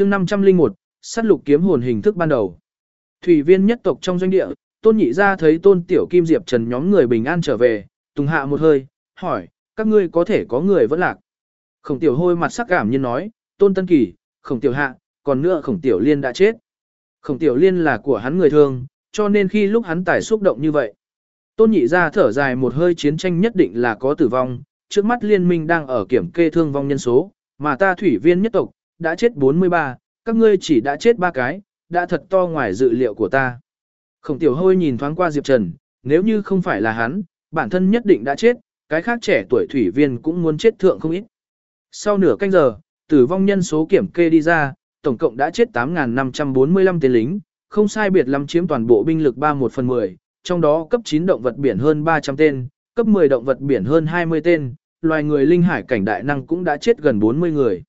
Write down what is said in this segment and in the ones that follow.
chương 501, sát lục kiếm hồn hình thức ban đầu. Thủy viên nhất tộc trong doanh địa, tôn nhị ra thấy tôn tiểu kim diệp trần nhóm người bình an trở về, tùng hạ một hơi, hỏi, các ngươi có thể có người vẫn lạc. Khổng tiểu hôi mặt sắc cảm nhiên nói, tôn tân kỳ, khổng tiểu hạ, còn nữa khổng tiểu liên đã chết. Khổng tiểu liên là của hắn người thương, cho nên khi lúc hắn tải xúc động như vậy. Tôn nhị ra thở dài một hơi chiến tranh nhất định là có tử vong, trước mắt liên minh đang ở kiểm kê thương vong nhân số, mà ta thủy viên nhất tộc, đã chết 43, các ngươi chỉ đã chết ba cái, đã thật to ngoài dự liệu của ta. Khổng tiểu hôi nhìn thoáng qua Diệp Trần, nếu như không phải là hắn, bản thân nhất định đã chết, cái khác trẻ tuổi thủy viên cũng muốn chết thượng không ít. Sau nửa canh giờ, tử vong nhân số kiểm kê đi ra, tổng cộng đã chết 8.545 tên lính, không sai biệt lắm chiếm toàn bộ binh lực 31 phần 10, trong đó cấp 9 động vật biển hơn 300 tên, cấp 10 động vật biển hơn 20 tên, loài người linh hải cảnh đại năng cũng đã chết gần 40 người.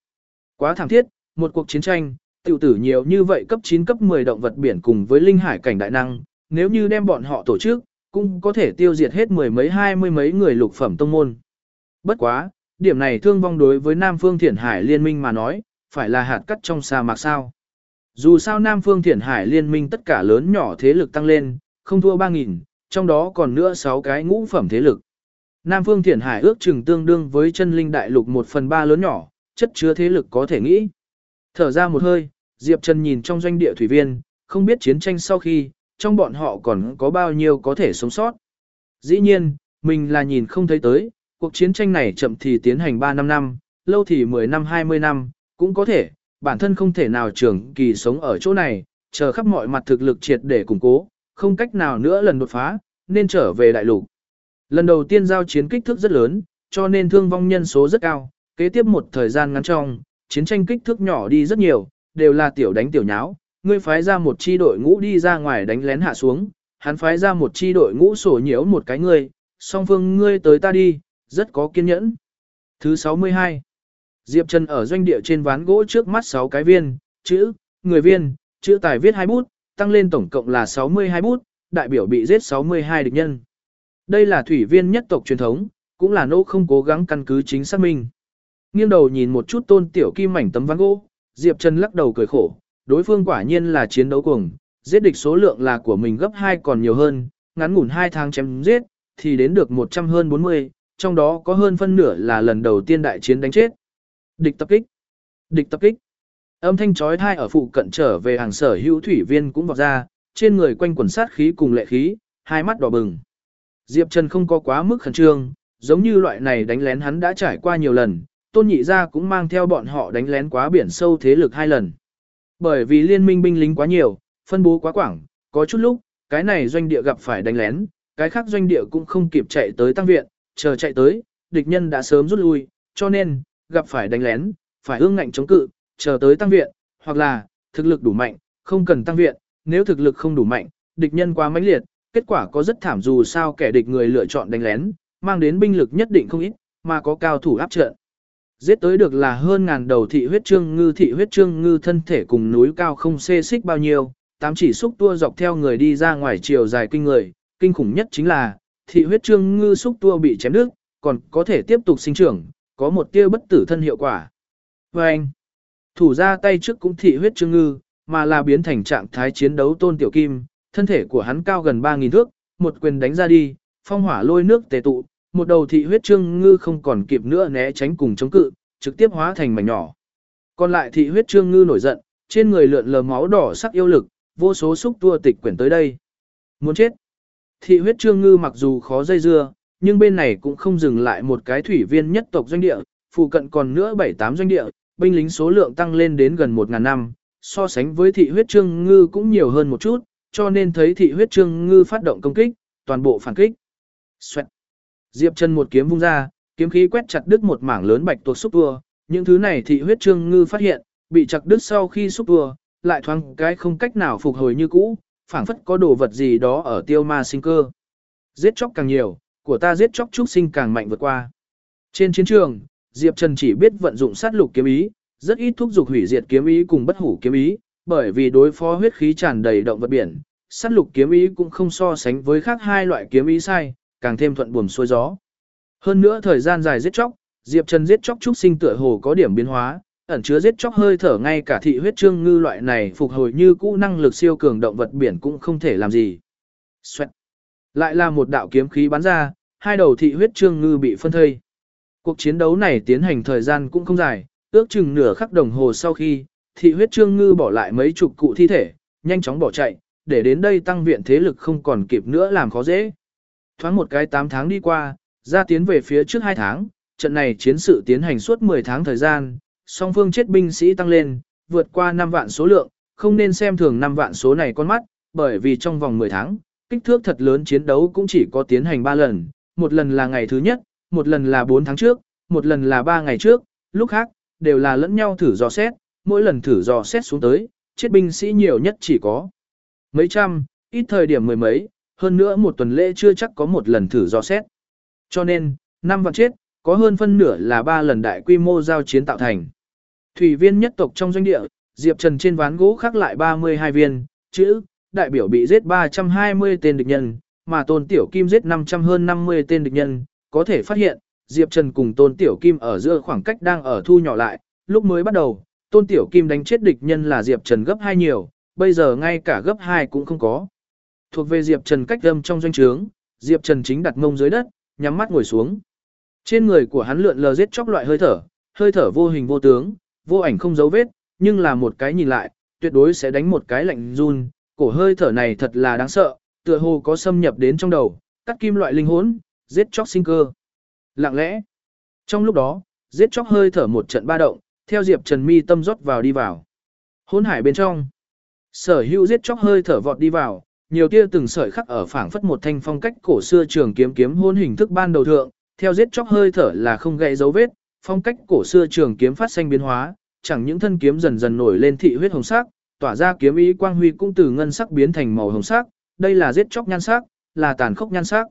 Quá thảm thiết, một cuộc chiến tranh, tiểu tử nhiều như vậy cấp 9 cấp 10 động vật biển cùng với linh hải cảnh đại năng, nếu như đem bọn họ tổ chức, cũng có thể tiêu diệt hết mười mấy hai mươi mấy người lục phẩm tông môn. Bất quá, điểm này thương vong đối với Nam Phương Thiển Hải Liên minh mà nói, phải là hạt cắt trong sa mạc sao. Dù sao Nam Phương Thiển Hải Liên minh tất cả lớn nhỏ thế lực tăng lên, không thua 3.000, trong đó còn nữa 6 cái ngũ phẩm thế lực. Nam Phương Thiển Hải ước chừng tương đương với chân linh đại lục 1 phần 3 lớn nhỏ, chất chứa thế lực có thể nghĩ. Thở ra một hơi, Diệp Trần nhìn trong doanh địa thủy viên, không biết chiến tranh sau khi, trong bọn họ còn có bao nhiêu có thể sống sót. Dĩ nhiên, mình là nhìn không thấy tới, cuộc chiến tranh này chậm thì tiến hành 3 năm năm, lâu thì 10 năm 20 năm, cũng có thể, bản thân không thể nào trưởng kỳ sống ở chỗ này, chờ khắp mọi mặt thực lực triệt để củng cố, không cách nào nữa lần đột phá, nên trở về đại lục. Lần đầu tiên giao chiến kích thước rất lớn, cho nên thương vong nhân số rất cao, kế tiếp một thời gian ngắn trong, chiến tranh kích thước nhỏ đi rất nhiều, đều là tiểu đánh tiểu nháo, ngươi phái ra một chi đội ngũ đi ra ngoài đánh lén hạ xuống, hắn phái ra một chi đội ngũ sổ nhiễu một cái ngươi, song phương ngươi tới ta đi, rất có kiên nhẫn. Thứ 62 Diệp Trần ở doanh địa trên ván gỗ trước mắt 6 cái viên, chữ, người viên, chữ tài viết 2 bút, tăng lên tổng cộng là 62 bút, đại biểu bị giết 62 địch nhân. Đây là thủy viên nhất tộc truyền thống, cũng là nô không cố gắng căn cứ chính xác minh. Nghiêng đầu nhìn một chút tôn tiểu kim mảnh tấm ván gỗ, Diệp Trần lắc đầu cười khổ, đối phương quả nhiên là chiến đấu cuồng, giết địch số lượng là của mình gấp 2 còn nhiều hơn, ngắn ngủn 2 tháng chém giết, thì đến được 100 hơn 40, trong đó có hơn phân nửa là lần đầu tiên đại chiến đánh chết. Địch tập kích. Địch tập kích. Âm thanh chói tai ở phụ cận trở về hàng sở hữu thủy viên cũng vọt ra, trên người quanh quần sát khí cùng lệ khí, hai mắt đỏ bừng. Diệp Trần không có quá mức khẩn trương, giống như loại này đánh lén hắn đã trải qua nhiều lần, tôn nhị gia cũng mang theo bọn họ đánh lén quá biển sâu thế lực hai lần. Bởi vì liên minh binh lính quá nhiều, phân bố quá quảng, có chút lúc, cái này doanh địa gặp phải đánh lén, cái khác doanh địa cũng không kịp chạy tới tăng viện, chờ chạy tới, địch nhân đã sớm rút lui, cho nên, gặp phải đánh lén, phải ương ngạnh chống cự, chờ tới tăng viện, hoặc là, thực lực đủ mạnh, không cần tăng viện, nếu thực lực không đủ mạnh, địch nhân quá mãnh liệt, kết quả có rất thảm dù sao kẻ địch người lựa chọn đánh lén, mang đến binh lực nhất định không ít, mà có cao thủ áp trận. Giết tới được là hơn ngàn đầu thị huyết trương ngư thị huyết trương ngư thân thể cùng núi cao không xê xích bao nhiêu, tám chỉ xúc tua dọc theo người đi ra ngoài chiều dài kinh người, kinh khủng nhất chính là, thị huyết trương ngư xúc tua bị chém đứt, còn có thể tiếp tục sinh trưởng, có một tia bất tử thân hiệu quả. Và anh, thủ ra tay trước cũng thị huyết trương ngư, mà là biến thành trạng thái chiến đấu tôn tiểu kim, thân thể của hắn cao gần 3.000 thước, một quyền đánh ra đi, phong hỏa lôi nước tề tụ, một đầu thị huyết trương ngư không còn kịp nữa né tránh cùng chống cự, trực tiếp hóa thành mảnh nhỏ. Còn lại thị huyết trương ngư nổi giận, trên người lượn lờ máu đỏ sắc yêu lực, vô số xúc tua tịch quyển tới đây. Muốn chết. Thị huyết trương ngư mặc dù khó dây dưa, nhưng bên này cũng không dừng lại một cái thủy viên nhất tộc doanh địa, phụ cận còn nữa 7-8 doanh địa, binh lính số lượng tăng lên đến gần 1.000 năm, so sánh với thị huyết trương ngư cũng nhiều hơn một chút, cho nên thấy thị huyết trương ngư phát động công kích, toàn bộ phản kích. Xoẹt. Diệp Trần một kiếm vung ra, kiếm khí quét chặt đứt một mảng lớn bạch tuộc xúc tua, những thứ này thị huyết trương ngư phát hiện, bị chặt đứt sau khi xúc tua, lại thoáng cái không cách nào phục hồi như cũ, phảng phất có đồ vật gì đó ở tiêu ma sinh cơ. Giết chóc càng nhiều, của ta giết chóc trúc sinh càng mạnh vượt qua. Trên chiến trường, Diệp Trần chỉ biết vận dụng sát lục kiếm ý, rất ít thúc dục hủy diệt kiếm ý cùng bất hủ kiếm ý, bởi vì đối phó huyết khí tràn đầy động vật biển, sát lục kiếm ý cũng không so sánh với khác hai loại kiếm ý sai, càng thêm thuận buồm xuôi gió. Hơn nữa thời gian dài giết chóc, Diệp Trần giết chóc trúc sinh tựa hồ có điểm biến hóa, ẩn chứa giết chóc hơi thở ngay cả thị huyết trương ngư loại này phục hồi như cũ năng lực siêu cường động vật biển cũng không thể làm gì. Xoẹt. Lại là một đạo kiếm khí bắn ra, hai đầu thị huyết trương ngư bị phân thây. Cuộc chiến đấu này tiến hành thời gian cũng không dài, ước chừng nửa khắc đồng hồ sau khi, thị huyết trương ngư bỏ lại mấy chục cụ thi thể, nhanh chóng bỏ chạy, để đến đây tăng viện thế lực không còn kịp nữa làm khó dễ. Thoáng một cái 8 tháng đi qua, ra tiến về phía trước 2 tháng, trận này chiến sự tiến hành suốt 10 tháng thời gian, song phương chết binh sĩ tăng lên, vượt qua 5 vạn số lượng, không nên xem thường 5 vạn số này con mắt, bởi vì trong vòng 10 tháng, kích thước thật lớn chiến đấu cũng chỉ có tiến hành 3 lần, một lần là ngày thứ nhất, một lần là 4 tháng trước, một lần là 3 ngày trước, lúc khác, đều là lẫn nhau thử dò xét, mỗi lần thử dò xét xuống tới, chết binh sĩ nhiều nhất chỉ có mấy trăm, ít thời điểm mười mấy, hơn nữa một tuần lễ chưa chắc có một lần thử dò xét. Cho nên, năm vạn chết, có hơn phân nửa là ba lần đại quy mô giao chiến tạo thành. Thủy viên nhất tộc trong doanh địa, Diệp Trần trên ván gỗ khắc lại 32 viên, chữ, đại biểu bị giết 320 tên địch nhân, mà Tôn Tiểu Kim giết 500 hơn 50 tên địch nhân, có thể phát hiện, Diệp Trần cùng Tôn Tiểu Kim ở giữa khoảng cách đang ở thu nhỏ lại, lúc mới bắt đầu, Tôn Tiểu Kim đánh chết địch nhân là Diệp Trần gấp 2 nhiều, bây giờ ngay cả gấp 2 cũng không có. Thuộc về Diệp Trần cách âm trong doanh trướng, Diệp Trần chính đặt mông dưới đất, nhắm mắt ngồi xuống. Trên người của hắn lượn lờ giết chóc loại hơi thở, hơi thở vô hình vô tướng, vô ảnh không dấu vết, nhưng là một cái nhìn lại, tuyệt đối sẽ đánh một cái lạnh run, cổ hơi thở này thật là đáng sợ, tựa hồ có xâm nhập đến trong đầu, cắt kim loại linh hồn, giết chóc sinh cơ. Lặng lẽ, trong lúc đó, giết chóc hơi thở một trận ba động, theo Diệp Trần mi tâm rót vào đi vào. Hôn hải bên trong, sở hữu giết chóc hơi thở vọt đi vào, nhiều tia từng sợi khắc ở phảng phất một thanh phong cách cổ xưa trường kiếm kiếm hôn hình thức ban đầu thượng, theo giết chóc hơi thở là không gãy dấu vết, phong cách cổ xưa trường kiếm phát sinh biến hóa, chẳng những thân kiếm dần dần nổi lên thị huyết hồng sắc, tỏa ra kiếm ý quang huy cũng từ ngân sắc biến thành màu hồng sắc, đây là giết chóc nhan sắc, là tàn khốc nhan sắc.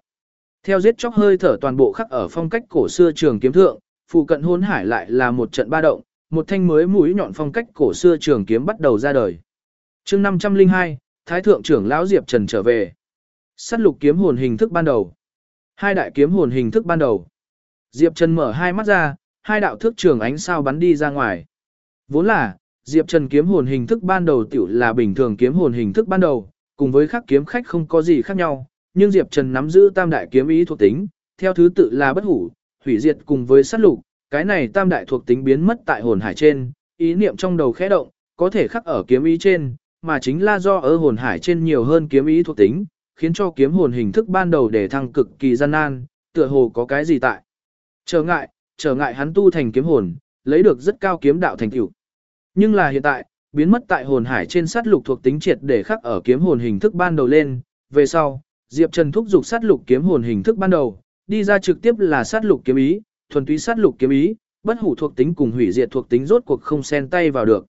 Theo giết chóc hơi thở toàn bộ khắc ở phong cách cổ xưa trường kiếm thượng, phụ cận hôn hải lại là một trận ba động, một thanh mới mũi nhọn phong cách cổ xưa trường kiếm bắt đầu ra đời. Chương 502, Thái thượng trưởng lão Diệp Trần trở về. Sát lục kiếm hồn hình thức ban đầu. Hai đại kiếm hồn hình thức ban đầu. Diệp Trần mở hai mắt ra, hai đạo thước trường ánh sao bắn đi ra ngoài. Vốn là, Diệp Trần kiếm hồn hình thức ban đầu tiểu là bình thường kiếm hồn hình thức ban đầu, cùng với khác kiếm khách không có gì khác nhau, nhưng Diệp Trần nắm giữ tam đại kiếm ý thuộc tính, theo thứ tự là bất hủ, hủy diệt cùng với sát lục, cái này tam đại thuộc tính biến mất tại hồn hải trên, ý niệm trong đầu khẽ động, có thể khắc ở kiếm ý trên, mà chính là do ở hồn hải trên nhiều hơn kiếm ý thuộc tính, khiến cho kiếm hồn hình thức ban đầu để thăng cực kỳ gian nan, tựa hồ có cái gì tại. Trở ngại, trở ngại hắn tu thành kiếm hồn, lấy được rất cao kiếm đạo thành tựu. Nhưng là hiện tại, biến mất tại hồn hải trên sát lục thuộc tính triệt để khắc ở kiếm hồn hình thức ban đầu lên, về sau, Diệp Trần thúc dục sát lục kiếm hồn hình thức ban đầu, đi ra trực tiếp là sát lục kiếm ý, thuần túy sát lục kiếm ý, bất hủ thuộc tính cùng hủy diệt thuộc tính rốt cuộc không xen tay vào được.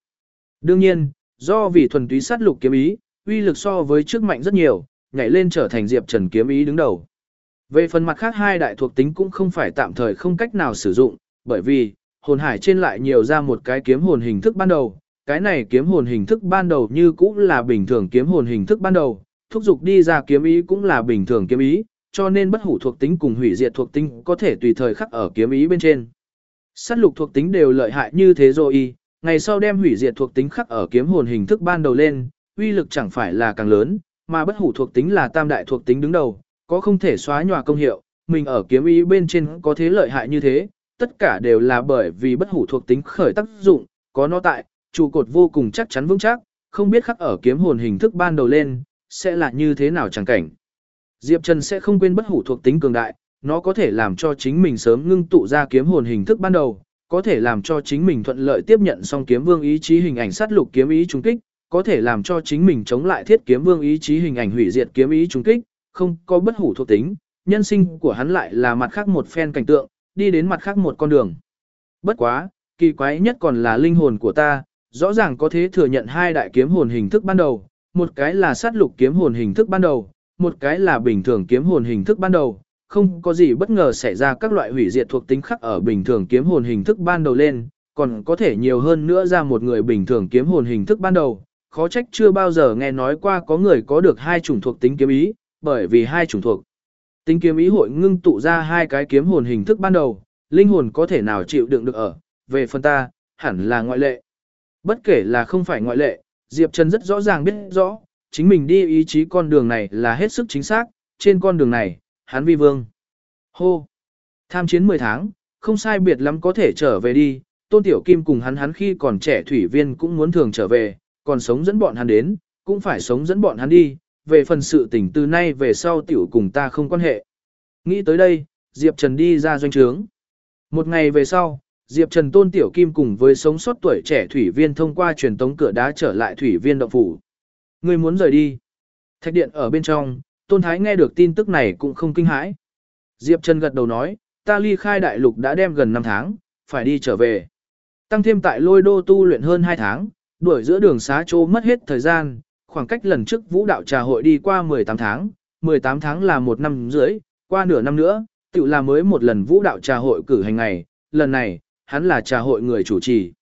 Đương nhiên, do vì thuần túy sát lục kiếm ý, uy lực so với trước mạnh rất nhiều, nhảy lên trở thành Diệp Trần kiếm ý đứng đầu. Về phần mặt khác hai đại thuộc tính cũng không phải tạm thời không cách nào sử dụng, bởi vì, hồn hải trên lại nhiều ra một cái kiếm hồn hình thức ban đầu, cái này kiếm hồn hình thức ban đầu như cũng là bình thường kiếm hồn hình thức ban đầu, thúc dục đi ra kiếm ý cũng là bình thường kiếm ý, cho nên bất hủ thuộc tính cùng hủy diệt thuộc tính có thể tùy thời khắc ở kiếm ý bên trên. Sát lục thuộc tính đều lợi hại như thế rồi, ngày sau đem hủy diệt thuộc tính khắc ở kiếm hồn hình thức ban đầu lên, uy lực chẳng phải là càng lớn, mà bất hủ thuộc tính là tam đại thuộc tính đứng đầu, có không thể xóa nhòa công hiệu, mình ở kiếm ý bên trên có thế lợi hại như thế, tất cả đều là bởi vì bất hủ thuộc tính khởi tác dụng, có nó tại, trụ cột vô cùng chắc chắn vững chắc, không biết khắc ở kiếm hồn hình thức ban đầu lên, sẽ là như thế nào chẳng cảnh. Diệp Trần sẽ không quên bất hủ thuộc tính cường đại, nó có thể làm cho chính mình sớm ngưng tụ ra kiếm hồn hình thức ban đầu, có thể làm cho chính mình thuận lợi tiếp nhận Song kiếm vương ý chí hình ảnh sát lục kiếm ý trùng kích, có thể làm cho chính mình chống lại thiết kiếm vương ý chí hình ảnh hủy diệt kiếm ý trùng kích, không có bất hủ thuộc tính, nhân sinh của hắn lại là mặt khác một phen cảnh tượng, đi đến mặt khác một con đường. Bất quá, kỳ quái nhất còn là linh hồn của ta, rõ ràng có thể thừa nhận hai đại kiếm hồn hình thức ban đầu, một cái là sát lục kiếm hồn hình thức ban đầu, một cái là bình thường kiếm hồn hình thức ban đầu, không có gì bất ngờ xảy ra các loại hủy diệt thuộc tính khắc ở bình thường kiếm hồn hình thức ban đầu lên, còn có thể nhiều hơn nữa ra một người bình thường kiếm hồn hình thức ban đầu, khó trách chưa bao giờ nghe nói qua có người có được hai chủng thuộc tính kiếm ý, bởi vì hai chủng thuộc tính kiếm ý hội ngưng tụ ra hai cái kiếm hồn hình thức ban đầu, linh hồn có thể nào chịu đựng được ở, về phần ta, hẳn là ngoại lệ. Bất kể là không phải ngoại lệ, Diệp Trần rất rõ ràng biết rõ, chính mình đi ý chí con đường này là hết sức chính xác, trên con đường này, hắn vi vương. Hô! Tham chiến 10 tháng, không sai biệt lắm có thể trở về đi, Tôn Tiểu Kim cùng hắn hắn khi còn trẻ thủy viên cũng muốn thường trở về, còn sống dẫn bọn hắn đến, cũng phải sống dẫn bọn hắn đi, về phần sự tình từ nay về sau tiểu cùng ta không quan hệ. Nghĩ tới đây, Diệp Trần đi ra doanh trướng. Một ngày về sau, Diệp Trần Tôn Tiểu Kim cùng với sống sót tuổi trẻ thủy viên thông qua truyền tống cửa đá trở lại thủy viên động phủ. Người muốn rời đi. Thạch điện ở bên trong, Tôn Thái nghe được tin tức này cũng không kinh hãi. Diệp Trần gật đầu nói, ta ly khai đại lục đã đem gần 5 tháng, phải đi trở về. Tăng thêm tại lôi đô tu luyện hơn 2 tháng, đuổi giữa đường xá trô mất hết thời gian, khoảng cách lần trước vũ đạo trà hội đi qua 18 tháng, 18 tháng là một năm rưỡi, qua nửa năm nữa, tự là mới một lần vũ đạo trà hội cử hành ngày, lần này, hắn là trà hội người chủ trì.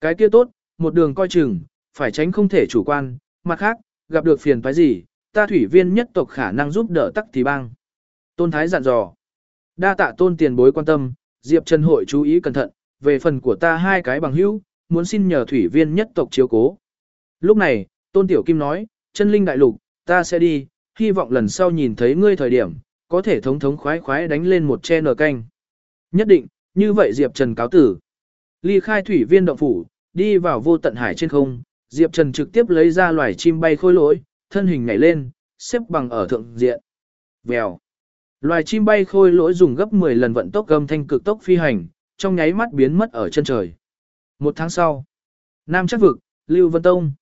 Cái kia tốt, một đường coi chừng, phải tránh không thể chủ quan, mặt khác, gặp được phiền toái gì, ta thủy viên nhất tộc khả năng giúp đỡ tắc thì bang Tôn Thái dặn dò. Đa tạ tôn tiền bối quan tâm, Diệp Trần hội chú ý cẩn thận, về phần của ta hai cái bằng hữu, muốn xin nhờ thủy viên nhất tộc chiếu cố. Lúc này, Tôn Tiểu Kim nói, chân linh đại lục, ta sẽ đi, hy vọng lần sau nhìn thấy ngươi thời điểm, có thể thống thống khoái khoái đánh lên một che nở canh. Nhất định, như vậy Diệp Trần cáo tử. Ly khai thủy viên động phủ, đi vào vô tận hải trên không, Diệp Trần trực tiếp lấy ra loài chim bay khôi lỗi, thân hình nhảy lên, xếp bằng ở thượng diện. Vèo. Loài chim bay khôi lỗi dùng gấp 10 lần vận tốc gầm thanh cực tốc phi hành, trong nháy mắt biến mất ở chân trời. Một tháng sau, Nam chắc vực, Lưu Vân Tông.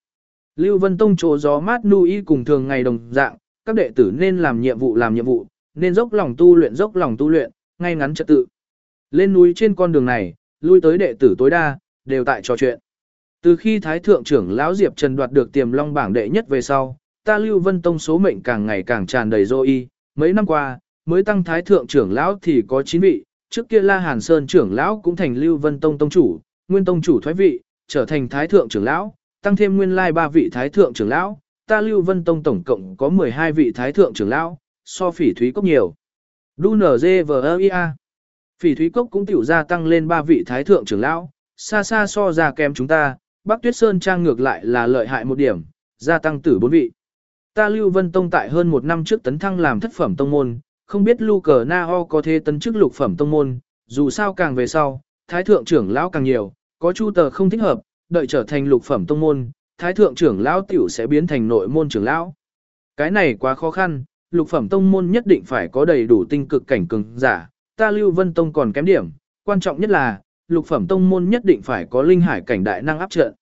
Lưu Vân Tông chỗ gió mát nu y cùng thường ngày đồng dạng, các đệ tử nên làm nhiệm vụ làm nhiệm vụ, nên dốc lòng tu luyện dốc lòng tu luyện, ngay ngắn trật tự. Lên núi trên con đường này, lui tới đệ tử tối đa, đều tại trò chuyện. Từ khi Thái Thượng trưởng lão Diệp Trần đoạt được tiềm long bảng đệ nhất về sau, ta Lưu Vân Tông số mệnh càng ngày càng tràn đầy dô y, mấy năm qua, mới tăng Thái Thượng trưởng lão thì có 9 vị, trước kia La Hàn Sơn trưởng lão cũng thành Lưu Vân Tông tông chủ, Nguyên Tông chủ thoái vị, trở thành Thái Thượng trưởng lão, tăng thêm nguyên lai ba vị Thái Thượng trưởng lão, ta Lưu Vân Tông tổng cộng có 12 vị Thái Thượng trưởng lão, so phỉ thúy cốc nhiều. Đu nở dê Phỉ thúy cốc cũng tiểu gia tăng lên ba vị Thái Thượng trưởng lão, xa xa so ra kém chúng ta, Bắc Tuyết Sơn trang ngược lại là lợi hại một điểm, gia tăng tử bốn vị. Ta Lưu Vân Tông tại hơn một năm trước tấn thăng làm thất phẩm tông môn, không biết Lu Cờ Na Ho có thể tấn chức lục phẩm tông môn, dù sao càng về sau, thái thượng trưởng lão càng nhiều, có chu tờ không thích hợp, đợi trở thành lục phẩm tông môn, thái thượng trưởng lão tiểu sẽ biến thành nội môn trưởng lão. Cái này quá khó khăn, lục phẩm tông môn nhất định phải có đầy đủ tinh cực cảnh cường giả, ta Lưu Vân Tông còn kém điểm, quan trọng nhất là, lục phẩm tông môn nhất định phải có linh hải cảnh đại năng áp trận.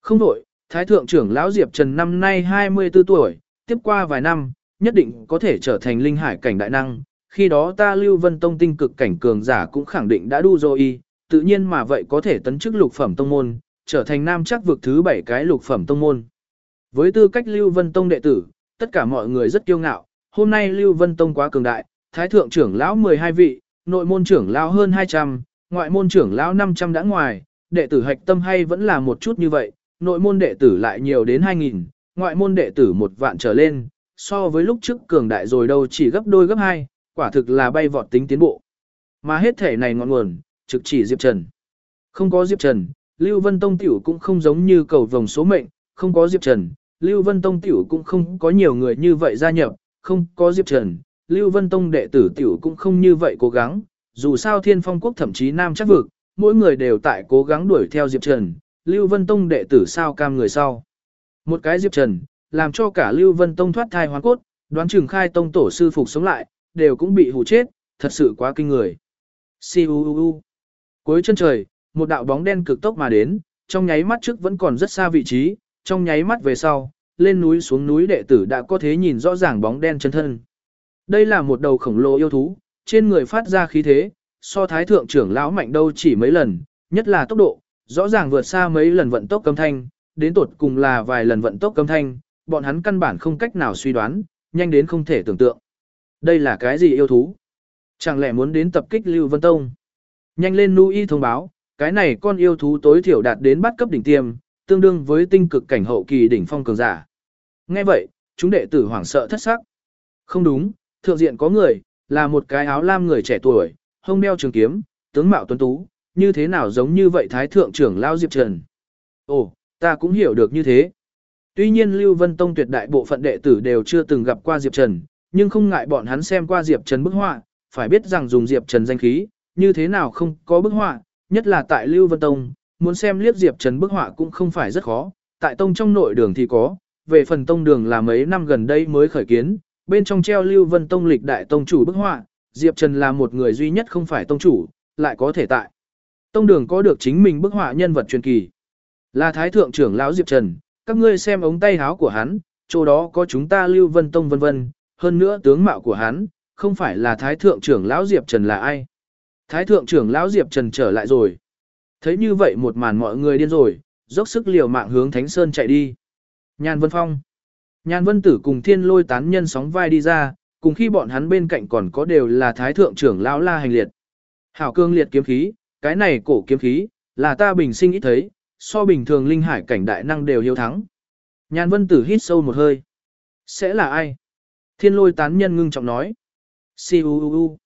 Không đổi, thái thượng trưởng lão Diệp Trần năm nay 24 tuổi, tiếp qua vài năm, nhất định có thể trở thành linh hải cảnh đại năng, khi đó ta Lưu Vân Tông tinh cực cảnh cường giả cũng khẳng định đã đu rồi tự nhiên mà vậy có thể tấn chức lục phẩm tông môn, trở thành nam chắc vực thứ bảy cái lục phẩm tông môn. Với tư cách Lưu Vân Tông đệ tử, tất cả mọi người rất kiêu ngạo, hôm nay Lưu Vân Tông quá cường đại, thái thượng trưởng lão 12 vị, nội môn trưởng lão hơn 200, ngoại môn trưởng lão 500 đã ngoài, đệ tử hạch tâm hay vẫn là một chút như vậy, nội môn đệ tử lại nhiều đến 2.000, ngoại môn đệ tử một vạn trở lên, so với lúc trước cường đại rồi đâu chỉ gấp đôi gấp hai, quả thực là bay vọt tính tiến bộ. Mà hết thể này ngọn nguồn, trực chỉ Diệp Trần. Không có Diệp Trần, Lưu Vân Tông Tiểu cũng không giống như cầu vòng số mệnh, không có Diệp Trần, Lưu Vân Tông Tiểu cũng không có nhiều người như vậy gia nhập, không có Diệp Trần, Lưu Vân Tông đệ tử Tiểu cũng không như vậy cố gắng, dù sao Thiên Phong Quốc thậm chí Nam chắc vực, mỗi người đều tại cố gắng đuổi theo Diệp Trần, Lưu Vân Tông đệ tử sao cam người sau. Một cái Diệp Trần, làm cho cả Lưu Vân Tông thoát thai hoàn cốt, đoán chừng khai tông tổ sư phục sống lại, đều cũng bị hù chết, thật sự quá kinh người. Siu Cuối chân trời, một đạo bóng đen cực tốc mà đến, trong nháy mắt trước vẫn còn rất xa vị trí, trong nháy mắt về sau, lên núi xuống núi đệ tử đã có thể nhìn rõ ràng bóng đen chân thân. Đây là một đầu khổng lồ yêu thú, trên người phát ra khí thế, so thái thượng trưởng lão mạnh đâu chỉ mấy lần, nhất là tốc độ, rõ ràng vượt xa mấy lần vận tốc cấm thanh, đến tột cùng là vài lần vận tốc cấm thanh, bọn hắn căn bản không cách nào suy đoán, nhanh đến không thể tưởng tượng. Đây là cái gì yêu thú? Chẳng lẽ muốn đến tập kích Lưu Vân Tông? Nhanh lên Nui y thông báo, cái này con yêu thú tối thiểu đạt đến bắt cấp đỉnh tiêm, tương đương với tinh cực cảnh hậu kỳ đỉnh phong cường giả. Nghe vậy, chúng đệ tử hoảng sợ thất sắc. Không đúng, thượng diện có người, là một cái áo lam người trẻ tuổi, hông đeo trường kiếm, tướng mạo tuấn tú, như thế nào giống như vậy Thái Thượng trưởng Lao Diệp Trần. Ồ, ta cũng hiểu được như thế. Tuy nhiên Lưu Vân Tông tuyệt đại bộ phận đệ tử đều chưa từng gặp qua Diệp Trần, nhưng không ngại bọn hắn xem qua Diệp Trần bức họa, phải biết rằng dùng Diệp Trần danh khí, như thế nào không có bức họa, nhất là tại Lưu Vân Tông, muốn xem liếc Diệp Trần bức họa cũng không phải rất khó, tại tông trong nội đường thì có, về phần tông đường là mấy năm gần đây mới khởi kiến, bên trong treo Lưu Vân Tông lịch đại tông chủ bức họa, Diệp Trần là một người duy nhất không phải tông chủ, lại có thể tại. Tông đường có được chính mình bức họa nhân vật truyền kỳ. Là Thái Thượng trưởng lão Diệp Trần, các ngươi xem ống tay háo của hắn, chỗ đó có chúng ta Lưu Vân Tông vân vân, hơn nữa tướng mạo của hắn, không phải là Thái Thượng trưởng lão Diệp Trần là ai. Thái Thượng trưởng lão Diệp Trần trở lại rồi. Thấy như vậy một màn mọi người điên rồi, dốc sức liều mạng hướng Thánh Sơn chạy đi. Nhan Vân Phong. Nhan Vân Tử cùng Thiên Lôi tán nhân sóng vai đi ra, cùng khi bọn hắn bên cạnh còn có đều là Thái Thượng trưởng lão La Hành Liệt. Hảo cương liệt kiếm khí, cái này cổ kiếm khí, là ta bình sinh ít thấy, so bình thường linh hải cảnh đại năng đều hiếu thắng. nhàn Vân Tử hít sâu một hơi. Sẽ là ai? Thiên lôi tán nhân ngưng trọng nói. Siu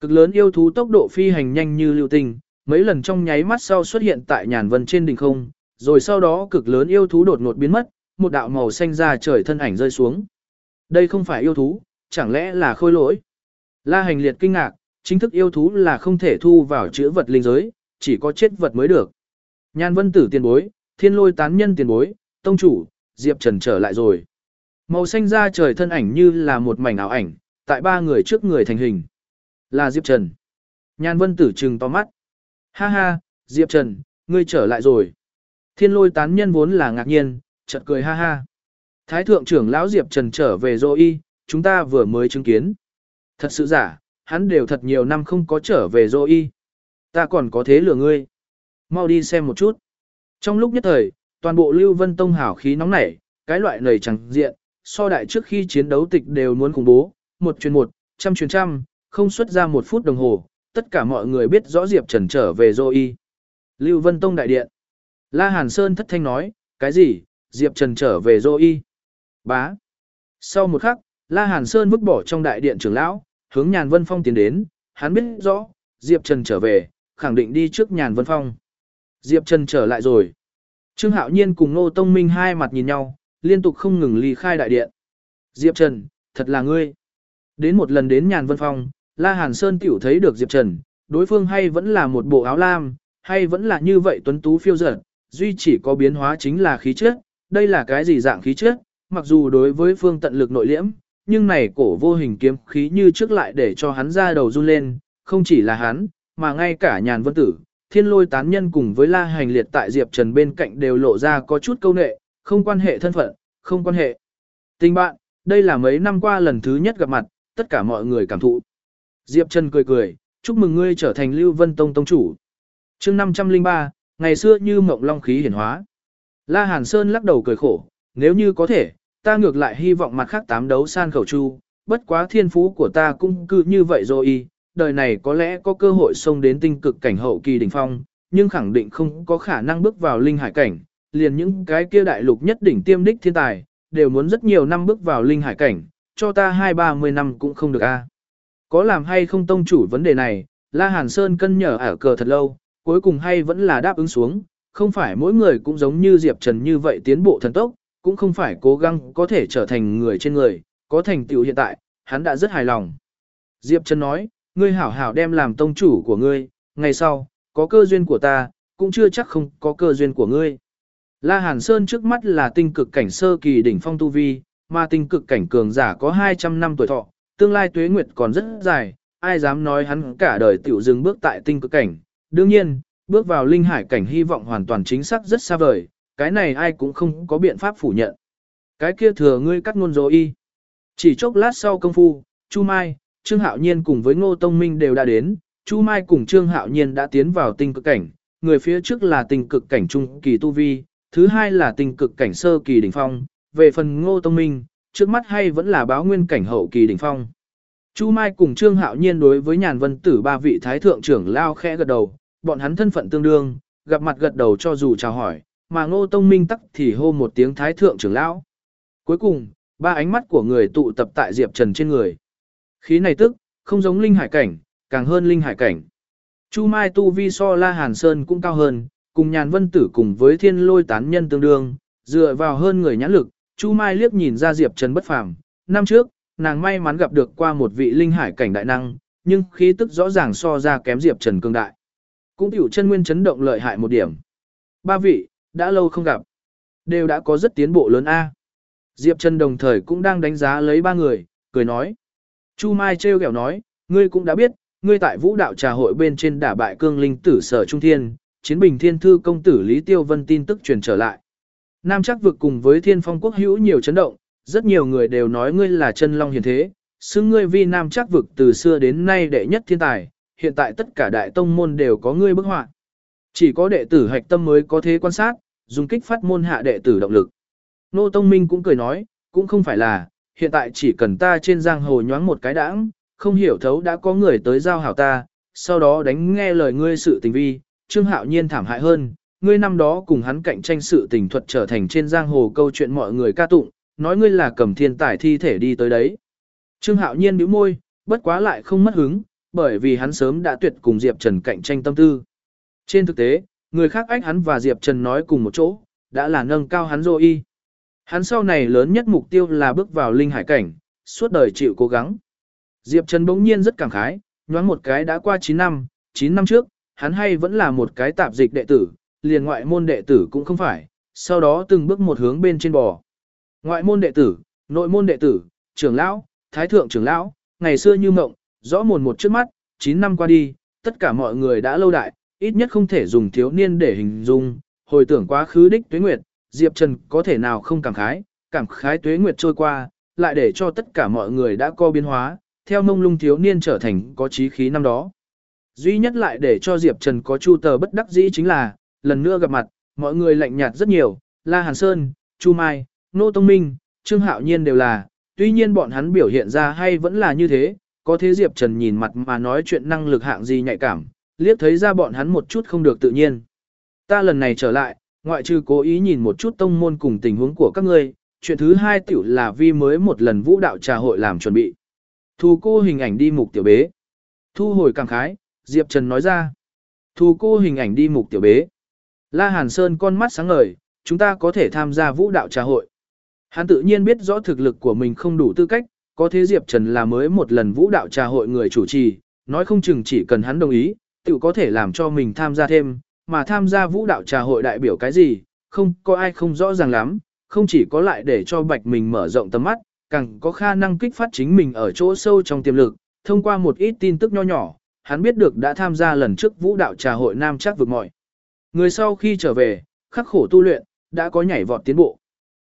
Cực lớn yêu thú tốc độ phi hành nhanh như lưu tình, mấy lần trong nháy mắt sau xuất hiện tại nhàn vân trên đỉnh không, rồi sau đó cực lớn yêu thú đột ngột biến mất, một đạo màu xanh ra trời thân ảnh rơi xuống. Đây không phải yêu thú, chẳng lẽ là khôi lỗi? La hành liệt kinh ngạc, chính thức yêu thú là không thể thu vào chữ vật linh giới, chỉ có chết vật mới được. Nhan vân tử tiền bối, thiên lôi tán nhân tiền bối, tông chủ, Diệp Trần trở lại rồi. Màu xanh ra trời thân ảnh như là một mảnh ảo ảnh, tại ba người trước người thành hình. Là Diệp Trần. Nhan vân tử trừng to mắt. Ha ha, Diệp Trần, ngươi trở lại rồi. Thiên lôi tán nhân vốn là ngạc nhiên, chợt cười ha ha. Thái thượng trưởng lão Diệp Trần trở về rồi y, chúng ta vừa mới chứng kiến. Thật sự giả, hắn đều thật nhiều năm không có trở về rồi y. Ta còn có thế lừa ngươi. Mau đi xem một chút. Trong lúc nhất thời, toàn bộ Lưu Vân Tông hảo khí nóng nảy, cái loại nầy chẳng diện, so đại trước khi chiến đấu tịch đều muốn khủng bố, một truyền một, trăm truyền trăm, không xuất ra một phút đồng hồ, tất cả mọi người biết rõ Diệp Trần trở về rồi y. Lưu Vân Tông đại điện. La Hàn Sơn thất thanh nói, cái gì, Diệp Trần trở về rồi y. Bá. Sau một khắc, La Hàn Sơn vứt bỏ trong đại điện trưởng lão, hướng Nhàn Vân Phong tiến đến, hắn biết rõ, Diệp Trần trở về, khẳng định đi trước Nhàn Vân Phong. Diệp Trần trở lại rồi. Trương Hạo Nhiên cùng Nô Tông Minh hai mặt nhìn nhau, liên tục không ngừng ly khai đại điện. Diệp Trần, thật là ngươi. Đến một lần đến Nhàn Vân Phong, La Hàn Sơn tiểu thấy được Diệp Trần, đối phương hay vẫn là một bộ áo lam, hay vẫn là như vậy tuấn tú phiêu dở, duy chỉ có biến hóa chính là khí chất, đây là cái gì dạng khí chất, mặc dù đối với phương tận lực nội liễm, nhưng này cổ vô hình kiếm khí như trước lại để cho hắn ra đầu run lên, không chỉ là hắn, mà ngay cả nhàn vân tử, thiên lôi tán nhân cùng với la hành liệt tại Diệp Trần bên cạnh đều lộ ra có chút câu nệ, không quan hệ thân phận, không quan hệ. Tình bạn, đây là mấy năm qua lần thứ nhất gặp mặt, tất cả mọi người cảm thụ. Diệp Trần cười cười, chúc mừng ngươi trở thành Lưu Vân Tông Tông chủ. chương 503, ngày xưa như mộng long khí hiển hóa. La Hàn Sơn lắc đầu cười khổ, nếu như có thể, ta ngược lại hy vọng mặt khác tám đấu san khẩu chu, bất quá thiên phú của ta cũng cứ như vậy rồi đời này có lẽ có cơ hội xông đến tinh cực cảnh hậu kỳ đỉnh phong, nhưng khẳng định không có khả năng bước vào linh hải cảnh, liền những cái kia đại lục nhất đỉnh tiêm đích thiên tài, đều muốn rất nhiều năm bước vào linh hải cảnh, cho ta hai ba mươi năm cũng không được a. Có làm hay không tông chủ vấn đề này, La Hàn Sơn cân nhở ở cờ thật lâu, cuối cùng hay vẫn là đáp ứng xuống, không phải mỗi người cũng giống như Diệp Trần như vậy tiến bộ thần tốc, cũng không phải cố gắng có thể trở thành người trên người, có thành tựu hiện tại, hắn đã rất hài lòng. Diệp Trần nói, ngươi hảo hảo đem làm tông chủ của ngươi, ngày sau, có cơ duyên của ta, cũng chưa chắc không có cơ duyên của ngươi. La Hàn Sơn trước mắt là tinh cực cảnh sơ kỳ đỉnh phong tu vi, mà tinh cực cảnh cường giả có 200 năm tuổi thọ, tương lai tuế nguyệt còn rất dài, ai dám nói hắn cả đời tiểu dừng bước tại tinh cực cảnh. Đương nhiên, bước vào linh hải cảnh hy vọng hoàn toàn chính xác rất xa vời, cái này ai cũng không có biện pháp phủ nhận. Cái kia thừa ngươi cắt ngôn dối y. Chỉ chốc lát sau công phu, Chu Mai, Trương Hạo Nhiên cùng với Ngô Tông Minh đều đã đến, Chu Mai cùng Trương Hạo Nhiên đã tiến vào tinh cực cảnh, người phía trước là tinh cực cảnh trung kỳ tu vi, thứ hai là tinh cực cảnh sơ kỳ đỉnh phong, về phần Ngô Tông Minh, trước mắt hay vẫn là báo nguyên cảnh hậu kỳ đỉnh phong. Chu Mai cùng Trương Hạo Nhiên đối với Nhàn Vân Tử ba vị thái thượng trưởng lao khẽ gật đầu, bọn hắn thân phận tương đương, gặp mặt gật đầu cho dù chào hỏi, mà Ngô Tông Minh tắc thì hô một tiếng thái thượng trưởng lão. Cuối cùng, ba ánh mắt của người tụ tập tại Diệp Trần trên người. Khí này tức, không giống linh hải cảnh, càng hơn linh hải cảnh. Chu Mai tu vi so La Hàn Sơn cũng cao hơn, cùng nhàn vân tử cùng với thiên lôi tán nhân tương đương, dựa vào hơn người nhãn lực, Chu Mai liếc nhìn ra Diệp Trần bất phàm. Năm trước, nàng may mắn gặp được qua một vị linh hải cảnh đại năng, nhưng khí tức rõ ràng so ra kém Diệp Trần cương đại. Cũng tiểu chân nguyên chấn động lợi hại một điểm. Ba vị, đã lâu không gặp. Đều đã có rất tiến bộ lớn A. Diệp Trần đồng thời cũng đang đánh giá lấy ba người, cười nói. Chu Mai trêu ghẹo nói, ngươi cũng đã biết, ngươi tại vũ đạo trà hội bên trên đả bại cương linh tử sở trung thiên, chiến bình thiên thư công tử Lý Tiêu Vân tin tức truyền trở lại. Nam chắc vực cùng với thiên phong quốc hữu nhiều chấn động, rất nhiều người đều nói ngươi là chân long hiền thế, xưng ngươi vi nam chắc vực từ xưa đến nay đệ nhất thiên tài, hiện tại tất cả đại tông môn đều có ngươi bức họa. Chỉ có đệ tử hạch tâm mới có thế quan sát, dùng kích phát môn hạ đệ tử động lực. Nô Tông Minh cũng cười nói, cũng không phải là, hiện tại chỉ cần ta trên giang hồ nhoáng một cái đãng, không hiểu thấu đã có người tới giao hảo ta, sau đó đánh nghe lời ngươi sự tình vi, Trương Hạo Nhiên thảm hại hơn, ngươi năm đó cùng hắn cạnh tranh sự tình thuật trở thành trên giang hồ câu chuyện mọi người ca tụng, nói ngươi là cầm thiên tài thi thể đi tới đấy. Trương Hạo Nhiên bĩu môi, bất quá lại không mất hứng, bởi vì hắn sớm đã tuyệt cùng Diệp Trần cạnh tranh tâm tư. Trên thực tế, người khác ách hắn và Diệp Trần nói cùng một chỗ, đã là nâng cao hắn rồi y. Hắn sau này lớn nhất mục tiêu là bước vào linh hải cảnh, suốt đời chịu cố gắng. Diệp Trần bỗng nhiên rất cảm khái, nhoáng một cái đã qua 9 năm, 9 năm trước, hắn hay vẫn là một cái tạp dịch đệ tử, liền ngoại môn đệ tử cũng không phải, sau đó từng bước một hướng bên trên bò. Ngoại môn đệ tử, nội môn đệ tử, trưởng lão, thái thượng trưởng lão, ngày xưa như mộng, rõ mồn một trước mắt, 9 năm qua đi, tất cả mọi người đã lâu đại, ít nhất không thể dùng thiếu niên để hình dung, hồi tưởng quá khứ đích tuyến nguyệt, Diệp Trần có thể nào không cảm khái, cảm khái tuế nguyệt trôi qua, lại để cho tất cả mọi người đã co biến hóa, theo mông lung thiếu niên trở thành có trí khí năm đó. Duy nhất lại để cho Diệp Trần có chu tờ bất đắc dĩ chính là, lần nữa gặp mặt, mọi người lạnh nhạt rất nhiều, La Hàn Sơn, Chu Mai, Nô Tông Minh, Trương Hạo Nhiên đều là, tuy nhiên bọn hắn biểu hiện ra hay vẫn là như thế, có thế Diệp Trần nhìn mặt mà nói chuyện năng lực hạng gì nhạy cảm, liếc thấy ra bọn hắn một chút không được tự nhiên. Ta lần này trở lại, ngoại trừ cố ý nhìn một chút tông môn cùng tình huống của các ngươi, chuyện thứ hai tiểu là vi mới một lần vũ đạo trà hội làm chuẩn bị. Thu cô hình ảnh đi mục tiểu bế. Thu hồi cảm khái, Diệp Trần nói ra. Thu cô hình ảnh đi mục tiểu bế. La Hàn Sơn con mắt sáng ngời, chúng ta có thể tham gia vũ đạo trà hội. Hắn tự nhiên biết rõ thực lực của mình không đủ tư cách, có thế Diệp Trần là mới một lần vũ đạo trà hội người chủ trì, nói không chừng chỉ cần hắn đồng ý, tự có thể làm cho mình tham gia thêm, mà tham gia vũ đạo trà hội đại biểu cái gì, không có ai không rõ ràng lắm, không chỉ có lại để cho bạch mình mở rộng tầm mắt, càng có khả năng kích phát chính mình ở chỗ sâu trong tiềm lực, thông qua một ít tin tức nho nhỏ, hắn biết được đã tham gia lần trước vũ đạo trà hội nam chắc vượt mọi. Người sau khi trở về, khắc khổ tu luyện, đã có nhảy vọt tiến bộ.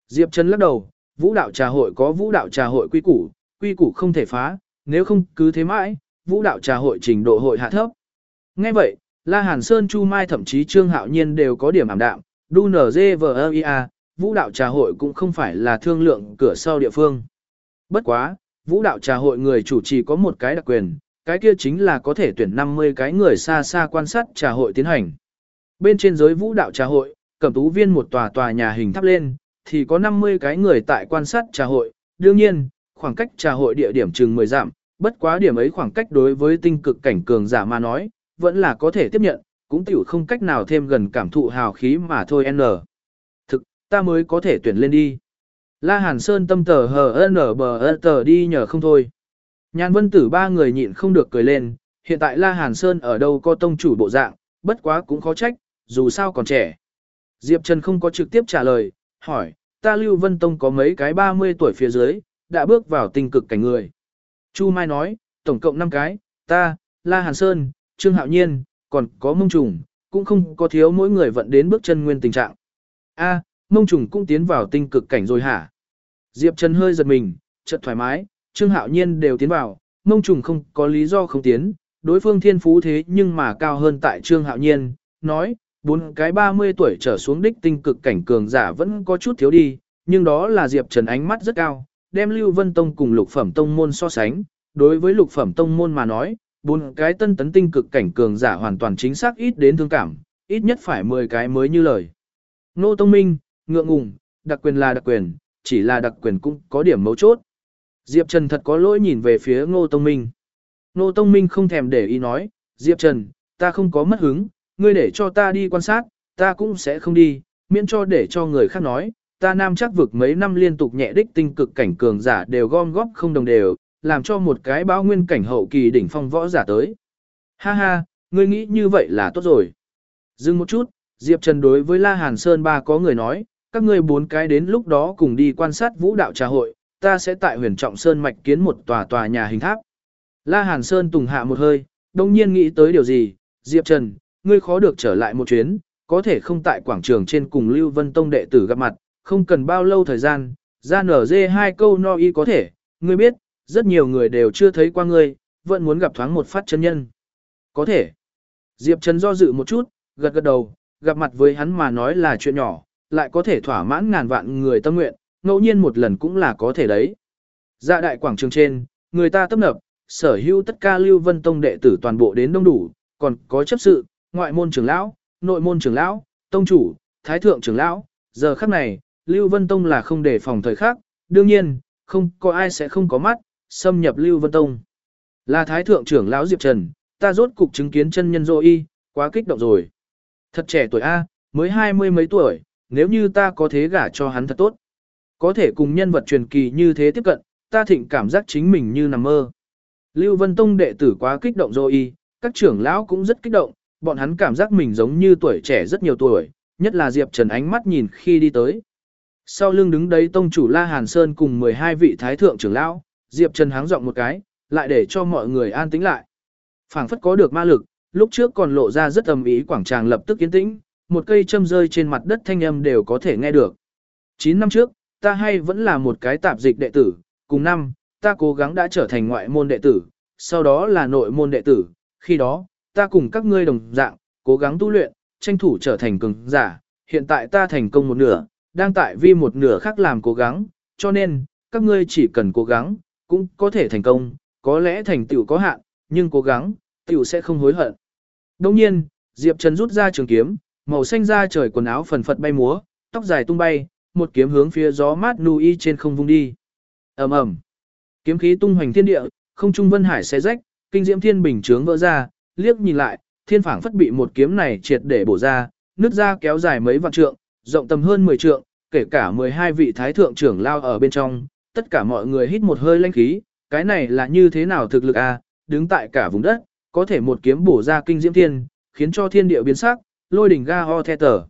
Diệp Trần lắc đầu, vũ đạo trà hội có vũ đạo trà hội quy củ, quy củ không thể phá, nếu không cứ thế mãi, vũ đạo trà hội trình độ hội hạ thấp. Nghe vậy, La Hàn Sơn Chu Mai thậm chí Trương Hạo Nhiên đều có điểm ảm đạm, đu nở dê vờ vũ đạo trà hội cũng không phải là thương lượng cửa sau địa phương. Bất quá, vũ đạo trà hội người chủ trì có một cái đặc quyền, cái kia chính là có thể tuyển 50 cái người xa xa quan sát trà hội tiến hành. Bên trên giới vũ đạo trà hội, cẩm tú viên một tòa tòa nhà hình thắp lên, thì có 50 cái người tại quan sát trà hội, đương nhiên, khoảng cách trà hội địa điểm chừng 10 dặm, bất quá điểm ấy khoảng cách đối với tinh cực cảnh cường giả mà nói, vẫn là có thể tiếp nhận, cũng tiểu không cách nào thêm gần cảm thụ hào khí mà thôi n. Thực, ta mới có thể tuyển lên đi. La Hàn Sơn tâm tờ hờ n bờ tờ đi nhờ không thôi. Nhàn vân tử ba người nhịn không được cười lên, hiện tại La Hàn Sơn ở đâu có tông chủ bộ dạng, bất quá cũng khó trách, dù sao còn trẻ. Diệp Trần không có trực tiếp trả lời, hỏi, ta Lưu Vân Tông có mấy cái 30 tuổi phía dưới, đã bước vào tình cực cảnh người. Chu Mai nói, tổng cộng 5 cái, ta, La Hàn Sơn, Trương Hạo Nhiên, còn có mông trùng, cũng không có thiếu mỗi người vận đến bước chân nguyên tình trạng. A, mông trùng cũng tiến vào tinh cực cảnh rồi hả? Diệp Trần hơi giật mình, chợt thoải mái, Trương Hạo Nhiên đều tiến vào, mông trùng không có lý do không tiến, đối phương thiên phú thế nhưng mà cao hơn tại Trương Hạo Nhiên, nói, bốn cái 30 tuổi trở xuống đích tinh cực cảnh cường giả vẫn có chút thiếu đi, nhưng đó là Diệp Trần ánh mắt rất cao, đem Lưu Vân Tông cùng lục phẩm tông môn so sánh, đối với lục phẩm tông môn mà nói, bốn cái tân tấn tinh cực cảnh cường giả hoàn toàn chính xác ít đến thương cảm, ít nhất phải 10 cái mới như lời. Nô Tông Minh, ngượng ngùng, đặc quyền là đặc quyền, chỉ là đặc quyền cũng có điểm mấu chốt. Diệp Trần thật có lỗi nhìn về phía Ngô Tông Minh. Ngô Tông Minh không thèm để ý nói, Diệp Trần, ta không có mất hứng, ngươi để cho ta đi quan sát, ta cũng sẽ không đi, miễn cho để cho người khác nói, ta nam chắc vực mấy năm liên tục nhẹ đích tinh cực cảnh cường giả đều gom góp không đồng đều, làm cho một cái báo nguyên cảnh hậu kỳ đỉnh phong võ giả tới. Ha ha, ngươi nghĩ như vậy là tốt rồi. Dừng một chút, Diệp Trần đối với La Hàn Sơn ba có người nói, các ngươi bốn cái đến lúc đó cùng đi quan sát vũ đạo trà hội, ta sẽ tại huyền trọng Sơn mạch kiến một tòa tòa nhà hình tháp. La Hàn Sơn tùng hạ một hơi, đồng nhiên nghĩ tới điều gì, Diệp Trần, ngươi khó được trở lại một chuyến, có thể không tại quảng trường trên cùng Lưu Vân Tông đệ tử gặp mặt, không cần bao lâu thời gian, ra nở dê hai câu no y có thể, ngươi biết, rất nhiều người đều chưa thấy qua ngươi, vẫn muốn gặp thoáng một phát chân nhân. Có thể. Diệp Trần do dự một chút, gật gật đầu, gặp mặt với hắn mà nói là chuyện nhỏ, lại có thể thỏa mãn ngàn vạn người tâm nguyện, ngẫu nhiên một lần cũng là có thể đấy. Dạ đại quảng trường trên, người ta tấp nập, sở hữu tất cả Lưu Vân Tông đệ tử toàn bộ đến đông đủ, còn có chấp sự, ngoại môn trưởng lão, nội môn trưởng lão, tông chủ, thái thượng trưởng lão, giờ khắc này, Lưu Vân Tông là không để phòng thời khắc, đương nhiên, không có ai sẽ không có mắt, xâm nhập Lưu Vân Tông. Là thái thượng trưởng lão Diệp Trần, ta rốt cục chứng kiến chân nhân dô y, quá kích động rồi. Thật trẻ tuổi A, mới hai mươi mấy tuổi, nếu như ta có thế gả cho hắn thật tốt. Có thể cùng nhân vật truyền kỳ như thế tiếp cận, ta thịnh cảm giác chính mình như nằm mơ. Lưu Vân Tông đệ tử quá kích động rồi các trưởng lão cũng rất kích động, bọn hắn cảm giác mình giống như tuổi trẻ rất nhiều tuổi, nhất là Diệp Trần ánh mắt nhìn khi đi tới. Sau lưng đứng đấy tông chủ La Hàn Sơn cùng 12 vị thái thượng trưởng lão, Diệp Trần háng giọng một cái, lại để cho mọi người an tĩnh lại. Phảng phất có được ma lực, lúc trước còn lộ ra rất ầm ý quảng tràng lập tức yên tĩnh, một cây châm rơi trên mặt đất thanh âm đều có thể nghe được. 9 năm trước, ta hay vẫn là một cái tạp dịch đệ tử, cùng năm, ta cố gắng đã trở thành ngoại môn đệ tử, sau đó là nội môn đệ tử, khi đó, ta cùng các ngươi đồng dạng, cố gắng tu luyện, tranh thủ trở thành cường giả, hiện tại ta thành công một nửa, đang tại vi một nửa khác làm cố gắng, cho nên, các ngươi chỉ cần cố gắng, cũng có thể thành công, có lẽ thành tựu có hạn, nhưng cố gắng, tựu sẽ không hối hận. Đồng nhiên, Diệp Trần rút ra trường kiếm, màu xanh da trời quần áo phần phật bay múa, tóc dài tung bay, một kiếm hướng phía gió mát nu trên không vung đi. ầm ầm, kiếm khí tung hoành thiên địa, không trung vân hải xé rách, kinh diễm thiên bình chướng vỡ ra, liếc nhìn lại, thiên phảng phất bị một kiếm này triệt để bổ ra, nước ra kéo dài mấy vạn trượng, rộng tầm hơn 10 trượng, kể cả 12 vị thái thượng trưởng lao ở bên trong, tất cả mọi người hít một hơi lanh khí, cái này là như thế nào thực lực? À? đứng tại cả vùng đất, có thể một kiếm bổ ra kinh diễm thiên, khiến cho thiên địa biến sắc, lôi đỉnh ga ho the tờ.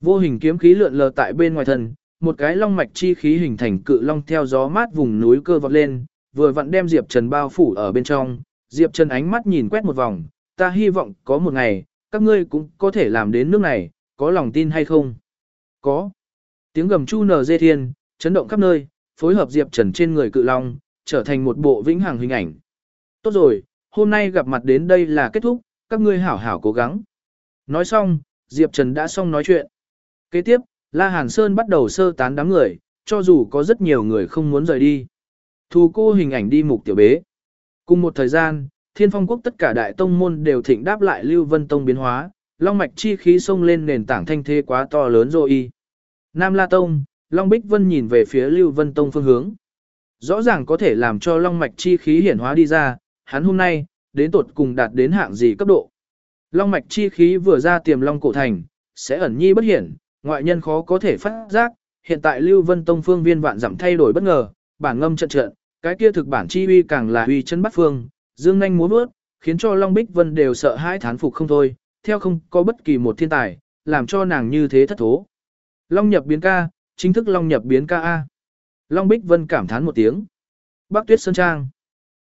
Vô hình kiếm khí lượn lờ tại bên ngoài thân, một cái long mạch chi khí hình thành cự long theo gió mát vùng núi cơ vọt lên, vừa vặn đem Diệp Trần bao phủ ở bên trong, Diệp Trần ánh mắt nhìn quét một vòng, ta hy vọng có một ngày, các ngươi cũng có thể làm đến nước này, có lòng tin hay không? Có. Tiếng gầm chu nở dê thiên, chấn động khắp nơi, phối hợp Diệp Trần trên người cự long, trở thành một bộ vĩnh hằng hình ảnh. Tốt rồi, hôm nay gặp mặt đến đây là kết thúc, các ngươi hảo hảo cố gắng. Nói xong, Diệp Trần đã xong nói chuyện. Kế tiếp, La Hàn Sơn bắt đầu sơ tán đám người, cho dù có rất nhiều người không muốn rời đi. Thù cô hình ảnh đi mục tiểu bế. Cùng một thời gian, thiên phong quốc tất cả đại tông môn đều thịnh đáp lại Lưu Vân Tông biến hóa, long mạch chi khí xông lên nền tảng thanh thế quá to lớn rồi Nam La Tông, Long Bích Vân nhìn về phía Lưu Vân Tông phương hướng. Rõ ràng có thể làm cho long mạch chi khí hiển hóa đi ra, hắn hôm nay, đến tột cùng đạt đến hạng gì cấp độ. Long mạch chi khí vừa ra tiềm long cổ thành, sẽ ẩn nhi bất hiển, ngoại nhân khó có thể phát giác, hiện tại Lưu Vân Tông phương viên vạn dặm thay đổi bất ngờ, bản ngâm trận trận, cái kia thực bản chi uy càng là uy chân bắt phương, dương nhanh múa bước, khiến cho Long Bích Vân đều sợ hãi thán phục không thôi, theo không có bất kỳ một thiên tài, làm cho nàng như thế thất thố. Long nhập biến ca, chính thức Long nhập biến ca A. Long Bích Vân cảm thán một tiếng. Bắc Tuyết Sơn Trang.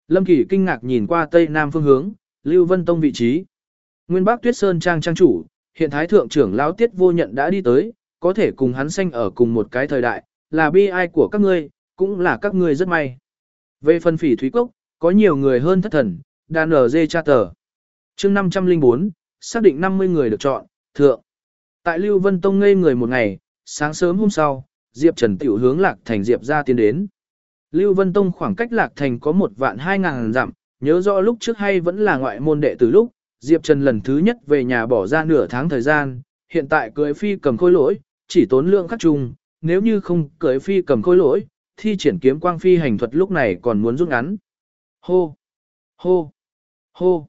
Lâm Kỳ kinh ngạc nhìn qua tây nam phương hướng, Lưu Vân Tông vị trí. Nguyên Bắc Tuyết Sơn Trang trang chủ, hiện thái thượng trưởng lão Tiết Vô Nhận đã đi tới, có thể cùng hắn sanh ở cùng một cái thời đại, là bi ai của các ngươi, cũng là các ngươi rất may. Về phân phỉ thúy cốc, có nhiều người hơn thất thần, đàn ở dê cha tờ. chương 504, xác định 50 người được chọn, thượng. Tại Lưu Vân Tông ngây người một ngày, sáng sớm hôm sau, Diệp Trần tiểu hướng Lạc Thành Diệp ra tiến đến. Lưu Vân Tông khoảng cách Lạc Thành có một vạn hai ngàn dặm, nhớ rõ lúc trước hay vẫn là ngoại môn đệ từ lúc, Diệp Trần lần thứ nhất về nhà bỏ ra nửa tháng thời gian, hiện tại cưới phi cầm khôi lỗi, chỉ tốn lượng khắc trùng, nếu như không cưới phi cầm khôi lỗi, thi triển kiếm quang phi hành thuật lúc này còn muốn rút ngắn. Hô! Hô! Hô!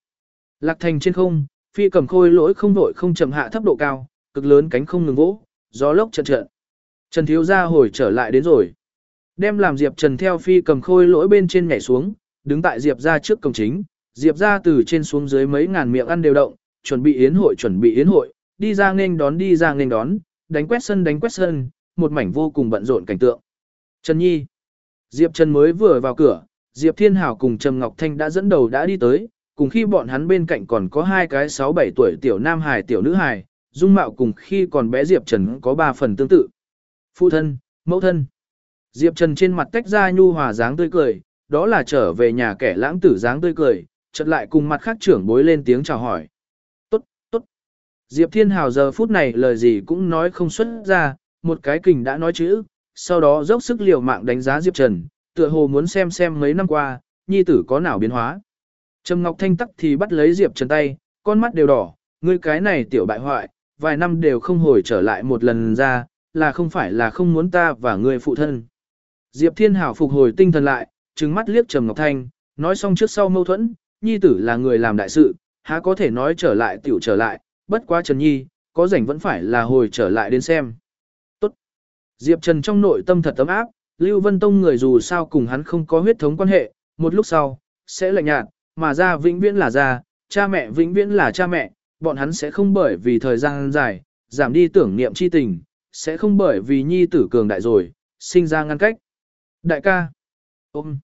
Lạc thành trên không, phi cầm khôi lỗi không vội không chậm hạ thấp độ cao, cực lớn cánh không ngừng vỗ, gió lốc trận trận. Trần Thiếu Gia hồi trở lại đến rồi. Đem làm Diệp Trần theo phi cầm khôi lỗi bên trên nhảy xuống, đứng tại Diệp gia trước cổng chính, Diệp gia từ trên xuống dưới mấy ngàn miệng ăn đều động, chuẩn bị yến hội chuẩn bị yến hội, đi ra nghênh đón đi ra nghênh đón, đánh quét sân đánh quét sân, một mảnh vô cùng bận rộn cảnh tượng. Trần Nhi Diệp Trần mới vừa vào cửa, Diệp Thiên Hảo cùng Trầm Ngọc Thanh đã dẫn đầu đã đi tới, cùng khi bọn hắn bên cạnh còn có hai cái 6-7 tuổi tiểu nam hài tiểu nữ hài, dung mạo cùng khi còn bé Diệp Trần có ba phần tương tự. Phụ thân, mẫu thân. Diệp Trần trên mặt tách ra nhu hòa dáng tươi cười, đó là trở về nhà kẻ lãng tử dáng tươi cười, chợt lại cùng mặt khác trưởng bối lên tiếng chào hỏi. Tốt, tốt. Diệp Thiên Hào giờ phút này lời gì cũng nói không xuất ra, một cái kình đã nói chữ, sau đó dốc sức liều mạng đánh giá Diệp Trần, tựa hồ muốn xem xem mấy năm qua, nhi tử có nào biến hóa. Trầm Ngọc Thanh tắc thì bắt lấy Diệp Trần tay, con mắt đều đỏ, ngươi cái này tiểu bại hoại, vài năm đều không hồi trở lại một lần ra, là không phải là không muốn ta và ngươi phụ thân. Diệp Thiên Hảo phục hồi tinh thần lại, trừng mắt liếc Trầm Ngọc Thanh, nói xong trước sau mâu thuẫn, nhi tử là người làm đại sự, há có thể nói trở lại tiểu trở lại, bất quá Trần Nhi, có rảnh vẫn phải là hồi trở lại đến xem. Tốt. Diệp Trần trong nội tâm thật ấm áp, Lưu Vân Tông người dù sao cùng hắn không có huyết thống quan hệ, một lúc sau, sẽ lạnh nhạt, mà ra vĩnh viễn là ra, cha mẹ vĩnh viễn là cha mẹ, bọn hắn sẽ không bởi vì thời gian dài, giảm đi tưởng niệm chi tình, sẽ không bởi vì nhi tử cường đại rồi, sinh ra ngăn cách. Đại ca, ôm,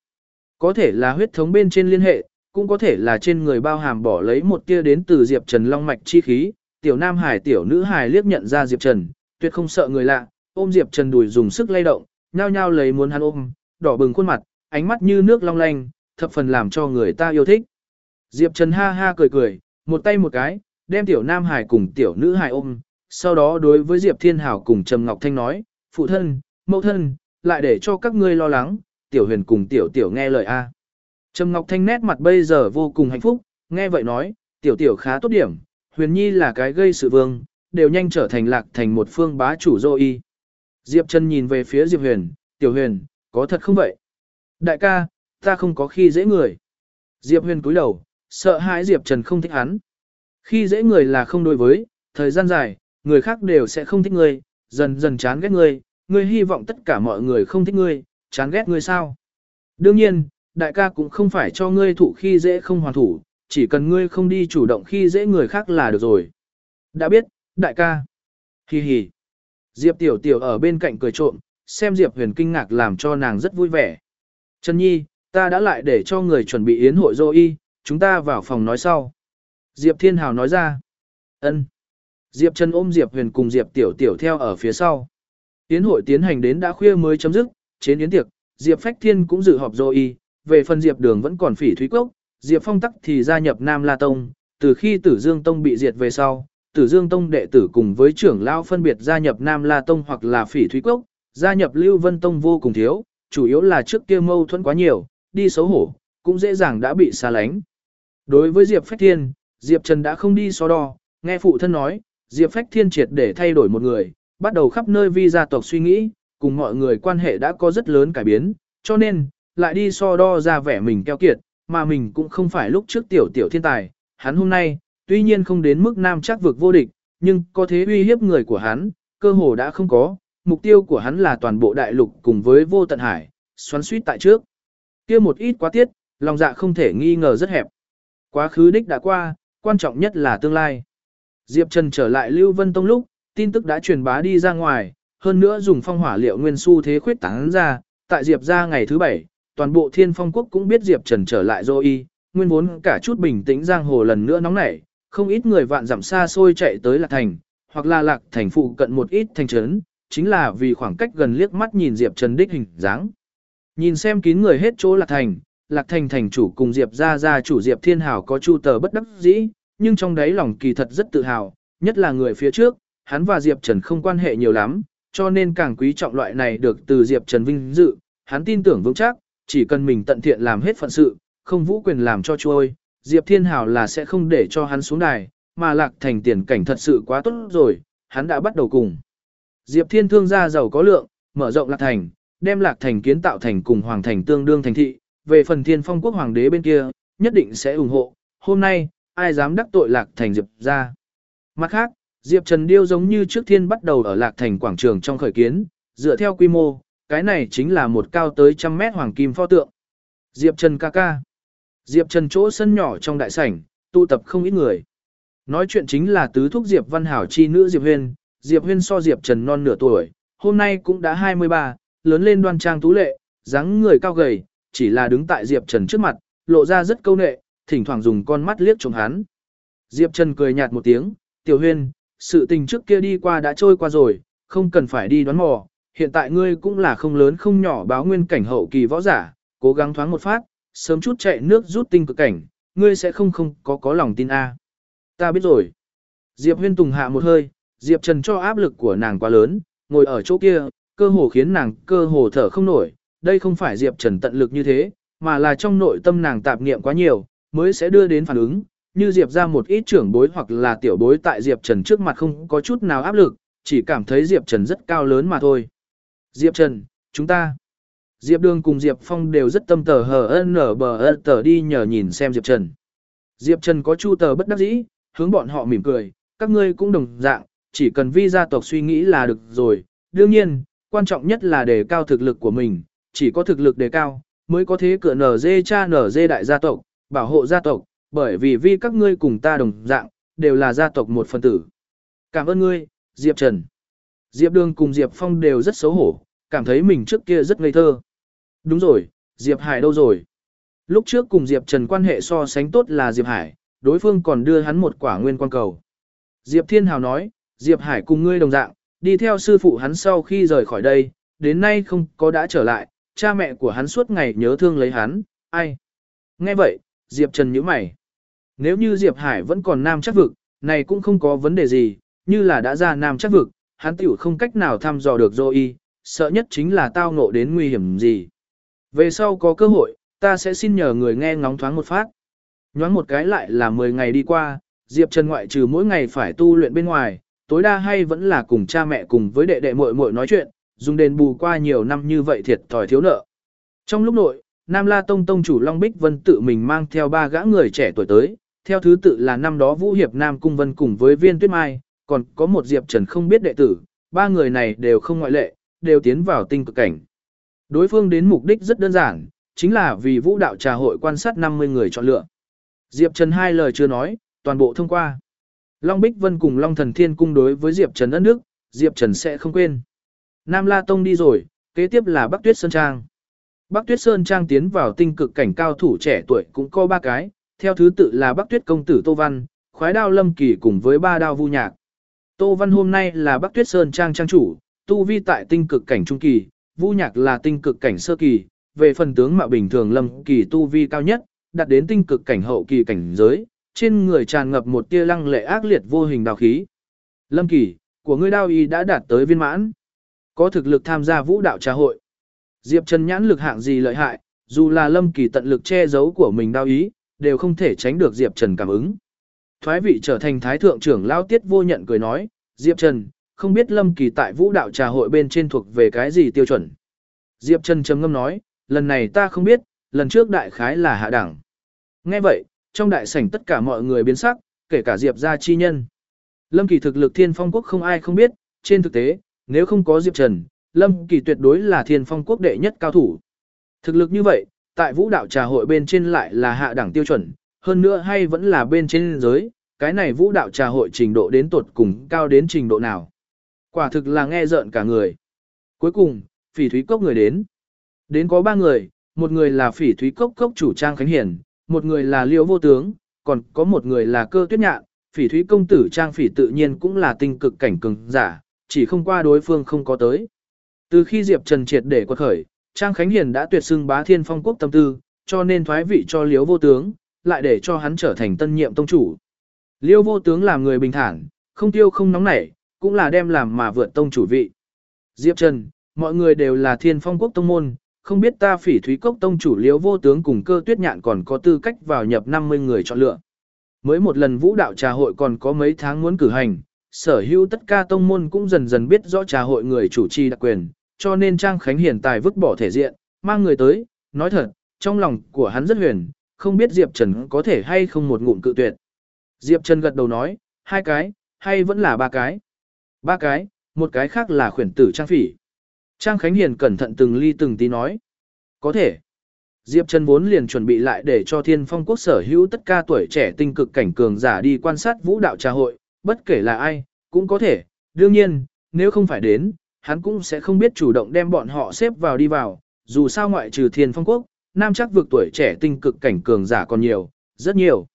có thể là huyết thống bên trên liên hệ, cũng có thể là trên người bao hàm bỏ lấy một tia đến từ Diệp Trần long mạch chi khí, tiểu nam hải tiểu nữ hải liếc nhận ra Diệp Trần, tuyệt không sợ người lạ, ôm Diệp Trần đùi dùng sức lay động, nhao nhao lấy muốn hắn ôm, đỏ bừng khuôn mặt, ánh mắt như nước long lanh, thập phần làm cho người ta yêu thích. Diệp Trần ha ha cười cười, một tay một cái, đem tiểu nam hải cùng tiểu nữ hải ôm, sau đó đối với Diệp Thiên Hảo cùng Trầm Ngọc Thanh nói, phụ thân, mẫu thân, lại để cho các ngươi lo lắng, tiểu huyền cùng tiểu tiểu nghe lời A. Trầm Ngọc Thanh nét mặt bây giờ vô cùng hạnh phúc, nghe vậy nói, tiểu tiểu khá tốt điểm, huyền nhi là cái gây sự vương, đều nhanh trở thành lạc thành một phương bá chủ dô y. Diệp Trần nhìn về phía Diệp Huyền, tiểu huyền, có thật không vậy? Đại ca, ta không có khi dễ người. Diệp Huyền cúi đầu, sợ hãi Diệp Trần không thích hắn. Khi dễ người là không đối với, thời gian dài, người khác đều sẽ không thích ngươi, dần dần chán ghét ngươi, ngươi hy vọng tất cả mọi người không thích ngươi, chán ghét ngươi sao? Đương nhiên, đại ca cũng không phải cho ngươi thủ khi dễ không hoàn thủ, chỉ cần ngươi không đi chủ động khi dễ người khác là được rồi. Đã biết, đại ca. Hi hi. Diệp Tiểu Tiểu ở bên cạnh cười trộm, xem Diệp Huyền kinh ngạc làm cho nàng rất vui vẻ. Trần Nhi, ta đã lại để cho người chuẩn bị yến hội dô y, chúng ta vào phòng nói sau. Diệp Thiên Hào nói ra. ân. Diệp Trần ôm Diệp Huyền cùng Diệp Tiểu Tiểu theo ở phía sau. Tiến hội tiến hành đến đã khuya mới chấm dứt, trên yến tiệc, Diệp Phách Thiên cũng dự họp rồi y, về phần Diệp Đường vẫn còn phỉ thúy cốc, Diệp Phong tắc thì gia nhập Nam La Tông, từ khi Tử Dương Tông bị diệt về sau, Tử Dương Tông đệ tử cùng với trưởng lão phân biệt gia nhập Nam La Tông hoặc là phỉ thúy cốc, gia nhập Lưu Vân Tông vô cùng thiếu, chủ yếu là trước kia mâu thuẫn quá nhiều, đi xấu hổ, cũng dễ dàng đã bị xa lánh. Đối với Diệp Phách Thiên, Diệp Trần đã không đi so đo, nghe phụ thân nói, Diệp Phách Thiên triệt để thay đổi một người, bắt đầu khắp nơi vi gia tộc suy nghĩ, cùng mọi người quan hệ đã có rất lớn cải biến, cho nên, lại đi so đo ra vẻ mình keo kiệt, mà mình cũng không phải lúc trước tiểu tiểu thiên tài, hắn hôm nay, tuy nhiên không đến mức nam chắc vực vô địch, nhưng có thế uy hiếp người của hắn, cơ hồ đã không có, mục tiêu của hắn là toàn bộ đại lục cùng với vô tận hải, xoắn suýt tại trước. kia một ít quá tiết, lòng dạ không thể nghi ngờ rất hẹp. Quá khứ đích đã qua, quan trọng nhất là tương lai. Diệp Trần trở lại Lưu Vân Tông lúc, tin tức đã truyền bá đi ra ngoài, hơn nữa dùng phong hỏa liệu nguyên su thế khuyết tán ra, tại Diệp ra ngày thứ bảy, toàn bộ thiên phong quốc cũng biết Diệp Trần trở lại rồi y, nguyên vốn cả chút bình tĩnh giang hồ lần nữa nóng nảy, không ít người vạn dặm xa xôi chạy tới Lạc Thành, hoặc là Lạc Thành phụ cận một ít thành trấn, chính là vì khoảng cách gần liếc mắt nhìn Diệp Trần đích hình dáng. Nhìn xem kín người hết chỗ Lạc Thành, Lạc Thành thành chủ cùng Diệp gia gia chủ Diệp Thiên Hảo có chu tờ bất đắc dĩ, nhưng trong đấy lòng kỳ thật rất tự hào, nhất là người phía trước, hắn và Diệp Trần không quan hệ nhiều lắm, cho nên càng quý trọng loại này được từ Diệp Trần vinh dự, hắn tin tưởng vững chắc, chỉ cần mình tận thiện làm hết phận sự, không vũ quyền làm cho trôi, Diệp Thiên Hảo là sẽ không để cho hắn xuống đài, mà Lạc Thành tiền cảnh thật sự quá tốt rồi, hắn đã bắt đầu cùng. Diệp Thiên thương gia giàu có lượng, mở rộng Lạc Thành, đem Lạc Thành kiến tạo thành cùng Hoàng Thành tương đương thành thị, về phần Thiên Phong quốc hoàng đế bên kia, nhất định sẽ ủng hộ. Hôm nay, ai dám đắc tội Lạc Thành Diệp ra. Mặt khác, Diệp Trần Điêu giống như trước thiên bắt đầu ở Lạc Thành quảng trường trong khởi kiến, dựa theo quy mô, cái này chính là một cao tới trăm mét hoàng kim pho tượng. Diệp Trần ca ca. Diệp Trần chỗ sân nhỏ trong đại sảnh, tụ tập không ít người. Nói chuyện chính là tứ thúc Diệp Văn Hảo chi nữ Diệp Huyên, Diệp Huyên so Diệp Trần non nửa tuổi, hôm nay cũng đã 23, lớn lên đoan trang tú lệ, dáng người cao gầy, chỉ là đứng tại Diệp Trần trước mặt, lộ ra rất câu nệ, thỉnh thoảng dùng con mắt liếc trông hắn. Diệp Trần cười nhạt một tiếng, tiểu huyên, sự tình trước kia đi qua đã trôi qua rồi, không cần phải đi đoán mò, hiện tại ngươi cũng là không lớn không nhỏ báo nguyên cảnh hậu kỳ võ giả, cố gắng thoáng một phát, sớm chút chạy nước rút tinh cực cảnh, ngươi sẽ không không có có lòng tin a. Ta biết rồi. Diệp Huyên Tùng hạ một hơi, Diệp Trần cho áp lực của nàng quá lớn, ngồi ở chỗ kia, cơ hồ khiến nàng cơ hồ thở không nổi, đây không phải Diệp Trần tận lực như thế, mà là trong nội tâm nàng tạp niệm quá nhiều, mới sẽ đưa đến phản ứng, như Diệp ra một ít trưởng bối hoặc là tiểu bối tại Diệp Trần trước mặt không có chút nào áp lực, chỉ cảm thấy Diệp Trần rất cao lớn mà thôi. Diệp Trần, chúng ta. Diệp Đường cùng Diệp Phong đều rất tâm tờ hờ nở bờ tờ đi nhờ nhìn xem Diệp Trần. Diệp Trần có chu tờ bất đắc dĩ, hướng bọn họ mỉm cười, các ngươi cũng đồng dạng, chỉ cần vi gia tộc suy nghĩ là được rồi. Đương nhiên, quan trọng nhất là đề cao thực lực của mình, chỉ có thực lực đề cao, mới có thế cửa nở dê cha nở dê đại gia tộc, bảo hộ gia tộc, bởi vì vi các ngươi cùng ta đồng dạng, đều là gia tộc một phần tử. Cảm ơn ngươi, Diệp Trần. Diệp Đường cùng Diệp Phong đều rất xấu hổ, cảm thấy mình trước kia rất ngây thơ. Đúng rồi, Diệp Hải đâu rồi? Lúc trước cùng Diệp Trần quan hệ so sánh tốt là Diệp Hải, đối phương còn đưa hắn một quả nguyên quan cầu. Diệp Thiên Hào nói, Diệp Hải cùng ngươi đồng dạng, đi theo sư phụ hắn sau khi rời khỏi đây, đến nay không có đã trở lại, cha mẹ của hắn suốt ngày nhớ thương lấy hắn, ai? Nghe vậy, Diệp Trần nhíu mày. Nếu như Diệp Hải vẫn còn nam chắc vực, này cũng không có vấn đề gì, như là đã ra nam chắc vực, hắn tiểu không cách nào thăm dò được Zoe, sợ nhất chính là tao ngộ đến nguy hiểm gì. Về sau có cơ hội, ta sẽ xin nhờ người nghe ngóng thoáng một phát. Nhoáng một cái lại là 10 ngày đi qua, Diệp Trần ngoại trừ mỗi ngày phải tu luyện bên ngoài, tối đa hay vẫn là cùng cha mẹ cùng với đệ đệ muội muội nói chuyện, dùng đền bù qua nhiều năm như vậy thiệt thòi thiếu nợ. Trong lúc nội, Nam La Tông Tông chủ Long Bích Vân tự mình mang theo ba gã người trẻ tuổi tới, theo thứ tự là năm đó Vũ Hiệp Nam Cung Vân cùng với Viên Tuyết Mai, còn có một Diệp Trần không biết đệ tử, ba người này đều không ngoại lệ, đều tiến vào tinh cực cảnh. Đối phương đến mục đích rất đơn giản, chính là vì vũ đạo trà hội quan sát 50 người chọn lựa. Diệp Trần hai lời chưa nói, toàn bộ thông qua. Long Bích Vân cùng Long Thần Thiên cung đối với Diệp Trần ân đức, Diệp Trần sẽ không quên. Nam La Tông đi rồi, kế tiếp là Bắc Tuyết Sơn Trang. Bắc Tuyết Sơn Trang tiến vào tinh cực cảnh cao thủ trẻ tuổi cũng có ba cái, theo thứ tự là Bắc Tuyết Công Tử Tô Văn, khói Đao Lâm Kỳ cùng với ba đao vu nhạc. Tô Văn hôm nay là Bắc Tuyết Sơn Trang Trang chủ, tu vi tại tinh cực cảnh trung kỳ, vu nhạc là tinh cực cảnh sơ kỳ, về phần tướng mạo bình thường Lâm Kỳ tu vi cao nhất, đạt đến tinh cực cảnh hậu kỳ cảnh giới, trên người tràn ngập một tia lăng lệ ác liệt vô hình đào khí. Lâm Kỳ, của ngươi đao y đã đạt tới viên mãn. Có thực lực tham gia vũ đạo trà hội. Diệp Trần nhãn lực hạng gì lợi hại, dù là Lâm Kỳ tận lực che giấu của mình đau ý, đều không thể tránh được Diệp Trần cảm ứng. Thoái vị trở thành thái thượng trưởng lao tiết vô nhận cười nói, Diệp Trần, không biết Lâm Kỳ tại vũ đạo trà hội bên trên thuộc về cái gì tiêu chuẩn. Diệp Trần trầm ngâm nói, lần này ta không biết, lần trước đại khái là hạ đẳng. Nghe vậy, trong đại sảnh tất cả mọi người biến sắc, kể cả Diệp gia chi nhân. Lâm Kỳ thực lực thiên phong quốc không ai không biết, trên thực tế, nếu không có Diệp Trần, Lâm Kỳ tuyệt đối là thiên phong quốc đệ nhất cao thủ. Thực lực như vậy, tại vũ đạo trà hội bên trên lại là hạ đẳng tiêu chuẩn, hơn nữa hay vẫn là bên trên giới, cái này vũ đạo trà hội trình độ đến tột cùng cao đến trình độ nào. Quả thực là nghe rợn cả người. Cuối cùng, phỉ thúy cốc người đến. Đến có ba người, một người là phỉ thúy cốc cốc chủ Trang Khánh Hiển, một người là liễu vô tướng, còn có một người là cơ tuyết nhạn, phỉ thúy công tử Trang phỉ tự nhiên cũng là tinh cực cảnh cường giả, chỉ không qua đối phương không có tới. Từ khi Diệp Trần triệt để quật khởi, Trang Khánh Hiền đã tuyệt xưng bá thiên phong quốc tâm tư, cho nên thoái vị cho liễu vô tướng, lại để cho hắn trở thành tân nhiệm tông chủ. Liêu vô tướng làm người bình thản, không tiêu không nóng nảy, cũng là đem làm mà vượt tông chủ vị. Diệp Trần, mọi người đều là thiên phong quốc tông môn, không biết ta phỉ thúy cốc tông chủ liễu vô tướng cùng cơ tuyết nhạn còn có tư cách vào nhập 50 người chọn lựa. Mới một lần vũ đạo trà hội còn có mấy tháng muốn cử hành, sở hữu tất cả tông môn cũng dần dần biết rõ trà hội người chủ trì đặc quyền, cho nên Trang Khánh Hiền tài vứt bỏ thể diện, mang người tới, nói thật, trong lòng của hắn rất huyền, không biết Diệp Trần có thể hay không một ngụm cự tuyệt. Diệp Trần gật đầu nói, hai cái, hay vẫn là ba cái? Ba cái, một cái khác là khuyển tử Trang Phỉ. Trang Khánh Hiền cẩn thận từng ly từng tí nói. Có thể. Diệp Trần vốn liền chuẩn bị lại để cho Thiên Phong Quốc sở hữu tất cả tuổi trẻ tinh cực cảnh cường giả đi quan sát vũ đạo trà hội, bất kể là ai, cũng có thể. Đương nhiên, nếu không phải đến, hắn cũng sẽ không biết chủ động đem bọn họ xếp vào đi vào, dù sao ngoại trừ Thiên Phong Quốc, nam chắc vượt tuổi trẻ tinh cực cảnh cường giả còn nhiều, rất nhiều.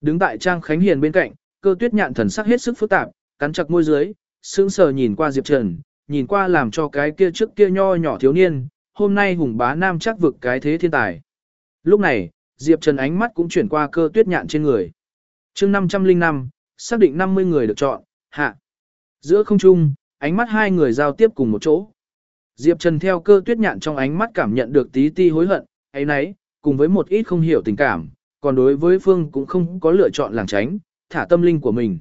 Đứng tại Trang Khánh Hiền bên cạnh, cơ tuyết nhạn thần sắc hết sức phức tạp, cắn chặt môi dưới, sững sờ nhìn qua Diệp Trần, nhìn qua làm cho cái kia trước kia nho nhỏ thiếu niên, hôm nay hùng bá nam chắc vực cái thế thiên tài. Lúc này, Diệp Trần ánh mắt cũng chuyển qua cơ tuyết nhạn trên người. chương 505, xác định 50 người được chọn, hạ. Giữa không trung, ánh mắt hai người giao tiếp cùng một chỗ. Diệp Trần theo cơ tuyết nhạn trong ánh mắt cảm nhận được tí ti hối hận, ấy nấy, cùng với một ít không hiểu tình cảm, còn đối với Phương cũng không có lựa chọn làng tránh, thả tâm linh của mình.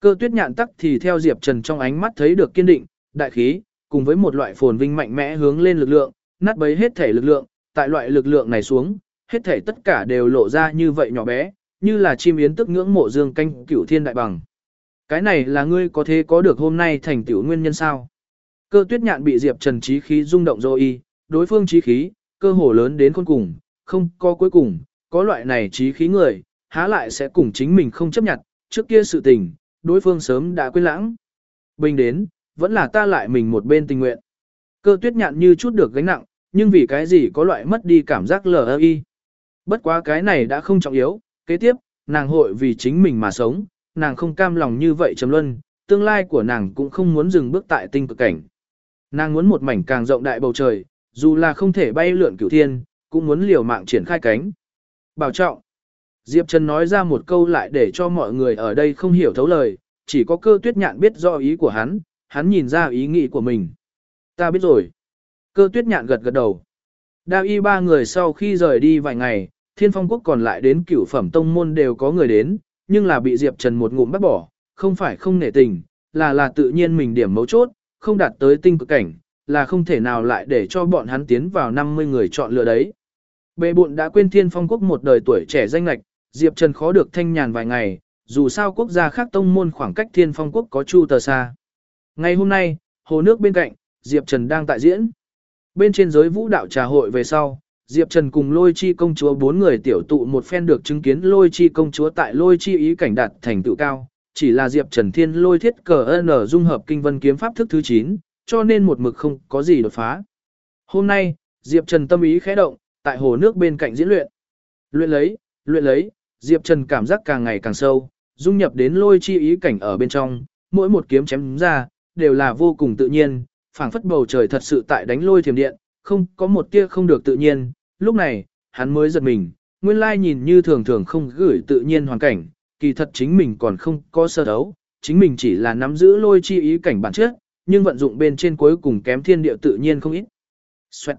Cơ tuyết nhạn tắc thì theo Diệp Trần trong ánh mắt thấy được kiên định, đại khí, cùng với một loại phồn vinh mạnh mẽ hướng lên lực lượng, nát bấy hết thể lực lượng, tại loại lực lượng này xuống, hết thể tất cả đều lộ ra như vậy nhỏ bé, như là chim yến tức ngưỡng mộ dương canh cửu thiên đại bằng. Cái này là ngươi có thế có được hôm nay thành tiểu nguyên nhân sao? Cơ tuyết nhạn bị Diệp Trần trí khí rung động rồi y, đối phương trí khí, cơ hồ lớn đến khôn cùng, không có cuối cùng, có loại này trí khí người, há lại sẽ cùng chính mình không chấp nhận, trước kia sự tình, đối phương sớm đã quên lãng. Bình đến, vẫn là ta lại mình một bên tình nguyện. Cơ tuyết nhạn như chút được gánh nặng, nhưng vì cái gì có loại mất đi cảm giác lờ y. Bất quá cái này đã không trọng yếu, kế tiếp, nàng hội vì chính mình mà sống, nàng không cam lòng như vậy trầm luân, tương lai của nàng cũng không muốn dừng bước tại tinh cực cảnh. Nàng muốn một mảnh càng rộng đại bầu trời, dù là không thể bay lượn cửu thiên, cũng muốn liều mạng triển khai cánh. Bảo trọng. Diệp Trần nói ra một câu lại để cho mọi người ở đây không hiểu thấu lời, chỉ có cơ tuyết nhạn biết do ý của hắn, hắn nhìn ra ý nghĩ của mình. Ta biết rồi. Cơ tuyết nhạn gật gật đầu. Đa y ba người sau khi rời đi vài ngày, thiên phong quốc còn lại đến cửu phẩm tông môn đều có người đến, nhưng là bị Diệp Trần một ngụm bắt bỏ, không phải không nể tình, là là tự nhiên mình điểm mấu chốt, không đạt tới tinh cực cảnh, là không thể nào lại để cho bọn hắn tiến vào 50 người chọn lựa đấy. Bệ bộn đã quên thiên phong quốc một đời tuổi trẻ danh lạch, Diệp Trần khó được thanh nhàn vài ngày, dù sao quốc gia khác tông môn khoảng cách thiên phong quốc có chu tờ xa. Ngày hôm nay, hồ nước bên cạnh, Diệp Trần đang tại diễn. Bên trên giới vũ đạo trà hội về sau, Diệp Trần cùng lôi chi công chúa bốn người tiểu tụ một phen được chứng kiến lôi chi công chúa tại lôi chi ý cảnh đạt thành tựu cao. Chỉ là Diệp Trần Thiên lôi thiết cờ N dung hợp kinh vân kiếm pháp thức thứ 9, cho nên một mực không có gì đột phá. Hôm nay, Diệp Trần tâm ý khẽ động, tại hồ nước bên cạnh diễn luyện. Luyện lấy, luyện lấy, Diệp Trần cảm giác càng ngày càng sâu, dung nhập đến lôi chi ý cảnh ở bên trong, mỗi một kiếm chém ra, đều là vô cùng tự nhiên, phảng phất bầu trời thật sự tại đánh lôi thiểm điện, không có một tia không được tự nhiên, lúc này, hắn mới giật mình, nguyên lai nhìn như thường thường không gửi tự nhiên hoàn cảnh, kỳ thật chính mình còn không có sơ đấu, chính mình chỉ là nắm giữ lôi chi ý cảnh bản chất, nhưng vận dụng bên trên cuối cùng kém thiên địa tự nhiên không ít. Xoẹt.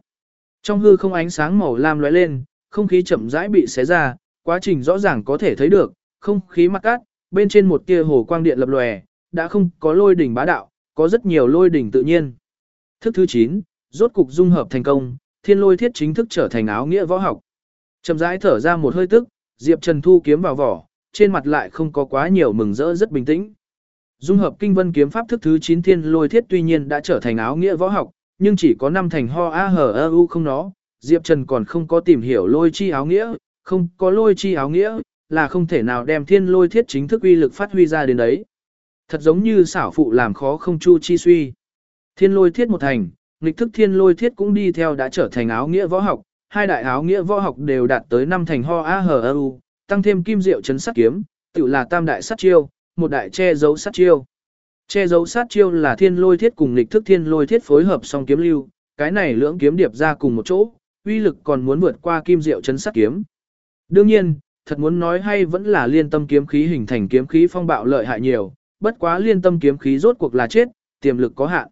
Trong hư không ánh sáng màu lam lóe lên, không khí chậm rãi bị xé ra, quá trình rõ ràng có thể thấy được, không khí mắc cát, bên trên một tia hồ quang điện lập lòe, đã không có lôi đỉnh bá đạo, có rất nhiều lôi đỉnh tự nhiên. Thức thứ 9, rốt cục dung hợp thành công, thiên lôi thiết chính thức trở thành áo nghĩa võ học. Chậm rãi thở ra một hơi tức, Diệp Trần thu kiếm vào vỏ, trên mặt lại không có quá nhiều mừng rỡ rất bình tĩnh. Dung hợp kinh vân kiếm pháp thức thứ 9 thiên lôi thiết tuy nhiên đã trở thành áo nghĩa võ học, nhưng chỉ có năm thành ho a hở a u không nó, Diệp Trần còn không có tìm hiểu lôi chi áo nghĩa, không có lôi chi áo nghĩa, là không thể nào đem thiên lôi thiết chính thức uy lực phát huy ra đến đấy. Thật giống như xảo phụ làm khó không chu chi suy. Thiên lôi thiết một thành, nghịch thức thiên lôi thiết cũng đi theo đã trở thành áo nghĩa võ học, hai đại áo nghĩa võ học đều đạt tới năm thành ho a hờ u, tăng thêm kim diệu chấn sát kiếm, tự là tam đại sát chiêu, một đại che giấu sát chiêu. Che giấu sát chiêu là thiên lôi thiết cùng nghịch thức thiên lôi thiết phối hợp song kiếm lưu, cái này lưỡng kiếm điệp ra cùng một chỗ, uy lực còn muốn vượt qua kim diệu chấn sát kiếm. Đương nhiên, thật muốn nói hay vẫn là liên tâm kiếm khí hình thành kiếm khí phong bạo lợi hại nhiều, bất quá liên tâm kiếm khí rốt cuộc là chết, tiềm lực có hạn.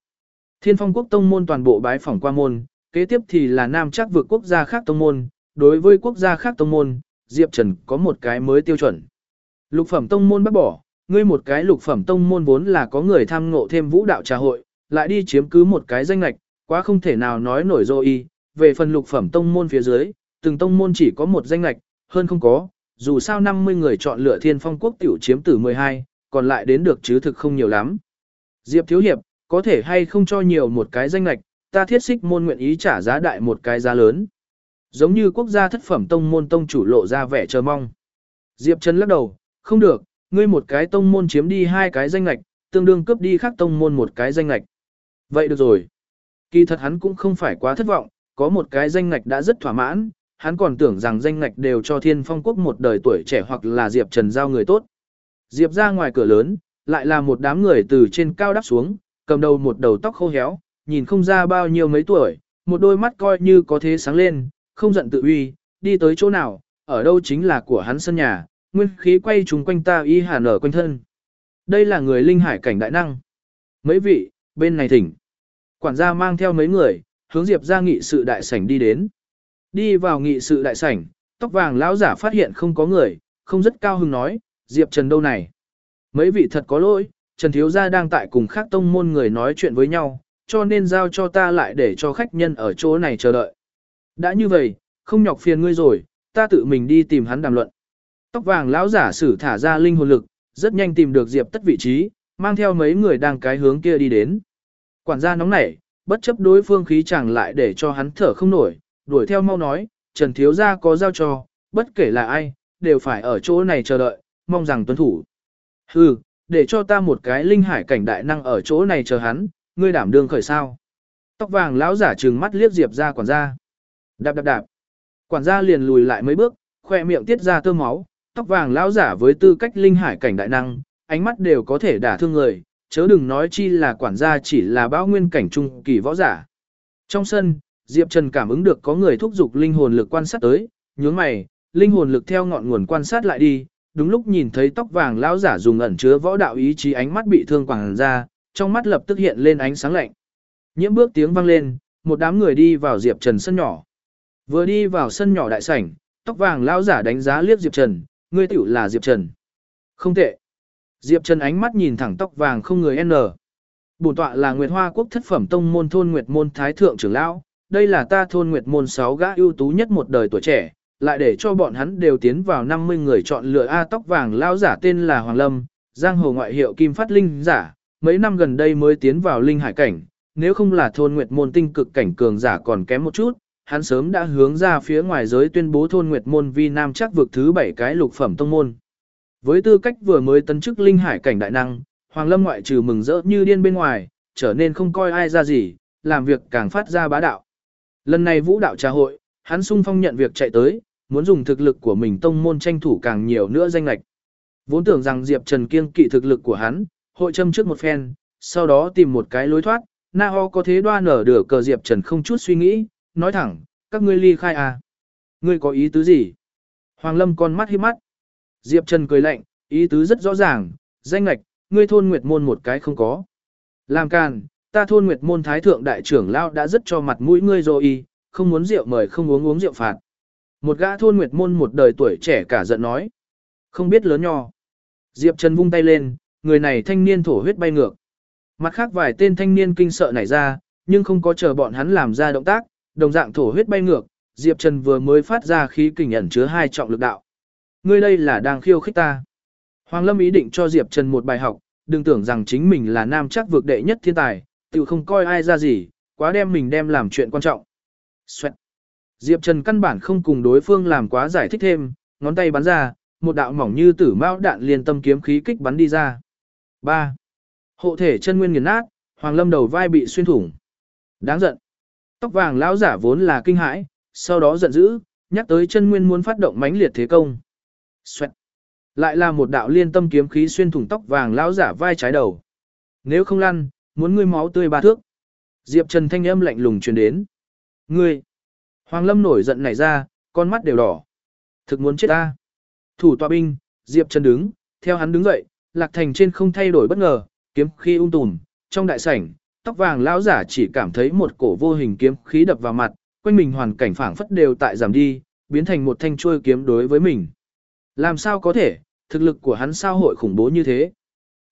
Thiên phong quốc tông môn toàn bộ bái phỏng qua môn, kế tiếp thì là nam chắc vượt quốc gia khác tông môn, đối với quốc gia khác tông môn, Diệp Trần có một cái mới tiêu chuẩn. Lục phẩm tông môn bắt bỏ, ngươi một cái lục phẩm tông môn vốn là có người tham ngộ thêm vũ đạo trà hội, lại đi chiếm cứ một cái danh lạch, quá không thể nào nói nổi dô y. Về phần lục phẩm tông môn phía dưới, từng tông môn chỉ có một danh lạch, hơn không có, dù sao 50 người chọn lựa thiên phong quốc tiểu chiếm tử 12, còn lại đến được chứ thực không nhiều lắm. Diệp Thiếu Hiệp, có thể hay không cho nhiều một cái danh lệch, ta thiết xích môn nguyện ý trả giá đại một cái giá lớn. Giống như quốc gia thất phẩm tông môn tông chủ lộ ra vẻ chờ mong. Diệp Trần lắc đầu, không được, ngươi một cái tông môn chiếm đi hai cái danh lệch, tương đương cướp đi khác tông môn một cái danh lệch. Vậy được rồi. Kỳ thật hắn cũng không phải quá thất vọng, có một cái danh ngạch đã rất thỏa mãn, hắn còn tưởng rằng danh ngạch đều cho thiên phong quốc một đời tuổi trẻ hoặc là Diệp Trần giao người tốt. Diệp ra ngoài cửa lớn, lại là một đám người từ trên cao đắp xuống, cầm đầu một đầu tóc khô héo, nhìn không ra bao nhiêu mấy tuổi, một đôi mắt coi như có thế sáng lên, không giận tự uy, đi tới chỗ nào, ở đâu chính là của hắn sân nhà, nguyên khí quay chúng quanh ta y hàn ở quanh thân. Đây là người linh hải cảnh đại năng. Mấy vị, bên này thỉnh. Quản gia mang theo mấy người, hướng Diệp ra nghị sự đại sảnh đi đến. Đi vào nghị sự đại sảnh, tóc vàng lão giả phát hiện không có người, không rất cao hứng nói, Diệp Trần đâu này. Mấy vị thật có lỗi, Trần Thiếu Gia đang tại cùng khác tông môn người nói chuyện với nhau, cho nên giao cho ta lại để cho khách nhân ở chỗ này chờ đợi. Đã như vậy, không nhọc phiền ngươi rồi, ta tự mình đi tìm hắn đàm luận. Tóc vàng lão giả sử thả ra linh hồn lực, rất nhanh tìm được Diệp tất vị trí, mang theo mấy người đang cái hướng kia đi đến. Quản gia nóng nảy, bất chấp đối phương khí chẳng lại để cho hắn thở không nổi, đuổi theo mau nói, Trần Thiếu Gia có giao cho, bất kể là ai, đều phải ở chỗ này chờ đợi, mong rằng tuân thủ. Hừ, để cho ta một cái linh hải cảnh đại năng ở chỗ này chờ hắn, ngươi đảm đương khởi sao. Tóc vàng lão giả trừng mắt liếc Diệp ra quản gia. Đạp đạp đạp. Quản gia liền lùi lại mấy bước, khoe miệng tiết ra tơ máu, tóc vàng lão giả với tư cách linh hải cảnh đại năng, ánh mắt đều có thể đả thương người, chớ đừng nói chi là quản gia chỉ là bão nguyên cảnh trung kỳ võ giả. Trong sân, Diệp Trần cảm ứng được có người thúc giục linh hồn lực quan sát tới, nhướng mày, linh hồn lực theo ngọn nguồn quan sát lại đi, đúng lúc nhìn thấy tóc vàng lão giả dùng ẩn chứa võ đạo ý chí ánh mắt bị thương quảng ra, trong mắt lập tức hiện lên ánh sáng lạnh. Nhiễm bước tiếng vang lên, một đám người đi vào Diệp Trần sân nhỏ. Vừa đi vào sân nhỏ đại sảnh, tóc vàng lão giả đánh giá liếc Diệp Trần, ngươi tiểu là Diệp Trần. Không tệ. Diệp Trần ánh mắt nhìn thẳng tóc vàng không người N. Bổn tọa là Nguyệt Hoa Quốc thất phẩm tông môn thôn Nguyệt môn thái thượng trưởng lão, đây là ta thôn Nguyệt môn sáu gã ưu tú nhất một đời tuổi trẻ, lại để cho bọn hắn đều tiến vào 50 người chọn lựa A tóc vàng lão giả tên là Hoàng Lâm, giang hồ ngoại hiệu Kim Phát Linh giả, mấy năm gần đây mới tiến vào linh hải cảnh, nếu không là thôn Nguyệt môn tinh cực cảnh cường giả còn kém một chút, hắn sớm đã hướng ra phía ngoài giới tuyên bố thôn Nguyệt môn vi nam chắc vực thứ bảy cái lục phẩm tông môn. Với tư cách vừa mới tấn chức linh hải cảnh đại năng, Hoàng Lâm ngoại trừ mừng rỡ như điên bên ngoài, trở nên không coi ai ra gì, làm việc càng phát ra bá đạo. Lần này vũ đạo trà hội, hắn sung phong nhận việc chạy tới, muốn dùng thực lực của mình tông môn tranh thủ càng nhiều nữa danh lệch Vốn tưởng rằng Diệp Trần kiêng kỵ thực lực của hắn, hội châm trước một phen, sau đó tìm một cái lối thoát, na ho có thế đoan nở đửa cờ Diệp Trần không chút suy nghĩ, nói thẳng, các ngươi ly khai à. Ngươi có ý tứ gì? Hoàng Lâm con mắt hiếp mắt. Diệp Trần cười lạnh, ý tứ rất rõ ràng, danh lệch ngươi thôn nguyệt môn một cái không có. Làm càn, ta thôn nguyệt môn thái thượng đại trưởng lao đã rất cho mặt mũi ngươi rồi y, không muốn rượu mời không uống uống rượu phạt. Một gã thôn nguyệt môn một đời tuổi trẻ cả giận nói. Không biết lớn nho. Diệp Trần vung tay lên, người này thanh niên thổ huyết bay ngược. Mặt khác vài tên thanh niên kinh sợ nảy ra, nhưng không có chờ bọn hắn làm ra động tác, đồng dạng thổ huyết bay ngược, Diệp Trần vừa mới phát ra khí kình ẩn chứa hai trọng lực đạo. Ngươi đây là đang khiêu khích ta. Hoàng Lâm ý định cho Diệp Trần một bài học, đừng tưởng rằng chính mình là nam chắc vượt đệ nhất thiên tài, tự không coi ai ra gì, quá đem mình đem làm chuyện quan trọng. Xoẹt. Diệp Trần căn bản không cùng đối phương làm quá giải thích thêm, ngón tay bắn ra, một đạo mỏng như tử mao đạn liền tâm kiếm khí kích bắn đi ra. 3. Hộ thể chân nguyên nghiền nát, Hoàng Lâm đầu vai bị xuyên thủng. Đáng giận. Tóc vàng lão giả vốn là kinh hãi, sau đó giận dữ, nhắc tới chân nguyên muốn phát động mãnh liệt thế công. Xoẹt. Lại là một đạo liên tâm kiếm khí xuyên thủng tóc vàng lão giả vai trái đầu. Nếu không lăn, muốn ngươi máu tươi ba thước. Diệp Trần thanh âm lạnh lùng truyền đến. Ngươi. Hoàng Lâm nổi giận nảy ra, con mắt đều đỏ. Thực muốn chết ta. Thủ tọa binh, Diệp Trần đứng, theo hắn đứng dậy, Lạc Thành trên không thay đổi bất ngờ, kiếm khí ung tùm, trong đại sảnh, tóc vàng lão giả chỉ cảm thấy một cổ vô hình kiếm khí đập vào mặt, quanh mình hoàn cảnh phảng phất đều tại giảm đi, biến thành một thanh chuôi kiếm đối với mình. Làm sao có thể, thực lực của hắn sao hội khủng bố như thế?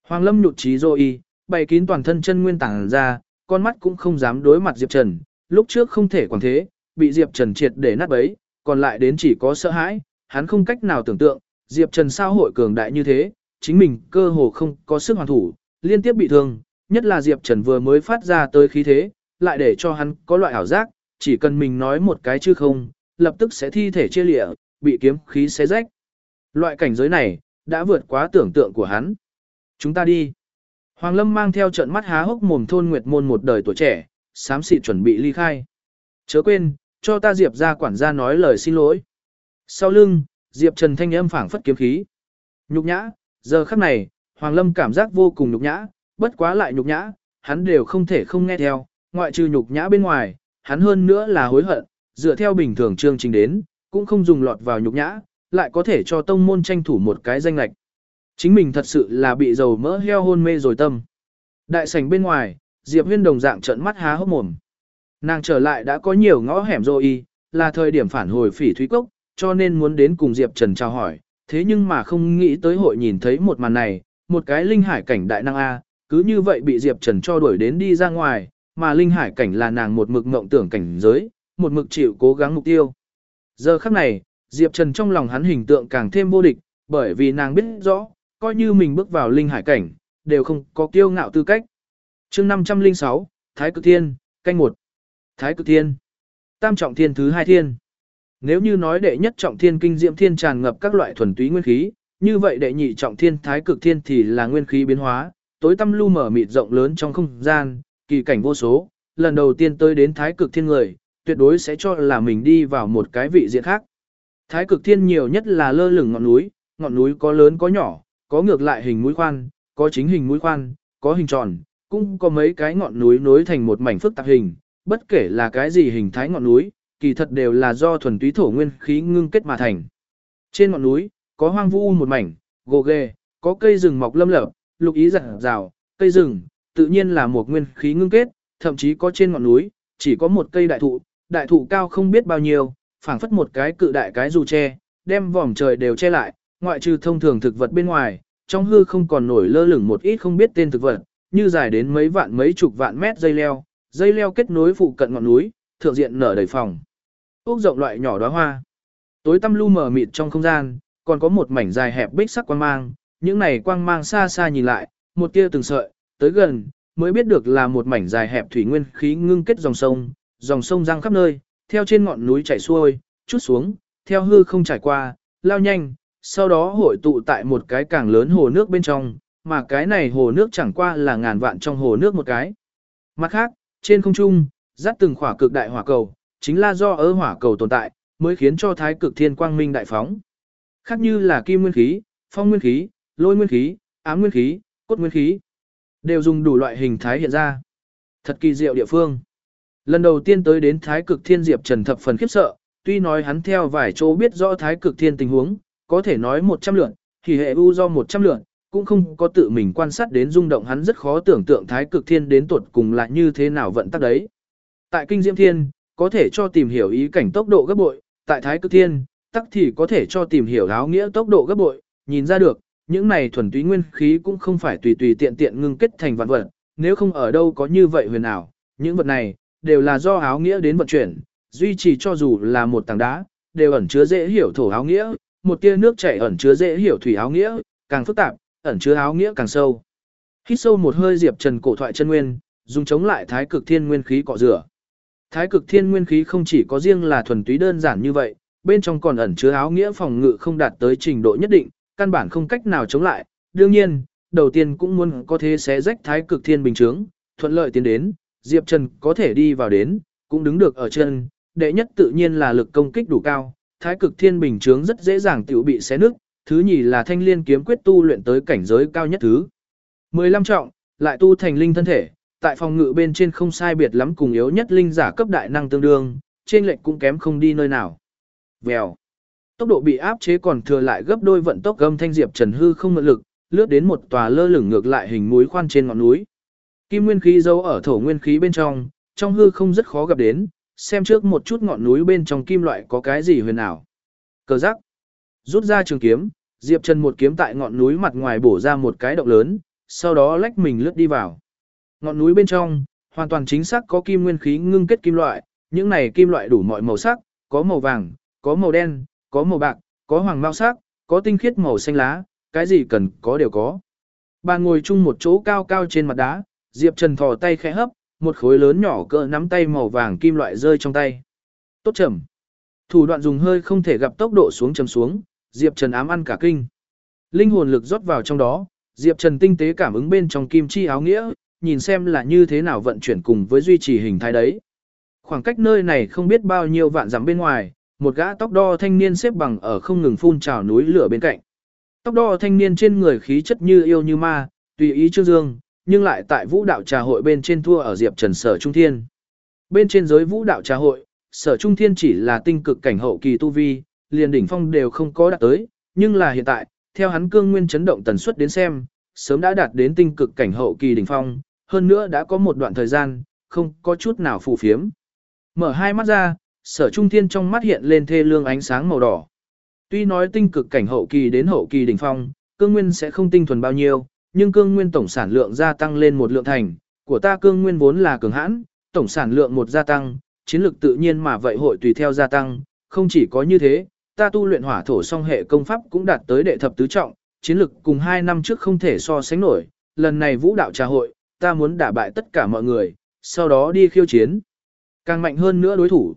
Hoàng Lâm nhụt chí rồi, bày kín toàn thân chân nguyên tàng ra, con mắt cũng không dám đối mặt Diệp Trần, lúc trước không thể quản thế, bị Diệp Trần triệt để nát bấy, còn lại đến chỉ có sợ hãi, hắn không cách nào tưởng tượng, Diệp Trần sao hội cường đại như thế, chính mình cơ hồ không có sức hoàn thủ, liên tiếp bị thương, nhất là Diệp Trần vừa mới phát ra tới khí thế, lại để cho hắn có loại ảo giác, chỉ cần mình nói một cái chứ không, lập tức sẽ thi thể chia lịa, bị kiếm khí xé rách. Loại cảnh giới này, đã vượt quá tưởng tượng của hắn. Chúng ta đi. Hoàng Lâm mang theo trận mắt há hốc mồm thôn nguyệt môn một đời tuổi trẻ, sám xịt chuẩn bị ly khai. Chớ quên, cho ta Diệp ra quản gia nói lời xin lỗi. Sau lưng, Diệp Trần thanh âm phảng phất kiếm khí. Nhục nhã, giờ khắc này, Hoàng Lâm cảm giác vô cùng nhục nhã, bất quá lại nhục nhã, hắn đều không thể không nghe theo, ngoại trừ nhục nhã bên ngoài, hắn hơn nữa là hối hận, dựa theo bình thường chương trình đến, cũng không dùng lọt vào nhục nhã, lại có thể cho tông môn tranh thủ một cái danh lệch. Chính mình thật sự là bị dầu mỡ heo hôn mê rồi tâm. Đại sảnh bên ngoài, Diệp Huyên đồng dạng trợn mắt há hốc mồm. Nàng trở lại đã có nhiều ngõ hẻm rồi là thời điểm phản hồi phỉ thúy cốc, cho nên muốn đến cùng Diệp Trần chào hỏi, thế nhưng mà không nghĩ tới hội nhìn thấy một màn này, một cái linh hải cảnh đại năng A, cứ như vậy bị Diệp Trần cho đuổi đến đi ra ngoài, mà linh hải cảnh là nàng một mực mộng tưởng cảnh giới, một mực chịu cố gắng mục tiêu. Giờ khắc này, Diệp Trần trong lòng hắn hình tượng càng thêm vô địch, bởi vì nàng biết rõ, coi như mình bước vào linh hải cảnh, đều không có kiêu ngạo tư cách. chương 506, Thái Cực Thiên, canh một Thái Cực Thiên, Tam Trọng Thiên thứ hai Thiên. Nếu như nói đệ nhất Trọng Thiên kinh diệm thiên tràn ngập các loại thuần túy nguyên khí, như vậy đệ nhị Trọng Thiên Thái Cực Thiên thì là nguyên khí biến hóa, tối tâm lu mở mịt rộng lớn trong không gian, kỳ cảnh vô số, lần đầu tiên tới đến Thái Cực Thiên người, tuyệt đối sẽ cho là mình đi vào một cái vị diện khác. Thái Cực Thiên nhiều nhất là lơ lửng ngọn núi, ngọn núi có lớn có nhỏ, có ngược lại hình mũi khoan, có chính hình mũi khoan, có hình tròn, cũng có mấy cái ngọn núi nối thành một mảnh phức tạp hình, bất kể là cái gì hình thái ngọn núi, kỳ thật đều là do thuần túy thổ nguyên khí ngưng kết mà thành. Trên ngọn núi, có hoang vu một mảnh, gồ ghề, có cây rừng mọc lâm lập, lục ý rạng rào, cây rừng, tự nhiên là một nguyên khí ngưng kết, thậm chí có trên ngọn núi, chỉ có một cây đại thụ, đại thụ cao không biết bao nhiêu, phảng phất một cái cự đại cái dù che, đem vòm trời đều che lại, ngoại trừ thông thường thực vật bên ngoài, trong hư không còn nổi lơ lửng một ít không biết tên thực vật, như dài đến mấy vạn mấy chục vạn mét dây leo, dây leo kết nối phụ cận ngọn núi, thượng diện nở đầy phòng. Úc rộng loại nhỏ đóa hoa. Tối tăm lu mờ mịt trong không gian, còn có một mảnh dài hẹp bích sắc quang mang, những này quang mang xa xa nhìn lại, một tia từng sợi, tới gần, mới biết được là một mảnh dài hẹp thủy nguyên khí ngưng kết dòng sông, dòng sông răng khắp nơi, theo trên ngọn núi chảy xuôi, chút xuống, theo hư không trải qua, lao nhanh, sau đó hội tụ tại một cái càng lớn hồ nước bên trong, mà cái này hồ nước chẳng qua là ngàn vạn trong hồ nước một cái. Mặt khác, trên không trung, dắt từng khỏa cực đại hỏa cầu, chính là do ớ hỏa cầu tồn tại, mới khiến cho thái cực thiên quang minh đại phóng. Khác như là kim nguyên khí, phong nguyên khí, lôi nguyên khí, ám nguyên khí, cốt nguyên khí, đều dùng đủ loại hình thái hiện ra. Thật kỳ diệu địa phương. Lần đầu tiên tới đến Thái Cực Thiên Diệp Trần thập phần khiếp sợ, tuy nói hắn theo vài chỗ biết rõ Thái Cực Thiên tình huống, có thể nói 100 lượn, thì hệ u do 100 lượn, cũng không có tự mình quan sát đến rung động hắn rất khó tưởng tượng Thái Cực Thiên đến tuột cùng là như thế nào vận tắc đấy. Tại Kinh Diễm Thiên, có thể cho tìm hiểu ý cảnh tốc độ gấp bội, tại Thái Cực Thiên, tắc thì có thể cho tìm hiểu áo nghĩa tốc độ gấp bội, nhìn ra được, những này thuần túy nguyên khí cũng không phải tùy tùy tiện tiện ngưng kết thành vạn vật, nếu không ở đâu có như vậy huyền ảo, những vật này đều là do áo nghĩa đến vận chuyển, duy trì cho dù là một tảng đá, đều ẩn chứa dễ hiểu thổ áo nghĩa, một tia nước chảy ẩn chứa dễ hiểu thủy áo nghĩa, càng phức tạp, ẩn chứa áo nghĩa càng sâu. Hít sâu một hơi Diệp Trần cổ thoại chân nguyên, dùng chống lại Thái Cực Thiên nguyên khí cọ rửa. Thái Cực Thiên nguyên khí không chỉ có riêng là thuần túy đơn giản như vậy, bên trong còn ẩn chứa áo nghĩa phòng ngự không đạt tới trình độ nhất định, căn bản không cách nào chống lại. Đương nhiên, đầu tiên cũng muốn có thế xé rách Thái Cực Thiên bình chướng, thuận lợi tiến đến, Diệp Trần có thể đi vào đến, cũng đứng được ở chân, đệ nhất tự nhiên là lực công kích đủ cao, thái cực thiên bình chướng rất dễ dàng tiểu bị xé nứt, thứ nhì là thanh liên kiếm quyết tu luyện tới cảnh giới cao nhất thứ. 15 trọng, lại tu thành linh thân thể, tại phòng ngự bên trên không sai biệt lắm cùng yếu nhất linh giả cấp đại năng tương đương, trên lệnh cũng kém không đi nơi nào. Vèo. Tốc độ bị áp chế còn thừa lại gấp đôi vận tốc gầm thanh diệp trần hư không mượn lực, lướt đến một tòa lơ lửng ngược lại hình núi khoan trên ngọn núi. Kim nguyên khí giấu ở thổ nguyên khí bên trong, trong hư không rất khó gặp đến, xem trước một chút ngọn núi bên trong kim loại có cái gì huyền ảo. Cờ giác. Rút ra trường kiếm, Diệp Trần một kiếm tại ngọn núi mặt ngoài bổ ra một cái động lớn, sau đó lách mình lướt đi vào. Ngọn núi bên trong, hoàn toàn chính xác có kim nguyên khí ngưng kết kim loại, những này kim loại đủ mọi màu sắc, có màu vàng, có màu đen, có màu bạc, có hoàng mao sắc, có tinh khiết màu xanh lá, cái gì cần có đều có. Bà ngồi chung một chỗ cao cao trên mặt đá, Diệp Trần thò tay khẽ hấp, một khối lớn nhỏ cỡ nắm tay màu vàng kim loại rơi trong tay. Tốt chậm. Thủ đoạn dùng hơi không thể gặp tốc độ xuống chầm xuống, Diệp Trần ám ăn cả kinh. Linh hồn lực rót vào trong đó, Diệp Trần tinh tế cảm ứng bên trong kim chi áo nghĩa, nhìn xem là như thế nào vận chuyển cùng với duy trì hình thái đấy. Khoảng cách nơi này không biết bao nhiêu vạn dặm bên ngoài, một gã tóc đo thanh niên xếp bằng ở không ngừng phun trào núi lửa bên cạnh. Tóc đo thanh niên trên người khí chất như yêu như ma, tùy ý trương dương, nhưng lại tại vũ đạo trà hội bên trên thua ở Diệp Trần Sở Trung Thiên. Bên trên giới vũ đạo trà hội, Sở Trung Thiên chỉ là tinh cực cảnh hậu kỳ tu vi, liền đỉnh phong đều không có đạt tới, nhưng là hiện tại, theo hắn cương nguyên chấn động tần suất đến xem, sớm đã đạt đến tinh cực cảnh hậu kỳ đỉnh phong, hơn nữa đã có một đoạn thời gian, không có chút nào phù phiếm. Mở hai mắt ra, sở trung thiên trong mắt hiện lên thê lương ánh sáng màu đỏ. Tuy nói tinh cực cảnh hậu kỳ đến hậu kỳ đỉnh phong, cương nguyên sẽ không tinh thuần bao nhiêu, nhưng cương nguyên tổng sản lượng gia tăng lên một lượng thành, của ta cương nguyên vốn là cường hãn, tổng sản lượng một gia tăng, chiến lực tự nhiên mà vậy hội tùy theo gia tăng, không chỉ có như thế, ta tu luyện hỏa thổ song hệ công pháp cũng đạt tới đệ thập tứ trọng, chiến lực cùng hai năm trước không thể so sánh nổi, lần này vũ đạo trà hội, ta muốn đả bại tất cả mọi người, sau đó đi khiêu chiến. Càng mạnh hơn nữa đối thủ.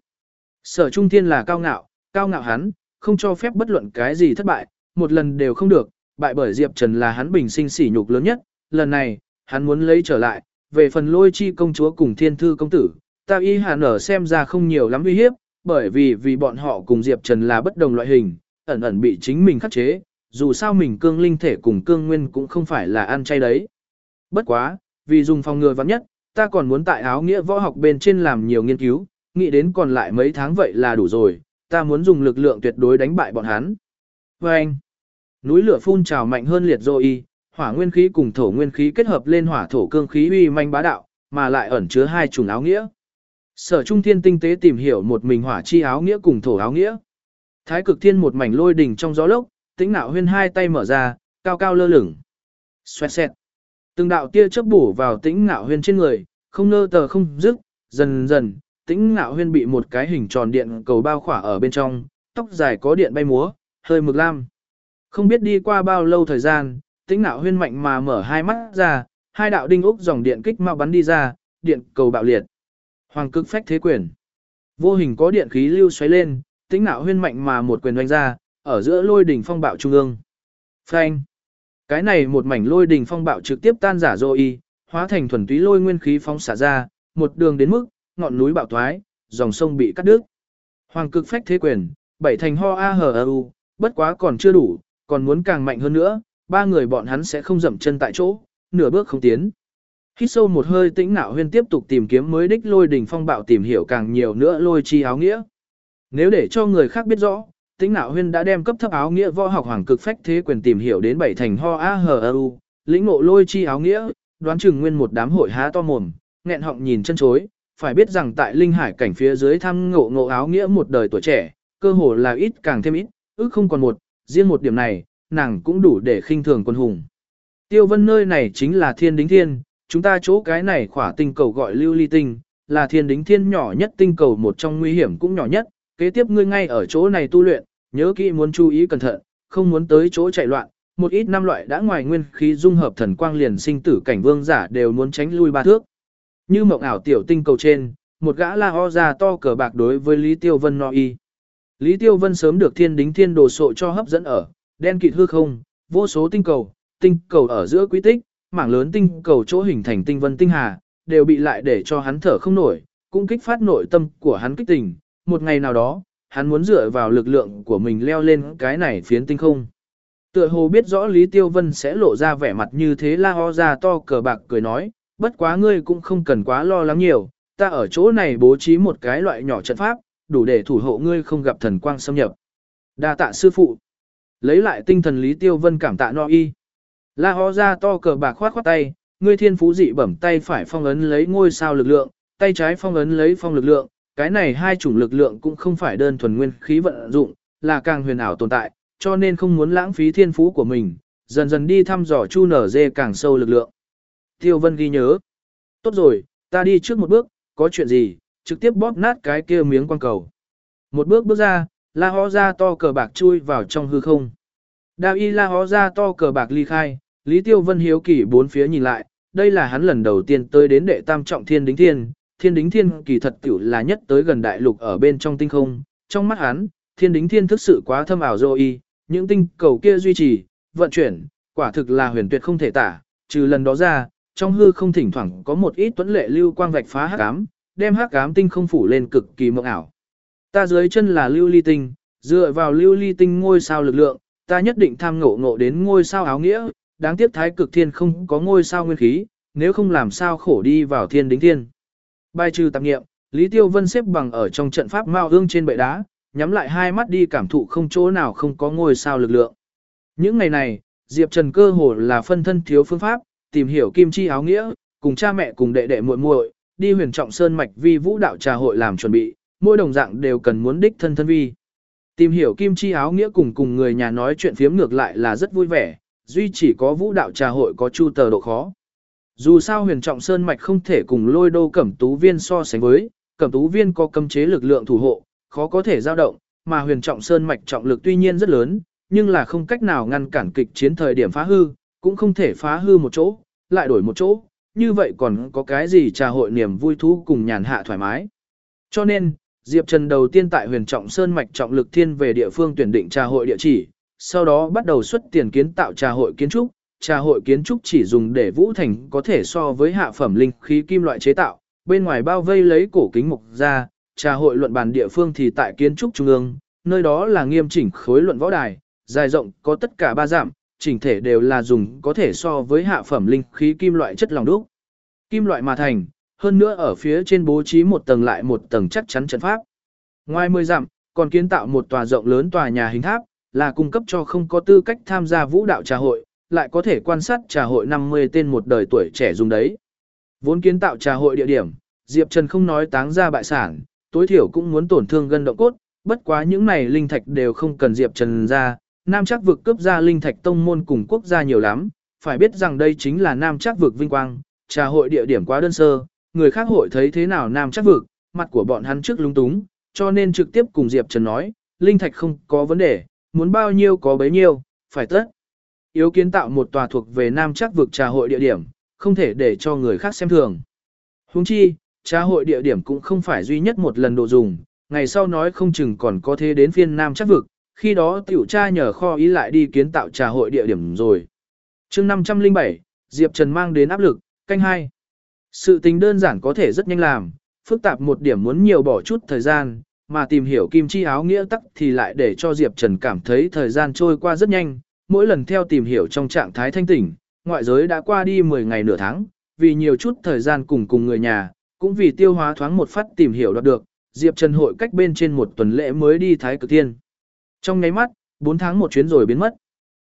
Sở Trung Thiên là cao ngạo, cao ngạo hắn, không cho phép bất luận cái gì thất bại, một lần đều không được, bại bởi Diệp Trần là hắn bình sinh sỉ nhục lớn nhất, lần này, hắn muốn lấy trở lại, về phần lôi chi công chúa cùng thiên thư công tử, ta y hàn ở xem ra không nhiều lắm uy hiếp, bởi vì vì bọn họ cùng Diệp Trần là bất đồng loại hình, ẩn ẩn bị chính mình khắc chế, dù sao mình cương linh thể cùng cương nguyên cũng không phải là ăn chay đấy. Bất quá, vì dùng phòng ngừa vắng nhất, ta còn muốn tại áo nghĩa võ học bên trên làm nhiều nghiên cứu, nghĩ đến còn lại mấy tháng vậy là đủ rồi, ta muốn dùng lực lượng tuyệt đối đánh bại bọn hắn. Và anh, núi lửa phun trào mạnh hơn liệt dô y, hỏa nguyên khí cùng thổ nguyên khí kết hợp lên hỏa thổ cương khí uy manh bá đạo, mà lại ẩn chứa hai chủng áo nghĩa. Sở Trung Thiên tinh tế tìm hiểu một mình hỏa chi áo nghĩa cùng thổ áo nghĩa. Thái cực thiên một mảnh lôi đỉnh trong gió lốc, tĩnh nạo huyên hai tay mở ra, cao cao lơ lửng. Xoẹt xẹt. Từng đạo tia chớp bổ vào tĩnh nạo huyên trên người, không nơ tờ không dứt, dần dần, tĩnh nạo huyên bị một cái hình tròn điện cầu bao khỏa ở bên trong, tóc dài có điện bay múa, hơi mực lam. Không biết đi qua bao lâu thời gian, tĩnh nạo huyên mạnh mà mở hai mắt ra, hai đạo đinh úc dòng điện kích mau bắn đi ra, điện cầu bạo liệt. Hoàng cực phách thế quyền. Vô hình có điện khí lưu xoáy lên, tính nạo huyên mạnh mà một quyền đánh ra, ở giữa lôi đỉnh phong bạo trung ương. Phanh. Cái này một mảnh lôi đỉnh phong bạo trực tiếp tan giả rồi y, hóa thành thuần túy lôi nguyên khí phóng xả ra, một đường đến mức, ngọn núi bạo thoái, dòng sông bị cắt đứt. Hoàng cực phách thế quyền, bảy thành ho a hờ u, bất quá còn chưa đủ, còn muốn càng mạnh hơn nữa, ba người bọn hắn sẽ không dậm chân tại chỗ, nửa bước không tiến. Hít sâu một hơi tĩnh nạo huyên tiếp tục tìm kiếm mới đích lôi đỉnh phong bạo tìm hiểu càng nhiều nữa lôi chi áo nghĩa. Nếu để cho người khác biết rõ, tĩnh nạo huyên đã đem cấp thấp áo nghĩa võ học hoàng cực phách thế quyền tìm hiểu đến bảy thành ho a hờ u, lĩnh ngộ lôi chi áo nghĩa, đoán chừng nguyên một đám hội há to mồm, nghẹn họng nhìn chân chối, phải biết rằng tại linh hải cảnh phía dưới thăm ngộ ngộ áo nghĩa một đời tuổi trẻ, cơ hồ là ít càng thêm ít, ước không còn một, riêng một điểm này, nàng cũng đủ để khinh thường quân hùng. Tiêu vân nơi này chính là thiên đính thiên, chúng ta chỗ cái này khỏa tinh cầu gọi lưu ly tinh, là thiên đính thiên nhỏ nhất tinh cầu một trong nguy hiểm cũng nhỏ nhất, kế tiếp ngươi ngay ở chỗ này tu luyện, nhớ kỹ muốn chú ý cẩn thận, không muốn tới chỗ chạy loạn, một ít năm loại đã ngoài nguyên khí dung hợp thần quang liền sinh tử cảnh vương giả đều muốn tránh lui ba thước. Như mộng ảo tiểu tinh cầu trên, một gã la ho ra to cờ bạc đối với Lý Tiêu Vân nói y. Lý Tiêu Vân sớm được thiên đính thiên đồ sộ cho hấp dẫn ở, đen kịt hư không, vô số tinh cầu, tinh cầu ở giữa quý tích, mảng lớn tinh cầu chỗ hình thành tinh vân tinh hà, đều bị lại để cho hắn thở không nổi, cũng kích phát nội tâm của hắn kích tình. Một ngày nào đó, hắn muốn dựa vào lực lượng của mình leo lên cái này phiến tinh không. Tựa hồ biết rõ Lý Tiêu Vân sẽ lộ ra vẻ mặt như thế la ho ra to cờ bạc cười nói, bất quá ngươi cũng không cần quá lo lắng nhiều, ta ở chỗ này bố trí một cái loại nhỏ trận pháp, đủ để thủ hộ ngươi không gặp thần quang xâm nhập. Đa tạ sư phụ. Lấy lại tinh thần Lý Tiêu Vân cảm tạ no y. La ho ra to cờ bạc khoát khoát tay, ngươi thiên phú dị bẩm tay phải phong ấn lấy ngôi sao lực lượng, tay trái phong ấn lấy phong lực lượng, cái này hai chủng lực lượng cũng không phải đơn thuần nguyên khí vận dụng, là càng huyền ảo tồn tại, cho nên không muốn lãng phí thiên phú của mình, dần dần đi thăm dò chu nở dê càng sâu lực lượng. Tiêu Vân ghi nhớ. Tốt rồi, ta đi trước một bước, có chuyện gì, trực tiếp bóp nát cái kia miếng quang cầu. Một bước bước ra, la hó ra to cờ bạc chui vào trong hư không. Đào y la hó ra to cờ bạc ly khai, Lý Tiêu Vân hiếu kỳ bốn phía nhìn lại, đây là hắn lần đầu tiên tới đến đệ tam trọng thiên đính thiên, thiên đính thiên kỳ thật tiểu là nhất tới gần đại lục ở bên trong tinh không, trong mắt hắn, thiên đính thiên thực sự quá thâm ảo rồi. Y, những tinh cầu kia duy trì, vận chuyển, quả thực là huyền tuyệt không thể tả, trừ lần đó ra, trong hư không thỉnh thoảng có một ít tuấn lệ lưu quang vạch phá hắc ám, đem hắc ám tinh không phủ lên cực kỳ mộng ảo. Ta dưới chân là lưu ly tinh, dựa vào lưu ly tinh ngôi sao lực lượng, ta nhất định tham ngộ ngộ đến ngôi sao áo nghĩa, đáng tiếc thái cực thiên không có ngôi sao nguyên khí, nếu không làm sao khổ đi vào thiên đính thiên. Bài trừ tạp nghiệm, Lý Tiêu Vân xếp bằng ở trong trận pháp mao ương trên bệ đá, nhắm lại hai mắt đi cảm thụ không chỗ nào không có ngôi sao lực lượng. Những ngày này, Diệp Trần cơ hồ là phân thân thiếu phương pháp, tìm hiểu kim chi áo nghĩa, cùng cha mẹ cùng đệ đệ muội muội, đi huyền trọng sơn mạch vi vũ đạo trà hội làm chuẩn bị, mỗi đồng dạng đều cần muốn đích thân thân vi. Tìm hiểu kim chi áo nghĩa cùng cùng người nhà nói chuyện phiếm ngược lại là rất vui vẻ, duy chỉ có vũ đạo trà hội có chu tờ độ khó. Dù sao huyền trọng sơn mạch không thể cùng lôi đô cẩm tú viên so sánh với, cẩm tú viên có cấm chế lực lượng thủ hộ, khó có thể dao động, mà huyền trọng sơn mạch trọng lực tuy nhiên rất lớn, nhưng là không cách nào ngăn cản kịch chiến thời điểm phá hư, cũng không thể phá hư một chỗ, lại đổi một chỗ, như vậy còn có cái gì trà hội niềm vui thú cùng nhàn hạ thoải mái. Cho nên, Diệp Trần đầu tiên tại huyền trọng sơn mạch trọng lực thiên về địa phương tuyển định trà hội địa chỉ, sau đó bắt đầu xuất tiền kiến tạo trà hội kiến trúc. Trà hội kiến trúc chỉ dùng để vũ thành có thể so với hạ phẩm linh khí kim loại chế tạo, bên ngoài bao vây lấy cổ kính mục ra, trà hội luận bàn địa phương thì tại kiến trúc trung ương, nơi đó là nghiêm chỉnh khối luận võ đài, dài rộng có tất cả ba giảm, chỉnh thể đều là dùng có thể so với hạ phẩm linh khí kim loại chất lòng đúc. Kim loại mà thành, hơn nữa ở phía trên bố trí một tầng lại một tầng chắc chắn trận pháp. Ngoài 10 dặm, còn kiến tạo một tòa rộng lớn tòa nhà hình tháp, là cung cấp cho không có tư cách tham gia vũ đạo trà hội, lại có thể quan sát trà hội 50 tên một đời tuổi trẻ dùng đấy. Vốn kiến tạo trà hội địa điểm, Diệp Trần không nói táng ra bại sản, tối thiểu cũng muốn tổn thương gân động cốt, bất quá những này linh thạch đều không cần Diệp Trần ra, Nam Trác vực cướp ra linh thạch tông môn cùng quốc gia nhiều lắm, phải biết rằng đây chính là Nam Trác vực vinh quang, trà hội địa điểm quá đơn sơ, người khác hội thấy thế nào Nam Trác vực, mặt của bọn hắn trước lung túng, cho nên trực tiếp cùng Diệp Trần nói, linh thạch không có vấn đề, muốn bao nhiêu có bấy nhiêu, phải tất. Yếu kiến tạo một tòa thuộc về Nam Chắc vực trà hội địa điểm, không thể để cho người khác xem thường. Huống chi, trà hội địa điểm cũng không phải duy nhất một lần độ dùng, ngày sau nói không chừng còn có thế đến phiên Nam Chắc vực, khi đó tiểu cha nhờ kho ý lại đi kiến tạo trà hội địa điểm rồi. chương 507, Diệp Trần mang đến áp lực, canh hai. Sự tình đơn giản có thể rất nhanh làm, phức tạp một điểm muốn nhiều bỏ chút thời gian, mà tìm hiểu kim chi áo nghĩa tắc thì lại để cho Diệp Trần cảm thấy thời gian trôi qua rất nhanh, mỗi lần theo tìm hiểu trong trạng thái thanh tỉnh, ngoại giới đã qua đi 10 ngày nửa tháng, vì nhiều chút thời gian cùng cùng người nhà, cũng vì tiêu hóa thoáng một phát tìm hiểu đoạt được, Diệp Trần hội cách bên trên một tuần lễ mới đi Thái Cực Thiên. Trong nháy mắt, 4 tháng một chuyến rồi biến mất.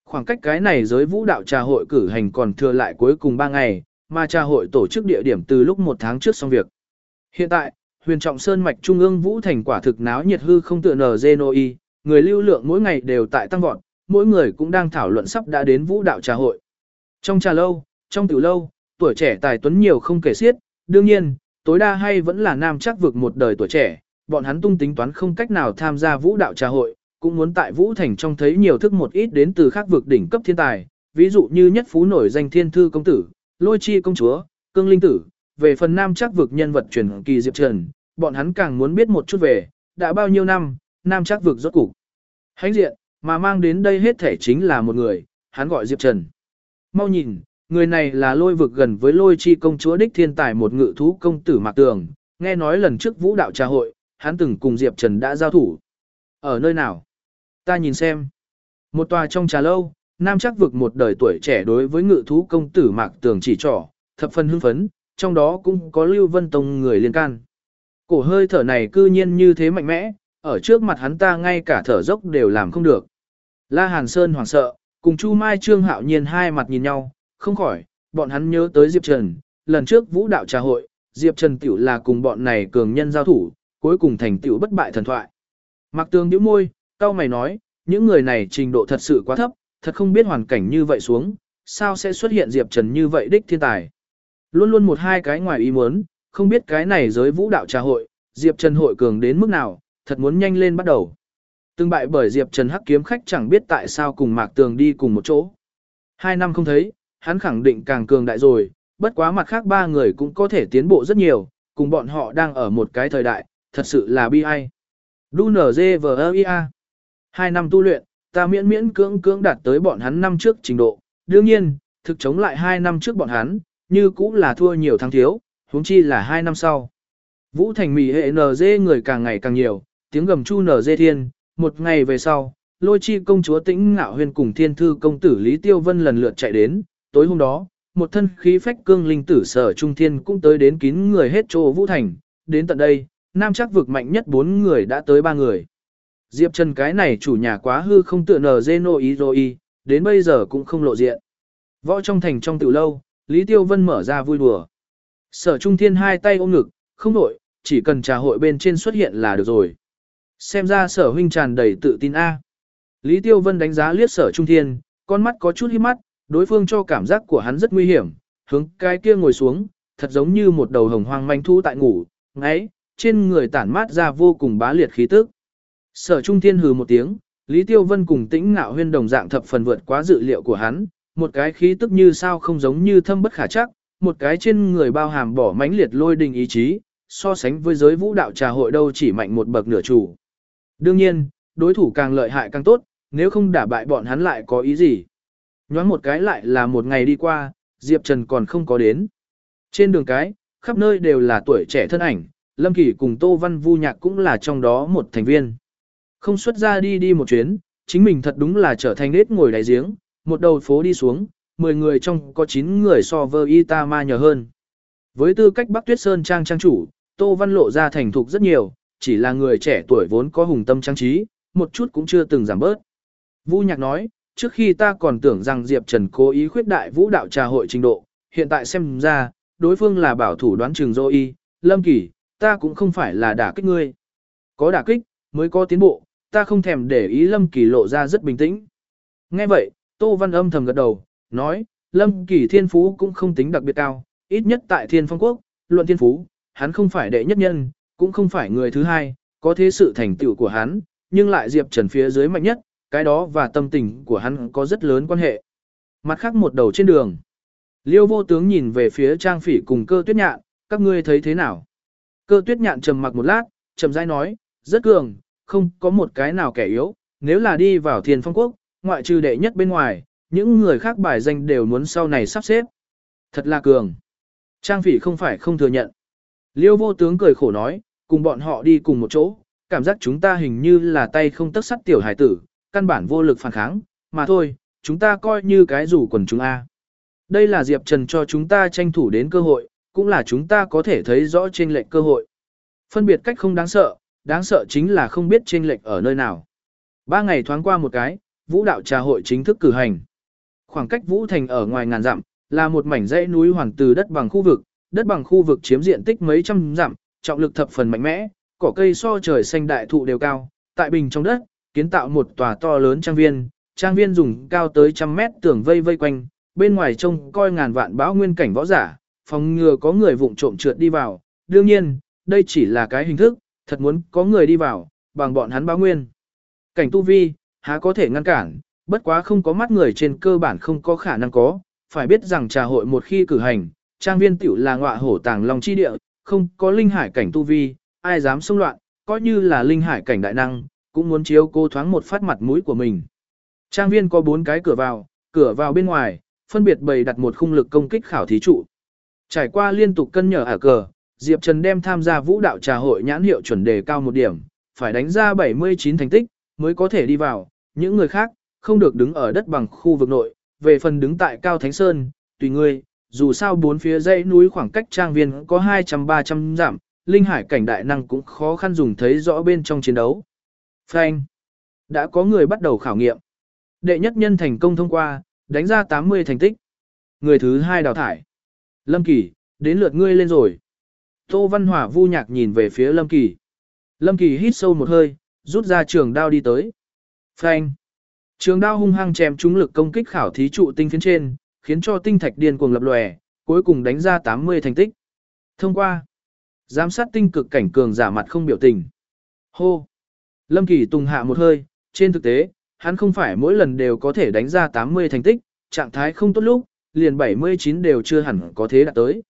Khoảng cách cái này giới vũ đạo trà hội cử hành còn thừa lại cuối cùng 3 ngày, mà trà hội tổ chức địa điểm từ lúc một tháng trước xong việc. Hiện tại, huyền trọng sơn mạch trung ương vũ thành quả thực náo nhiệt hư không tựa nở Genoi, người lưu lượng mỗi ngày đều tại tăng vọt, mỗi người cũng đang thảo luận sắp đã đến vũ đạo trà hội. Trong trà lâu, trong tiểu lâu, tuổi trẻ tài tuấn nhiều không kể xiết, đương nhiên, tối đa hay vẫn là nam chắc vực một đời tuổi trẻ, bọn hắn tung tính toán không cách nào tham gia vũ đạo trà hội, cũng muốn tại vũ thành trong thấy nhiều thức một ít đến từ khác vực đỉnh cấp thiên tài, ví dụ như nhất phú nổi danh thiên thư công tử, lôi chi công chúa, cương linh tử, về phần nam chắc vực nhân vật truyền kỳ Diệp Trần, bọn hắn càng muốn biết một chút về, đã bao nhiêu năm, nam chắc vực rốt cục. Hánh diện, mà mang đến đây hết thể chính là một người, hắn gọi Diệp Trần. Mau nhìn, người này là lôi vực gần với lôi chi công chúa đích thiên tài một ngự thú công tử Mạc Tường, nghe nói lần trước vũ đạo trà hội, hắn từng cùng Diệp Trần đã giao thủ. Ở nơi nào? Ta nhìn xem. Một tòa trong trà lâu, nam chắc vực một đời tuổi trẻ đối với ngự thú công tử Mạc Tường chỉ trỏ, thập phần hưng phấn, trong đó cũng có Lưu Vân Tông người liên can. Cổ hơi thở này cư nhiên như thế mạnh mẽ, ở trước mặt hắn ta ngay cả thở dốc đều làm không được. La Hàn Sơn hoảng sợ, cùng Chu Mai Trương Hạo Nhiên hai mặt nhìn nhau, không khỏi, bọn hắn nhớ tới Diệp Trần, lần trước vũ đạo trà hội, Diệp Trần tiểu là cùng bọn này cường nhân giao thủ, cuối cùng thành tiểu bất bại thần thoại. Mạc Tường nhíu môi, cao mày nói, những người này trình độ thật sự quá thấp, thật không biết hoàn cảnh như vậy xuống, sao sẽ xuất hiện Diệp Trần như vậy đích thiên tài. Luôn luôn một hai cái ngoài ý muốn, không biết cái này giới vũ đạo trà hội, Diệp Trần hội cường đến mức nào, thật muốn nhanh lên bắt đầu. Từng bại bởi Diệp Trần Hắc kiếm khách chẳng biết tại sao cùng Mạc Tường đi cùng một chỗ. Hai năm không thấy, hắn khẳng định càng cường đại rồi, bất quá mặt khác ba người cũng có thể tiến bộ rất nhiều, cùng bọn họ đang ở một cái thời đại, thật sự là bi ai. DUNZVIA Hai năm tu luyện, ta miễn miễn cưỡng cưỡng đạt tới bọn hắn năm trước trình độ. Đương nhiên, thực chống lại hai năm trước bọn hắn, như cũng là thua nhiều thắng thiếu, huống chi là hai năm sau. Vũ Thành Mỹ hệ NG người càng ngày càng nhiều, tiếng gầm chu NG thiên, một ngày về sau, lôi chi công chúa tĩnh ngạo huyền cùng thiên thư công tử Lý Tiêu Vân lần lượt chạy đến, tối hôm đó, một thân khí phách cương linh tử sở trung thiên cũng tới đến kín người hết chỗ Vũ Thành, đến tận đây, nam chắc vực mạnh nhất bốn người đã tới ba người. Diệp Trần cái này chủ nhà quá hư không tựa nở Zeno ý rồi đến bây giờ cũng không lộ diện. Võ trong thành trong tiểu lâu, Lý Tiêu Vân mở ra vui đùa. Sở Trung Thiên hai tay ôm ngực, không đổi, chỉ cần trà hội bên trên xuất hiện là được rồi. Xem ra sở huynh tràn đầy tự tin A. Lý Tiêu Vân đánh giá liếc sở Trung Thiên, con mắt có chút hiếp mắt, đối phương cho cảm giác của hắn rất nguy hiểm, hướng cái kia ngồi xuống, thật giống như một đầu hồng hoang manh thu tại ngủ, ngáy, trên người tản mát ra vô cùng bá liệt khí tức. Sở Trung Thiên hừ một tiếng, Lý Tiêu Vân cùng tĩnh ngạo huyên đồng dạng thập phần vượt quá dự liệu của hắn, một cái khí tức như sao không giống như thâm bất khả chắc, một cái trên người bao hàm bỏ mãnh liệt lôi đình ý chí, so sánh với giới vũ đạo trà hội đâu chỉ mạnh một bậc nửa chủ. Đương nhiên, đối thủ càng lợi hại càng tốt, nếu không đả bại bọn hắn lại có ý gì. Nhoáng một cái lại là một ngày đi qua, Diệp Trần còn không có đến. Trên đường cái, khắp nơi đều là tuổi trẻ thân ảnh, Lâm Kỳ cùng Tô Văn Vu Nhạc cũng là trong đó một thành viên. Không xuất ra đi đi một chuyến, chính mình thật đúng là trở thành nết ngồi đáy giếng, một đầu phố đi xuống, 10 người trong có 9 người so với Itama nhờ hơn. Với tư cách Bắc Tuyết Sơn trang trang chủ, Tô Văn lộ ra thành thục rất nhiều, chỉ là người trẻ tuổi vốn có hùng tâm trang trí, một chút cũng chưa từng giảm bớt. Vu Nhạc nói, trước khi ta còn tưởng rằng Diệp Trần cố ý khuyết đại vũ đạo trà hội trình độ, hiện tại xem ra, đối phương là bảo thủ đoán trường dô y, lâm kỳ, ta cũng không phải là đả kích ngươi. Có đả kích, mới có tiến bộ, ta không thèm để ý lâm kỳ lộ ra rất bình tĩnh. Nghe vậy, Tô Văn âm thầm gật đầu, nói, lâm kỳ thiên phú cũng không tính đặc biệt cao, ít nhất tại thiên phong quốc, luận thiên phú, hắn không phải đệ nhất nhân, cũng không phải người thứ hai, có thế sự thành tựu của hắn, nhưng lại Diệp Trần phía dưới mạnh nhất, cái đó và tâm tình của hắn có rất lớn quan hệ. Mặt khác một đầu trên đường. Liêu vô tướng nhìn về phía trang phỉ cùng cơ tuyết nhạn, các ngươi thấy thế nào? Cơ tuyết nhạn trầm mặc một lát, trầm rãi nói, rất cường, không có một cái nào kẻ yếu, nếu là đi vào thiên phong quốc, ngoại trừ đệ nhất bên ngoài, những người khác bài danh đều muốn sau này sắp xếp. Thật là cường. Trang phỉ không phải không thừa nhận. Liêu vô tướng cười khổ nói, cùng bọn họ đi cùng một chỗ, cảm giác chúng ta hình như là tay không tất sắt tiểu hải tử, căn bản vô lực phản kháng, mà thôi, chúng ta coi như cái rủ quần chúng A. Đây là Diệp Trần cho chúng ta tranh thủ đến cơ hội, cũng là chúng ta có thể thấy rõ trên lệnh cơ hội. Phân biệt cách không đáng sợ, đáng sợ chính là không biết trên lệnh ở nơi nào. Ba ngày thoáng qua một cái, vũ đạo trà hội chính thức cử hành. Khoảng cách Vũ Thành ở ngoài ngàn dặm, là một mảnh dãy núi hoàn từ đất bằng khu vực, đất bằng khu vực chiếm diện tích mấy trăm dặm, trọng lực thập phần mạnh mẽ, cỏ cây so trời xanh đại thụ đều cao, tại bình trong đất, kiến tạo một tòa to lớn trang viên, trang viên dùng cao tới trăm mét tường vây vây quanh, bên ngoài trông coi ngàn vạn báo nguyên cảnh võ giả, phòng ngừa có người vụng trộm trượt đi vào. Đương nhiên, đây chỉ là cái hình thức, thật muốn có người đi vào, bằng bọn hắn báo nguyên. Cảnh tu vi, há có thể ngăn cản, bất quá không có mắt người trên cơ bản không có khả năng có, phải biết rằng trà hội một khi cử hành, trang viên tiểu là ngọa hổ tàng long chi địa, không có linh hải cảnh tu vi, ai dám xông loạn, coi như là linh hải cảnh đại năng, cũng muốn chiếu cô thoáng một phát mặt mũi của mình. Trang viên có bốn cái cửa vào, cửa vào bên ngoài, phân biệt bày đặt một khung lực công kích khảo thí trụ. Trải qua liên tục cân nhở ở cờ, Diệp Trần đem tham gia vũ đạo trà hội nhãn hiệu chuẩn đề cao một điểm, phải đánh ra 79 thành tích, mới có thể đi vào, những người khác, không được đứng ở đất bằng khu vực nội, về phần đứng tại Cao Thánh Sơn, tùy ngươi, dù sao bốn phía dãy núi khoảng cách trang viên có 200-300 giảm, linh hải cảnh đại năng cũng khó khăn dùng thấy rõ bên trong chiến đấu. Phanh. Đã có người bắt đầu khảo nghiệm. Đệ nhất nhân thành công thông qua, đánh ra 80 thành tích. Người thứ hai đào thải. Lâm Kỳ, đến lượt ngươi lên rồi. Tô Văn Hỏa vu nhạc nhìn về phía Lâm Kỳ. Lâm Kỳ hít sâu một hơi, rút ra trường đao đi tới. Phanh. Trường đao hung hăng chém trúng lực công kích khảo thí trụ tinh phiến trên, khiến cho tinh thạch điên cuồng lập lòe, cuối cùng đánh ra 80 thành tích. Thông qua. Giám sát tinh cực cảnh cường giả mặt không biểu tình. Hô. Lâm Kỳ Tùng hạ một hơi, trên thực tế, hắn không phải mỗi lần đều có thể đánh ra 80 thành tích, trạng thái không tốt lúc, liền 79 đều chưa hẳn có thế đạt tới.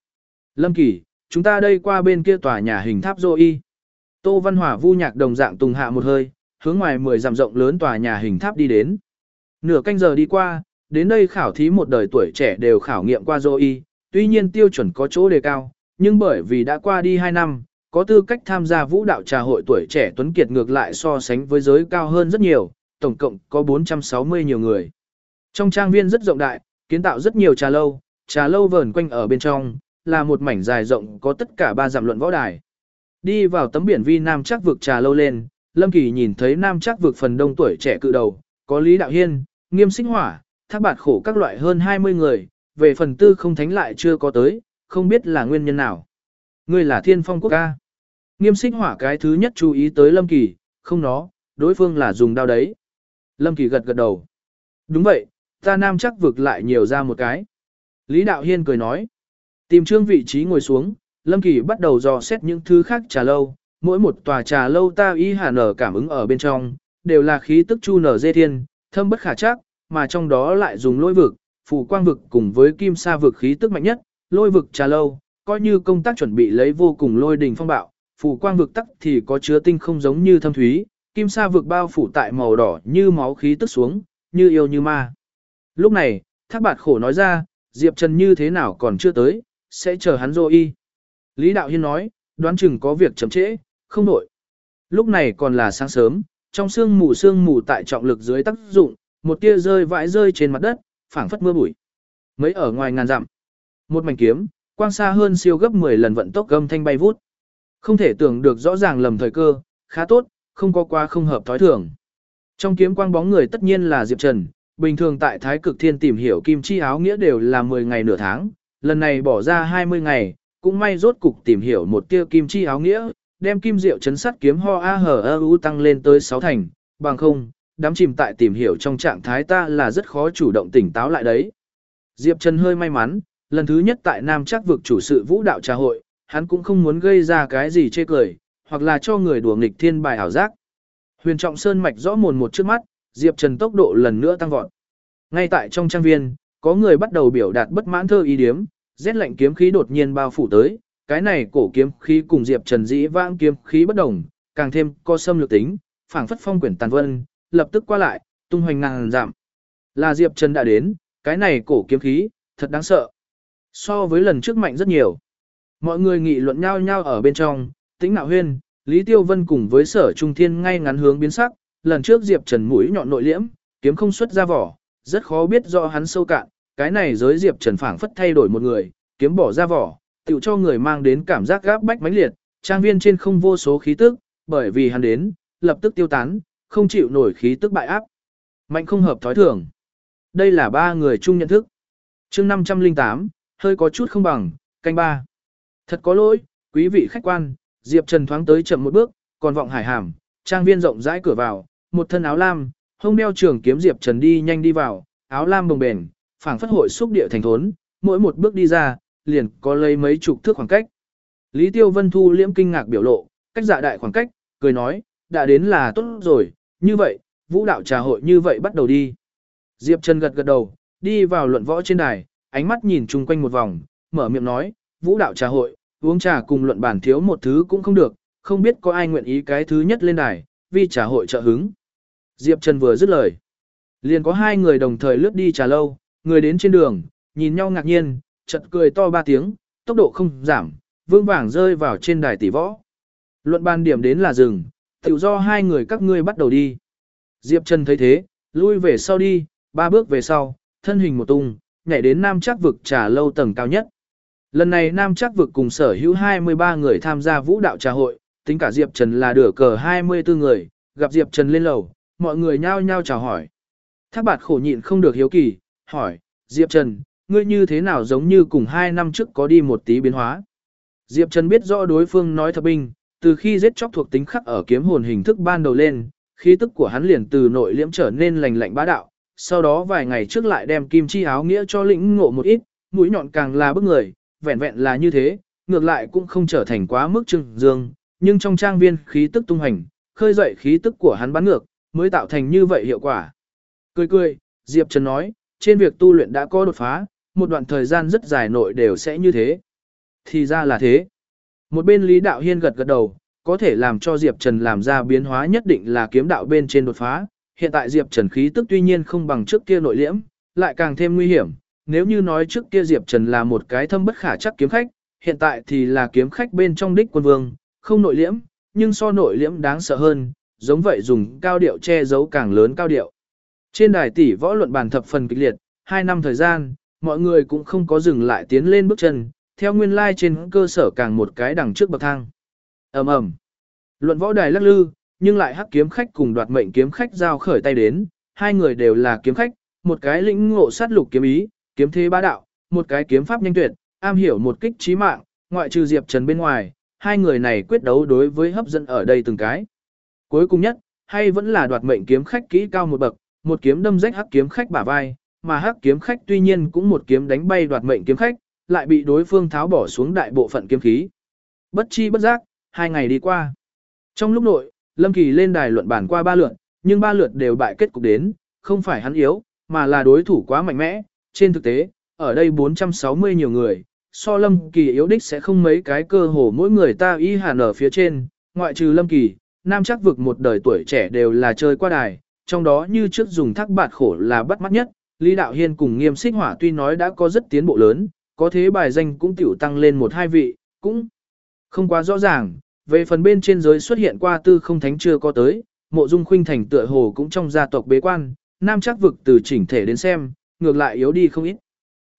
Lâm Kỳ, chúng ta đây qua bên kia tòa nhà hình tháp dô y. Tô Văn Hòa vu nhạc đồng dạng tùng hạ một hơi, hướng ngoài 10 dặm rộng lớn tòa nhà hình tháp đi đến. Nửa canh giờ đi qua, đến đây khảo thí một đời tuổi trẻ đều khảo nghiệm qua dô y, tuy nhiên tiêu chuẩn có chỗ đề cao, nhưng bởi vì đã qua đi 2 năm, có tư cách tham gia vũ đạo trà hội tuổi trẻ Tuấn Kiệt ngược lại so sánh với giới cao hơn rất nhiều, tổng cộng có 460 nhiều người. Trong trang viên rất rộng đại, kiến tạo rất nhiều trà lâu, trà lâu vờn quanh ở bên trong, là một mảnh dài rộng có tất cả ba dặm luận võ đài. Đi vào tấm biển vi nam chắc vực trà lâu lên, Lâm Kỳ nhìn thấy nam chắc vực phần đông tuổi trẻ cự đầu, có Lý Đạo Hiên, Nghiêm Sinh Hỏa, Thác Bạt Khổ các loại hơn 20 người, về phần tư không thánh lại chưa có tới, không biết là nguyên nhân nào. Ngươi là thiên phong quốc ca. Nghiêm Sinh Hỏa cái thứ nhất chú ý tới Lâm Kỳ, không nó, đối phương là dùng đao đấy. Lâm Kỳ gật gật đầu. Đúng vậy, ta nam chắc vực lại nhiều ra một cái. Lý Đạo Hiên cười nói. Tìm trương vị trí ngồi xuống, Lâm Kỳ bắt đầu dò xét những thứ khác trà lâu. Mỗi một tòa trà lâu ta y hà nở cảm ứng ở bên trong, đều là khí tức chu nở dê thiên, thâm bất khả chắc, mà trong đó lại dùng lôi vực, phù quang vực cùng với kim sa vực khí tức mạnh nhất, lôi vực trà lâu, coi như công tác chuẩn bị lấy vô cùng lôi đình phong bạo, phù quang vực tắc thì có chứa tinh không giống như thâm thúy, kim sa vực bao phủ tại màu đỏ như máu khí tức xuống, như yêu như ma. Lúc này, thác bạt khổ nói ra, Diệp Trần như thế nào còn chưa tới, sẽ chờ hắn rồi y. Lý Đạo Hiên nói, đoán chừng có việc chậm trễ, không nổi. Lúc này còn là sáng sớm, trong sương mù sương mù tại trọng lực dưới tác dụng, một tia rơi vãi rơi trên mặt đất, phảng phất mưa bụi. Mấy ở ngoài ngàn dặm, một mảnh kiếm, quang xa hơn siêu gấp 10 lần vận tốc gầm thanh bay vút. Không thể tưởng được rõ ràng lầm thời cơ, khá tốt, không có quá không hợp thói thường. Trong kiếm quang bóng người tất nhiên là Diệp Trần, bình thường tại Thái Cực Thiên tìm hiểu kim chi áo nghĩa đều là 10 ngày nửa tháng, lần này bỏ ra 20 ngày, cũng may rốt cục tìm hiểu một tia kim chi áo nghĩa, đem kim diệu chấn sắt kiếm ho a hở ơ u tăng lên tới 6 thành, bằng không, đám chìm tại tìm hiểu trong trạng thái ta là rất khó chủ động tỉnh táo lại đấy. Diệp Trần hơi may mắn, lần thứ nhất tại Nam chắc vực chủ sự vũ đạo trà hội, hắn cũng không muốn gây ra cái gì chê cười, hoặc là cho người đùa nghịch thiên bài ảo giác. Huyền Trọng Sơn mạch rõ mồn một trước mắt, Diệp Trần tốc độ lần nữa tăng vọt. Ngay tại trong trang viên, có người bắt đầu biểu đạt bất mãn thơ ý điếm, rét lạnh kiếm khí đột nhiên bao phủ tới, cái này cổ kiếm khí cùng Diệp Trần dĩ vãng kiếm khí bất đồng, càng thêm có xâm lược tính, phảng phất phong quyển tàn vân, lập tức qua lại, tung hoành ngàn giảm. Là Diệp Trần đã đến, cái này cổ kiếm khí, thật đáng sợ. So với lần trước mạnh rất nhiều. Mọi người nghị luận nhau nhau ở bên trong, tĩnh nạo huyên, Lý Tiêu Vân cùng với sở trung thiên ngay ngắn hướng biến sắc, lần trước Diệp Trần mũi nhọn nội liễm, kiếm không xuất ra vỏ, rất khó biết do hắn sâu cạn, cái này giới Diệp Trần phảng phất thay đổi một người, kiếm bỏ ra vỏ, tự cho người mang đến cảm giác gáp bách mãnh liệt, trang viên trên không vô số khí tức, bởi vì hắn đến, lập tức tiêu tán, không chịu nổi khí tức bại áp. Mạnh không hợp thói thường. Đây là ba người chung nhận thức. chương 508, hơi có chút không bằng, canh ba. Thật có lỗi, quý vị khách quan, Diệp Trần thoáng tới chậm một bước, còn vọng hải hàm, trang viên rộng rãi cửa vào, một thân áo lam, hông đeo trường kiếm Diệp Trần đi nhanh đi vào, áo lam bồng bền, phảng phất hội xúc địa thành thốn, mỗi một bước đi ra, liền có lấy mấy chục thước khoảng cách. Lý Tiêu Vân thu liễm kinh ngạc biểu lộ, cách dạ đại khoảng cách, cười nói, đã đến là tốt rồi, như vậy, vũ đạo trà hội như vậy bắt đầu đi. Diệp Trần gật gật đầu, đi vào luận võ trên đài, ánh mắt nhìn chung quanh một vòng, mở miệng nói, vũ đạo trà hội, uống trà cùng luận bản thiếu một thứ cũng không được, không biết có ai nguyện ý cái thứ nhất lên đài, vì trà hội trợ hứng. Diệp Trần vừa dứt lời. Liền có hai người đồng thời lướt đi trà lâu, người đến trên đường, nhìn nhau ngạc nhiên, chật cười to ba tiếng, tốc độ không giảm, vương vàng rơi vào trên đài tỷ võ. Luận ban điểm đến là rừng, tự do hai người các ngươi bắt đầu đi. Diệp Trần thấy thế, lui về sau đi, ba bước về sau, thân hình một tung, nhảy đến nam chắc vực trà lâu tầng cao nhất. Lần này nam chắc vực cùng sở hữu 23 người tham gia vũ đạo trà hội, tính cả Diệp Trần là đửa cờ 24 người, gặp Diệp Trần lên lầu, mọi người nhao nhao chào hỏi. Thác bạt khổ nhịn không được hiếu kỳ, hỏi, Diệp Trần, ngươi như thế nào giống như cùng hai năm trước có đi một tí biến hóa. Diệp Trần biết rõ đối phương nói thập binh, từ khi giết chóc thuộc tính khắc ở kiếm hồn hình thức ban đầu lên, khí tức của hắn liền từ nội liễm trở nên lành lạnh bá đạo, sau đó vài ngày trước lại đem kim chi áo nghĩa cho lĩnh ngộ một ít, mũi nhọn càng là bức người, vẹn vẹn là như thế, ngược lại cũng không trở thành quá mức trưng dương, nhưng trong trang viên khí tức tung hành, khơi dậy khí tức của hắn bắn ngược, mới tạo thành như vậy hiệu quả. Cười cười, Diệp Trần nói, trên việc tu luyện đã có đột phá, một đoạn thời gian rất dài nội đều sẽ như thế. Thì ra là thế. Một bên Lý Đạo Hiên gật gật đầu, có thể làm cho Diệp Trần làm ra biến hóa nhất định là kiếm đạo bên trên đột phá. Hiện tại Diệp Trần khí tức tuy nhiên không bằng trước kia nội liễm, lại càng thêm nguy hiểm. Nếu như nói trước kia Diệp Trần là một cái thâm bất khả chắc kiếm khách, hiện tại thì là kiếm khách bên trong đích quân vương, không nội liễm, nhưng so nội liễm đáng sợ hơn, giống vậy dùng cao điệu che giấu càng lớn cao điệu. Trên đài tỷ võ luận bàn thập phần kịch liệt, 2 năm thời gian, mọi người cũng không có dừng lại tiến lên bước chân, theo nguyên lai like trên cơ sở càng một cái đằng trước bậc thang. ầm ầm, Luận võ đài lắc lư, nhưng lại hắc kiếm khách cùng đoạt mệnh kiếm khách giao khởi tay đến, hai người đều là kiếm khách, một cái lĩnh ngộ sát lục kiếm ý, kiếm thế bá đạo, một cái kiếm pháp nhanh tuyệt, am hiểu một kích trí mạng, ngoại trừ Diệp Trần bên ngoài, hai người này quyết đấu đối với hấp dẫn ở đây từng cái. Cuối cùng nhất, hay vẫn là đoạt mệnh kiếm khách kỹ cao một bậc, một kiếm đâm rách hắc kiếm khách bả vai, mà hắc kiếm khách tuy nhiên cũng một kiếm đánh bay đoạt mệnh kiếm khách, lại bị đối phương tháo bỏ xuống đại bộ phận kiếm khí. Bất chi bất giác, hai ngày đi qua. Trong lúc nội, Lâm Kỳ lên đài luận bản qua ba lượt, nhưng ba lượt đều bại kết cục đến, không phải hắn yếu, mà là đối thủ quá mạnh mẽ. Trên thực tế, ở đây 460 nhiều người, so Lâm Kỳ yếu đích sẽ không mấy cái cơ hồ mỗi người ta y hàn ở phía trên, ngoại trừ Lâm Kỳ, nam chắc vực một đời tuổi trẻ đều là chơi qua đài, trong đó như trước dùng thác bạt khổ là bắt mắt nhất, Lý Đạo Hiên cùng nghiêm xích hỏa tuy nói đã có rất tiến bộ lớn, có thế bài danh cũng tiểu tăng lên một hai vị, cũng không quá rõ ràng, về phần bên trên giới xuất hiện qua tư không thánh chưa có tới, mộ dung khuynh thành tựa hồ cũng trong gia tộc bế quan, nam chắc vực từ chỉnh thể đến xem, ngược lại yếu đi không ít.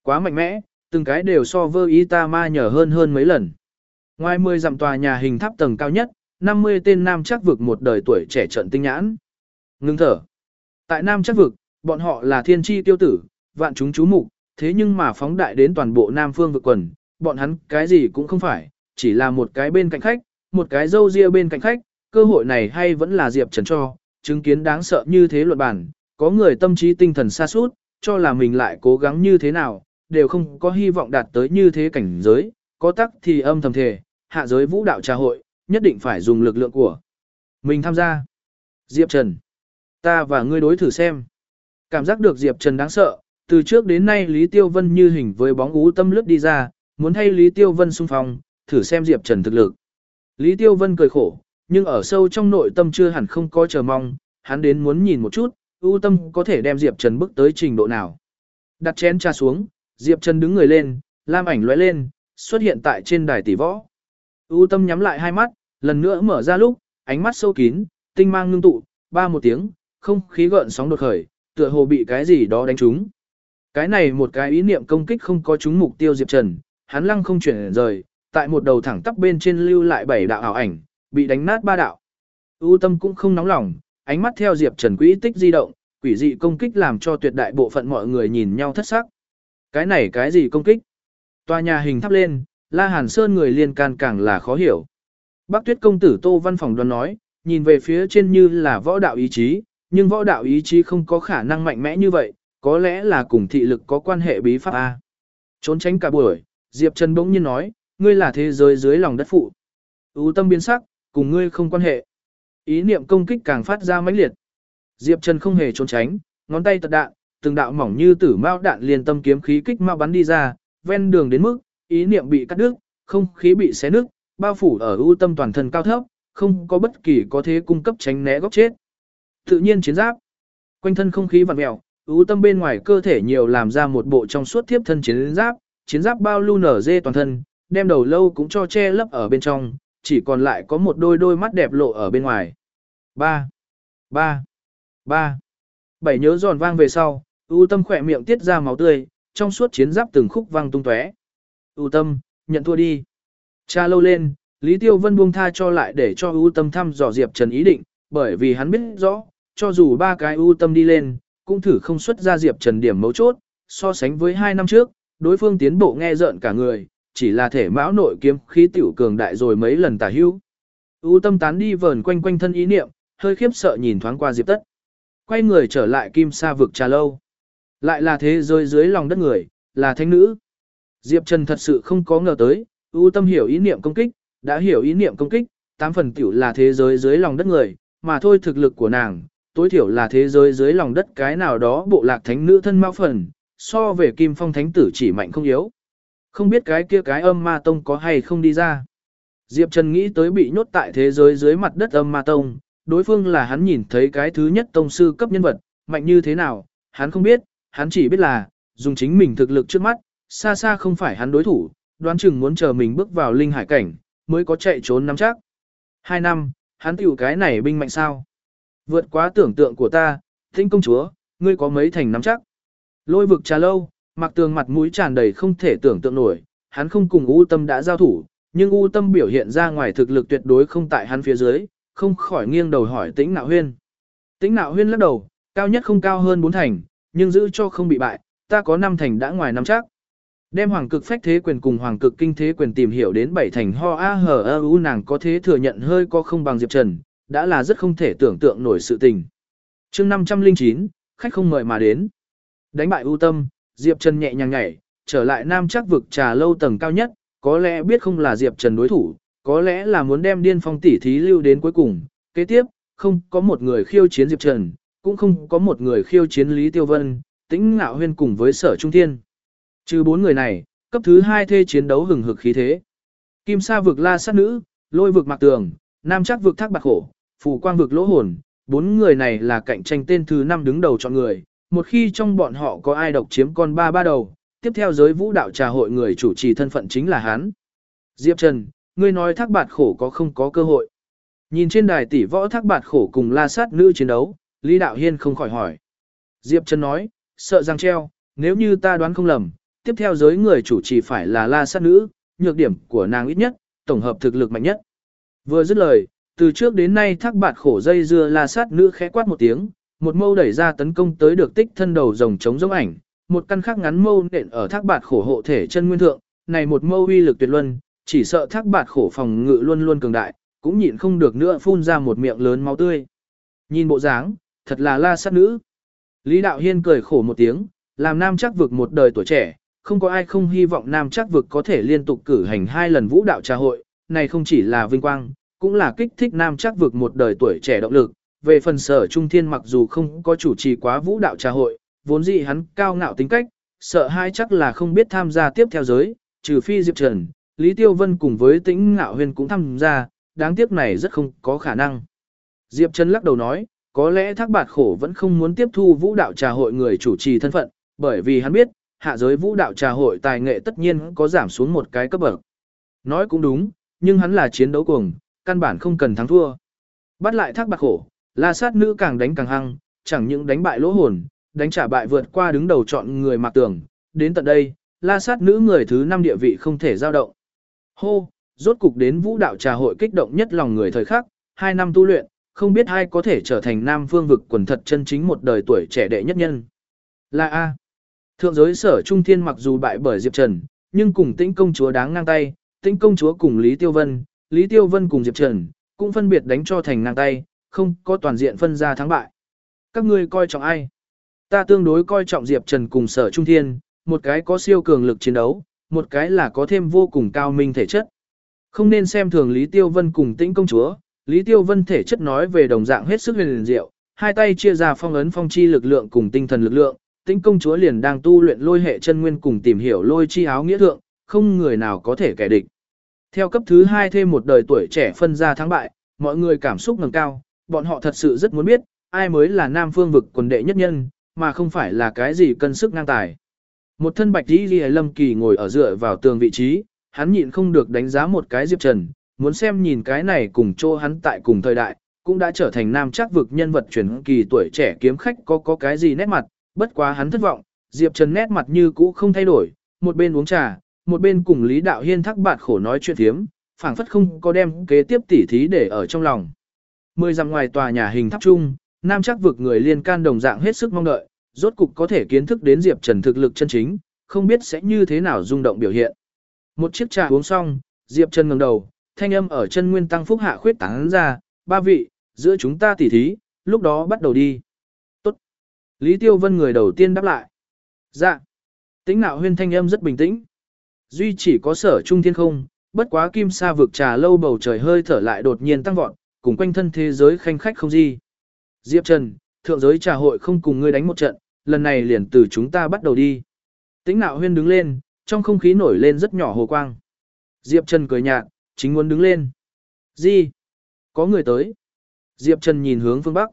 Quá mạnh mẽ, từng cái đều so vơ ý ta ma nhở hơn hơn mấy lần. Ngoài 10 dặm tòa nhà hình tháp tầng cao nhất, 50 tên nam chắc vực một đời tuổi trẻ trận tinh nhãn. Ngưng thở. Tại nam chắc vực, bọn họ là thiên tri tiêu tử, vạn chúng chú mục, thế nhưng mà phóng đại đến toàn bộ nam phương vực quần, bọn hắn cái gì cũng không phải, chỉ là một cái bên cạnh khách, một cái dâu ria bên cạnh khách, cơ hội này hay vẫn là Diệp Trần cho, chứng kiến đáng sợ như thế luận bản, có người tâm trí tinh thần xa sút cho là mình lại cố gắng như thế nào, đều không có hy vọng đạt tới như thế cảnh giới, có tắc thì âm thầm thề, hạ giới vũ đạo trà hội, nhất định phải dùng lực lượng của mình tham gia. Diệp Trần, ta và ngươi đối thử xem. Cảm giác được Diệp Trần đáng sợ, từ trước đến nay Lý Tiêu Vân như hình với bóng ú tâm lướt đi ra, muốn thay Lý Tiêu Vân xung phong, thử xem Diệp Trần thực lực. Lý Tiêu Vân cười khổ, nhưng ở sâu trong nội tâm chưa hẳn không có chờ mong, hắn đến muốn nhìn một chút, ưu tâm có thể đem Diệp Trần bước tới trình độ nào. Đặt chén trà xuống, Diệp Trần đứng người lên, lam ảnh lóe lên, xuất hiện tại trên đài tỷ võ. ưu tâm nhắm lại hai mắt, lần nữa mở ra lúc, ánh mắt sâu kín, tinh mang ngưng tụ, ba một tiếng, không khí gợn sóng đột khởi, tựa hồ bị cái gì đó đánh trúng. Cái này một cái ý niệm công kích không có trúng mục tiêu Diệp Trần, hắn lăng không chuyển rời, tại một đầu thẳng tắp bên trên lưu lại bảy đạo ảo ảnh, bị đánh nát ba đạo. U tâm cũng không nóng lòng, ánh mắt theo Diệp Trần quỹ tích di động, quỷ dị công kích làm cho tuyệt đại bộ phận mọi người nhìn nhau thất sắc. Cái này cái gì công kích? Tòa nhà hình thắp lên, La Hàn Sơn người liên can càng là khó hiểu. Bác Tuyết công tử Tô Văn Phòng đoán nói, nhìn về phía trên như là võ đạo ý chí, nhưng võ đạo ý chí không có khả năng mạnh mẽ như vậy, có lẽ là cùng thị lực có quan hệ bí pháp A. Trốn tránh cả buổi, Diệp Trần bỗng nhiên nói, ngươi là thế giới dưới lòng đất phụ. ưu tâm biến sắc, cùng ngươi không quan hệ. Ý niệm công kích càng phát ra mãnh liệt. Diệp Trần không hề trốn tránh, ngón tay tật đạn, từng đạo mỏng như tử mao đạn liền tâm kiếm khí kích mao bắn đi ra, ven đường đến mức, ý niệm bị cắt đứt, không khí bị xé nứt, bao phủ ở ưu tâm toàn thân cao thấp, không có bất kỳ có thế cung cấp tránh né góc chết. Tự nhiên chiến giáp, quanh thân không khí vặn mèo, ưu tâm bên ngoài cơ thể nhiều làm ra một bộ trong suốt tiếp thân chiến giáp, chiến giáp bao lưu nở dê toàn thân, đem đầu lâu cũng cho che lấp ở bên trong, chỉ còn lại có một đôi đôi mắt đẹp lộ ở bên ngoài. 3. 3. 3. Bảy nhớ giòn vang về sau, ưu tâm khỏe miệng tiết ra máu tươi, trong suốt chiến giáp từng khúc vang tung tóe. ưu tâm, nhận thua đi. Cha lâu lên, Lý Tiêu Vân buông tha cho lại để cho ưu tâm thăm dò Diệp Trần ý định, bởi vì hắn biết rõ, cho dù ba cái ưu tâm đi lên, cũng thử không xuất ra Diệp Trần điểm mấu chốt, so sánh với hai năm trước, đối phương tiến bộ nghe rợn cả người, chỉ là thể mão nội kiếm khí tiểu cường đại rồi mấy lần tả hữu. U tâm tán đi vờn quanh quanh thân ý niệm, hơi khiếp sợ nhìn thoáng qua Diệp Tất. Quay người trở lại kim sa vực trà lâu. Lại là thế giới dưới lòng đất người, là thánh nữ. Diệp Trần thật sự không có ngờ tới, ưu tâm hiểu ý niệm công kích, đã hiểu ý niệm công kích, tám phần tiểu là thế giới dưới lòng đất người, mà thôi thực lực của nàng, tối thiểu là thế giới dưới lòng đất cái nào đó bộ lạc thánh nữ thân mao phần, so về kim phong thánh tử chỉ mạnh không yếu. Không biết cái kia cái âm ma tông có hay không đi ra. Diệp Trần nghĩ tới bị nhốt tại thế giới dưới mặt đất âm ma tông, đối phương là hắn nhìn thấy cái thứ nhất tông sư cấp nhân vật, mạnh như thế nào, hắn không biết, hắn chỉ biết là, dùng chính mình thực lực trước mắt, xa xa không phải hắn đối thủ, đoán chừng muốn chờ mình bước vào linh hải cảnh, mới có chạy trốn nắm chắc. Hai năm, hắn tiểu cái này binh mạnh sao? Vượt quá tưởng tượng của ta, thính công chúa, ngươi có mấy thành nắm chắc. Lôi vực trà lâu, mặc tường mặt mũi tràn đầy không thể tưởng tượng nổi, hắn không cùng U Tâm đã giao thủ, nhưng U Tâm biểu hiện ra ngoài thực lực tuyệt đối không tại hắn phía dưới, không khỏi nghiêng đầu hỏi Tĩnh Nạo Huyên. Tĩnh Nạo Huyên lắc đầu, cao nhất không cao hơn bốn thành, nhưng giữ cho không bị bại, ta có năm thành đã ngoài năm chắc. Đem hoàng cực phách thế quyền cùng hoàng cực kinh thế quyền tìm hiểu đến bảy thành ho a hờ ơ u nàng có thế thừa nhận hơi có không bằng Diệp Trần, đã là rất không thể tưởng tượng nổi sự tình. chương 509, khách không mời mà đến. Đánh bại ưu tâm, Diệp Trần nhẹ nhàng nhảy, trở lại nam chắc vực trà lâu tầng cao nhất, có lẽ biết không là Diệp Trần đối thủ, có lẽ là muốn đem điên phong tỷ thí lưu đến cuối cùng. Kế tiếp, không có một người khiêu chiến Diệp Trần, cũng không có một người khiêu chiến Lý Tiêu Vân, tĩnh ngạo huyên cùng với sở trung thiên. Trừ bốn người này, cấp thứ hai thê chiến đấu hừng hực khí thế. Kim sa vực la sát nữ, lôi vực mạc tường, nam chắc vực thác bạc khổ, phù quang vực lỗ hồn, bốn người này là cạnh tranh tên thứ năm đứng đầu chọn người. Một khi trong bọn họ có ai độc chiếm con ba ba đầu, tiếp theo giới vũ đạo trà hội người chủ trì thân phận chính là hắn. Diệp Trần, ngươi nói thác bạt khổ có không có cơ hội. Nhìn trên đài tỷ võ thác bạt khổ cùng la sát nữ chiến đấu, Lý Đạo Hiên không khỏi hỏi. Diệp Trần nói, sợ rằng treo, nếu như ta đoán không lầm, tiếp theo giới người chủ trì phải là la sát nữ, nhược điểm của nàng ít nhất, tổng hợp thực lực mạnh nhất. Vừa dứt lời, từ trước đến nay thác bạt khổ dây dưa la sát nữ khẽ quát một tiếng, một mâu đẩy ra tấn công tới được tích thân đầu rồng chống giống ảnh, một căn khắc ngắn mâu nện ở thác bạt khổ hộ thể chân nguyên thượng, này một mâu uy lực tuyệt luân, chỉ sợ thác bạt khổ phòng ngự luôn luôn cường đại, cũng nhịn không được nữa phun ra một miệng lớn máu tươi. Nhìn bộ dáng, thật là la sát nữ. Lý Đạo Hiên cười khổ một tiếng, làm nam chắc vực một đời tuổi trẻ, không có ai không hy vọng nam chắc vực có thể liên tục cử hành hai lần vũ đạo trà hội, này không chỉ là vinh quang, cũng là kích thích nam chắc vực một đời tuổi trẻ động lực. Về phần sở trung thiên mặc dù không có chủ trì quá vũ đạo trà hội, vốn dĩ hắn cao ngạo tính cách, sợ hai chắc là không biết tham gia tiếp theo giới, trừ phi Diệp Trần, Lý Tiêu Vân cùng với tĩnh ngạo huyền cũng tham gia, đáng tiếc này rất không có khả năng. Diệp Trần lắc đầu nói, có lẽ thác bạt khổ vẫn không muốn tiếp thu vũ đạo trà hội người chủ trì thân phận, bởi vì hắn biết, hạ giới vũ đạo trà hội tài nghệ tất nhiên có giảm xuống một cái cấp bậc. Nói cũng đúng, nhưng hắn là chiến đấu cuồng, căn bản không cần thắng thua. Bắt lại thác bạc khổ, la sát nữ càng đánh càng hăng, chẳng những đánh bại lỗ hồn, đánh trả bại vượt qua đứng đầu chọn người mạc tưởng, đến tận đây, la sát nữ người thứ năm địa vị không thể giao động. Hô, rốt cục đến vũ đạo trà hội kích động nhất lòng người thời khắc, hai năm tu luyện, không biết ai có thể trở thành nam phương vực quần thật chân chính một đời tuổi trẻ đệ nhất nhân. Là A. Thượng giới sở trung thiên mặc dù bại bởi Diệp Trần, nhưng cùng tĩnh công chúa đáng ngang tay, tĩnh công chúa cùng Lý Tiêu Vân, Lý Tiêu Vân cùng Diệp Trần, cũng phân biệt đánh cho thành ngang tay, không có toàn diện phân ra thắng bại. Các ngươi coi trọng ai? Ta tương đối coi trọng Diệp Trần cùng sở trung thiên, một cái có siêu cường lực chiến đấu, một cái là có thêm vô cùng cao minh thể chất. Không nên xem thường Lý Tiêu Vân cùng tĩnh công chúa, Lý Tiêu Vân thể chất nói về đồng dạng hết sức huyền diệu, hai tay chia ra phong ấn phong chi lực lượng cùng tinh thần lực lượng, tĩnh công chúa liền đang tu luyện lôi hệ chân nguyên cùng tìm hiểu lôi chi áo nghĩa thượng, không người nào có thể kẻ địch. Theo cấp thứ hai thêm một đời tuổi trẻ phân ra thắng bại, mọi người cảm xúc ngầm cao, bọn họ thật sự rất muốn biết, ai mới là nam phương vực quần đệ nhất nhân, mà không phải là cái gì cân sức ngang tài. Một thân bạch đi ghi lâm kỳ ngồi ở dựa vào tường vị trí, hắn nhịn không được đánh giá một cái diệp trần, muốn xem nhìn cái này cùng chỗ hắn tại cùng thời đại, cũng đã trở thành nam chắc vực nhân vật chuyển kỳ tuổi trẻ kiếm khách có có cái gì nét mặt, bất quá hắn thất vọng, Diệp Trần nét mặt như cũ không thay đổi, một bên uống trà, một bên cùng Lý Đạo Hiên thắc bạt khổ nói chuyện thiếm, phảng phất không có đem kế tiếp tỉ thí để ở trong lòng. Mười dặm ngoài tòa nhà hình tháp trung, nam chắc vực người liên can đồng dạng hết sức mong đợi, rốt cục có thể kiến thức đến Diệp Trần thực lực chân chính, không biết sẽ như thế nào rung động biểu hiện. Một chiếc trà uống xong, Diệp Trần ngẩng đầu, thanh âm ở chân nguyên tăng phúc hạ khuyết tán ra, ba vị, giữa chúng ta tỉ thí, lúc đó bắt đầu đi. Tốt. Lý Tiêu Vân người đầu tiên đáp lại. Dạ. Tính nạo huyên thanh âm rất bình tĩnh. Duy chỉ có sở trung thiên không, bất quá kim sa vực trà lâu bầu trời hơi thở lại đột nhiên tăng vọt, cùng quanh thân thế giới khanh khách không gì. Diệp Trần, thượng giới trà hội không cùng ngươi đánh một trận, lần này liền từ chúng ta bắt đầu đi. Tĩnh nạo huyên đứng lên, trong không khí nổi lên rất nhỏ hồ quang. Diệp Trần cười nhạt, chính muốn đứng lên. Gì? Có người tới. Diệp Trần nhìn hướng phương Bắc.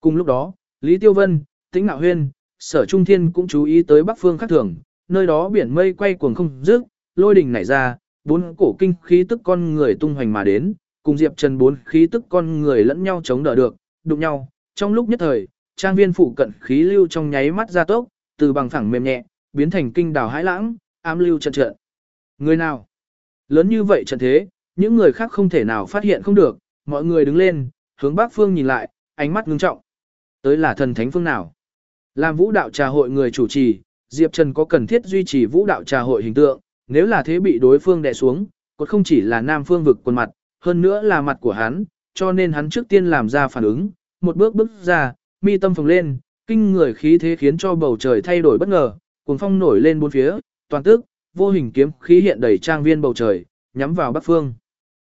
Cùng lúc đó, Lý Tiêu Vân, Tĩnh Nạo Huyên, Sở Trung Thiên cũng chú ý tới Bắc phương khác thường, nơi đó biển mây quay cuồng không dứt, lôi đình nảy ra, bốn cổ kinh khí tức con người tung hoành mà đến, cùng Diệp Trần bốn khí tức con người lẫn nhau chống đỡ được, đụng nhau. Trong lúc nhất thời, trang viên phụ cận khí lưu trong nháy mắt ra tốc, từ bằng phẳng mềm nhẹ, biến thành kinh đảo hãi lãng, ám lưu trận trận. Người nào? Lớn như vậy trận thế, những người khác không thể nào phát hiện không được, mọi người đứng lên, hướng bắc phương nhìn lại, ánh mắt ngưng trọng. Tới là thần thánh phương nào? Làm vũ đạo trà hội người chủ trì, Diệp Trần có cần thiết duy trì vũ đạo trà hội hình tượng, nếu là thế bị đối phương đè xuống, còn không chỉ là nam phương vực quần mặt, hơn nữa là mặt của hắn, cho nên hắn trước tiên làm ra phản ứng, một bước bước ra, mi tâm phồng lên, kinh người khí thế khiến cho bầu trời thay đổi bất ngờ, cuồng phong nổi lên bốn phía, toàn tức, vô hình kiếm khí hiện đầy trang viên bầu trời, nhắm vào bắc phương.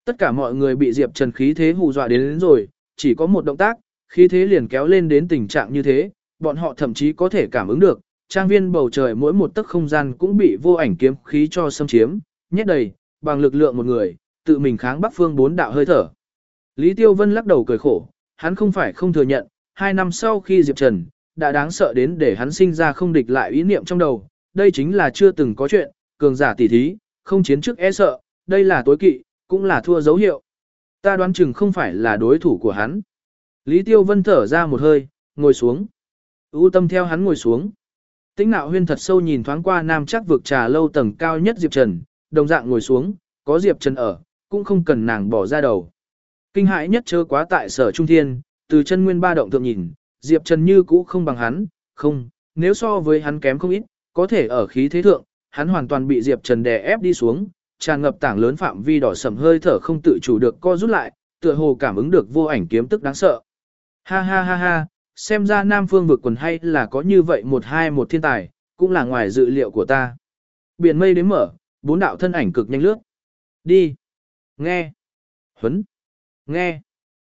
Tất cả mọi người bị Diệp Trần khí thế hù dọa đến, đến rồi, chỉ có một động tác, khí thế liền kéo lên đến tình trạng như thế, bọn họ thậm chí có thể cảm ứng được, trang viên bầu trời mỗi một tấc không gian cũng bị vô ảnh kiếm khí cho xâm chiếm, nhét đầy, bằng lực lượng một người, tự mình kháng bắc phương bốn đạo hơi thở. Lý Tiêu Vân lắc đầu cười khổ, hắn không phải không thừa nhận, hai năm sau khi Diệp Trần, đã đáng sợ đến để hắn sinh ra không địch lại ý niệm trong đầu, đây chính là chưa từng có chuyện, cường giả tỉ thí, không chiến trước e sợ, đây là tối kỵ, cũng là thua dấu hiệu. Ta đoán chừng không phải là đối thủ của hắn. Lý Tiêu Vân thở ra một hơi, ngồi xuống. U tâm theo hắn ngồi xuống. Tĩnh nạo huyên thật sâu nhìn thoáng qua nam chắc vực trà lâu tầng cao nhất Diệp Trần, đồng dạng ngồi xuống, có Diệp Trần ở, cũng không cần nàng bỏ ra đầu. Kinh hãi nhất chớ quá tại sở trung thiên, từ chân nguyên ba động thượng nhìn, Diệp Trần như cũ không bằng hắn, không, nếu so với hắn kém không ít, có thể ở khí thế thượng, hắn hoàn toàn bị Diệp Trần đè ép đi xuống, tràn ngập tảng lớn phạm vi đỏ sầm hơi thở không tự chủ được co rút lại, tựa hồ cảm ứng được vô ảnh kiếm tức đáng sợ. Ha ha ha ha, xem ra Nam Phương vực quần hay là có như vậy một hai một thiên tài, cũng là ngoài dự liệu của ta. Biển mây đến mở, bốn đạo thân ảnh cực nhanh lướt. Đi. Nghe. Huấn. Nghe.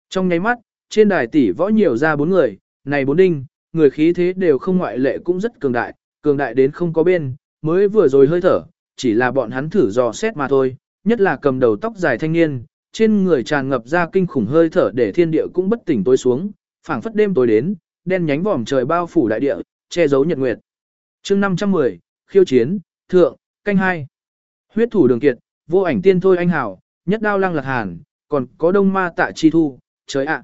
Trong nháy mắt, trên đài tỷ võ nhiều ra bốn người, này bốn đinh, người khí thế đều không ngoại lệ cũng rất cường đại, cường đại đến không có bên, mới vừa rồi hơi thở, chỉ là bọn hắn thử dò xét mà thôi, nhất là cầm đầu tóc dài thanh niên, trên người tràn ngập ra kinh khủng hơi thở để thiên địa cũng bất tỉnh tối xuống, phảng phất đêm tối đến, đen nhánh vòm trời bao phủ đại địa, che giấu nhật nguyệt. Chương 510, khiêu chiến, thượng, canh hai. Huyết thủ đường kiệt, vô ảnh tiên thôi anh hảo, nhất đao lăng lạc hàn, còn có đông ma tạ chi thu, trời ạ.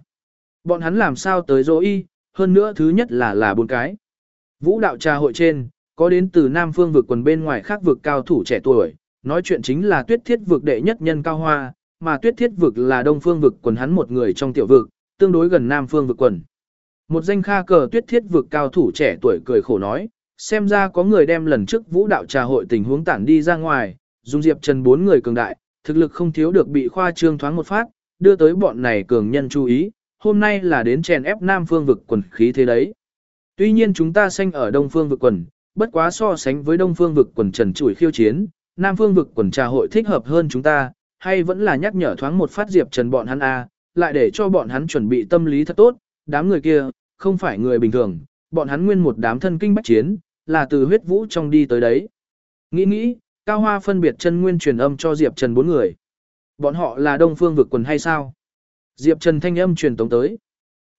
Bọn hắn làm sao tới dỗ y, hơn nữa thứ nhất là là bốn cái. Vũ đạo trà hội trên, có đến từ Nam Phương vực quần bên ngoài khác vực cao thủ trẻ tuổi, nói chuyện chính là tuyết thiết vực đệ nhất nhân cao hoa, mà tuyết thiết vực là Đông Phương vực quần hắn một người trong tiểu vực, tương đối gần Nam Phương vực quần. Một danh kha cờ tuyết thiết vực cao thủ trẻ tuổi cười khổ nói, xem ra có người đem lần trước vũ đạo trà hội tình huống tản đi ra ngoài, dùng diệp trần bốn người cường đại, thực lực không thiếu được bị khoa trương thoáng một phát, đưa tới bọn này cường nhân chú ý, hôm nay là đến chèn ép Nam Phương vực quần khí thế đấy. Tuy nhiên chúng ta sanh ở Đông Phương vực quần, bất quá so sánh với Đông Phương vực quần trần chủi khiêu chiến, Nam Phương vực quần trà hội thích hợp hơn chúng ta, hay vẫn là nhắc nhở thoáng một phát diệp trần bọn hắn a, lại để cho bọn hắn chuẩn bị tâm lý thật tốt, đám người kia, không phải người bình thường, bọn hắn nguyên một đám thân kinh bách chiến, là từ huyết vũ trong đi tới đấy. Nghĩ nghĩ, Cao Hoa phân biệt chân nguyên truyền âm cho Diệp Trần bốn người. Bọn họ là Đông Phương vực quần hay sao? Diệp Trần thanh âm truyền tống tới.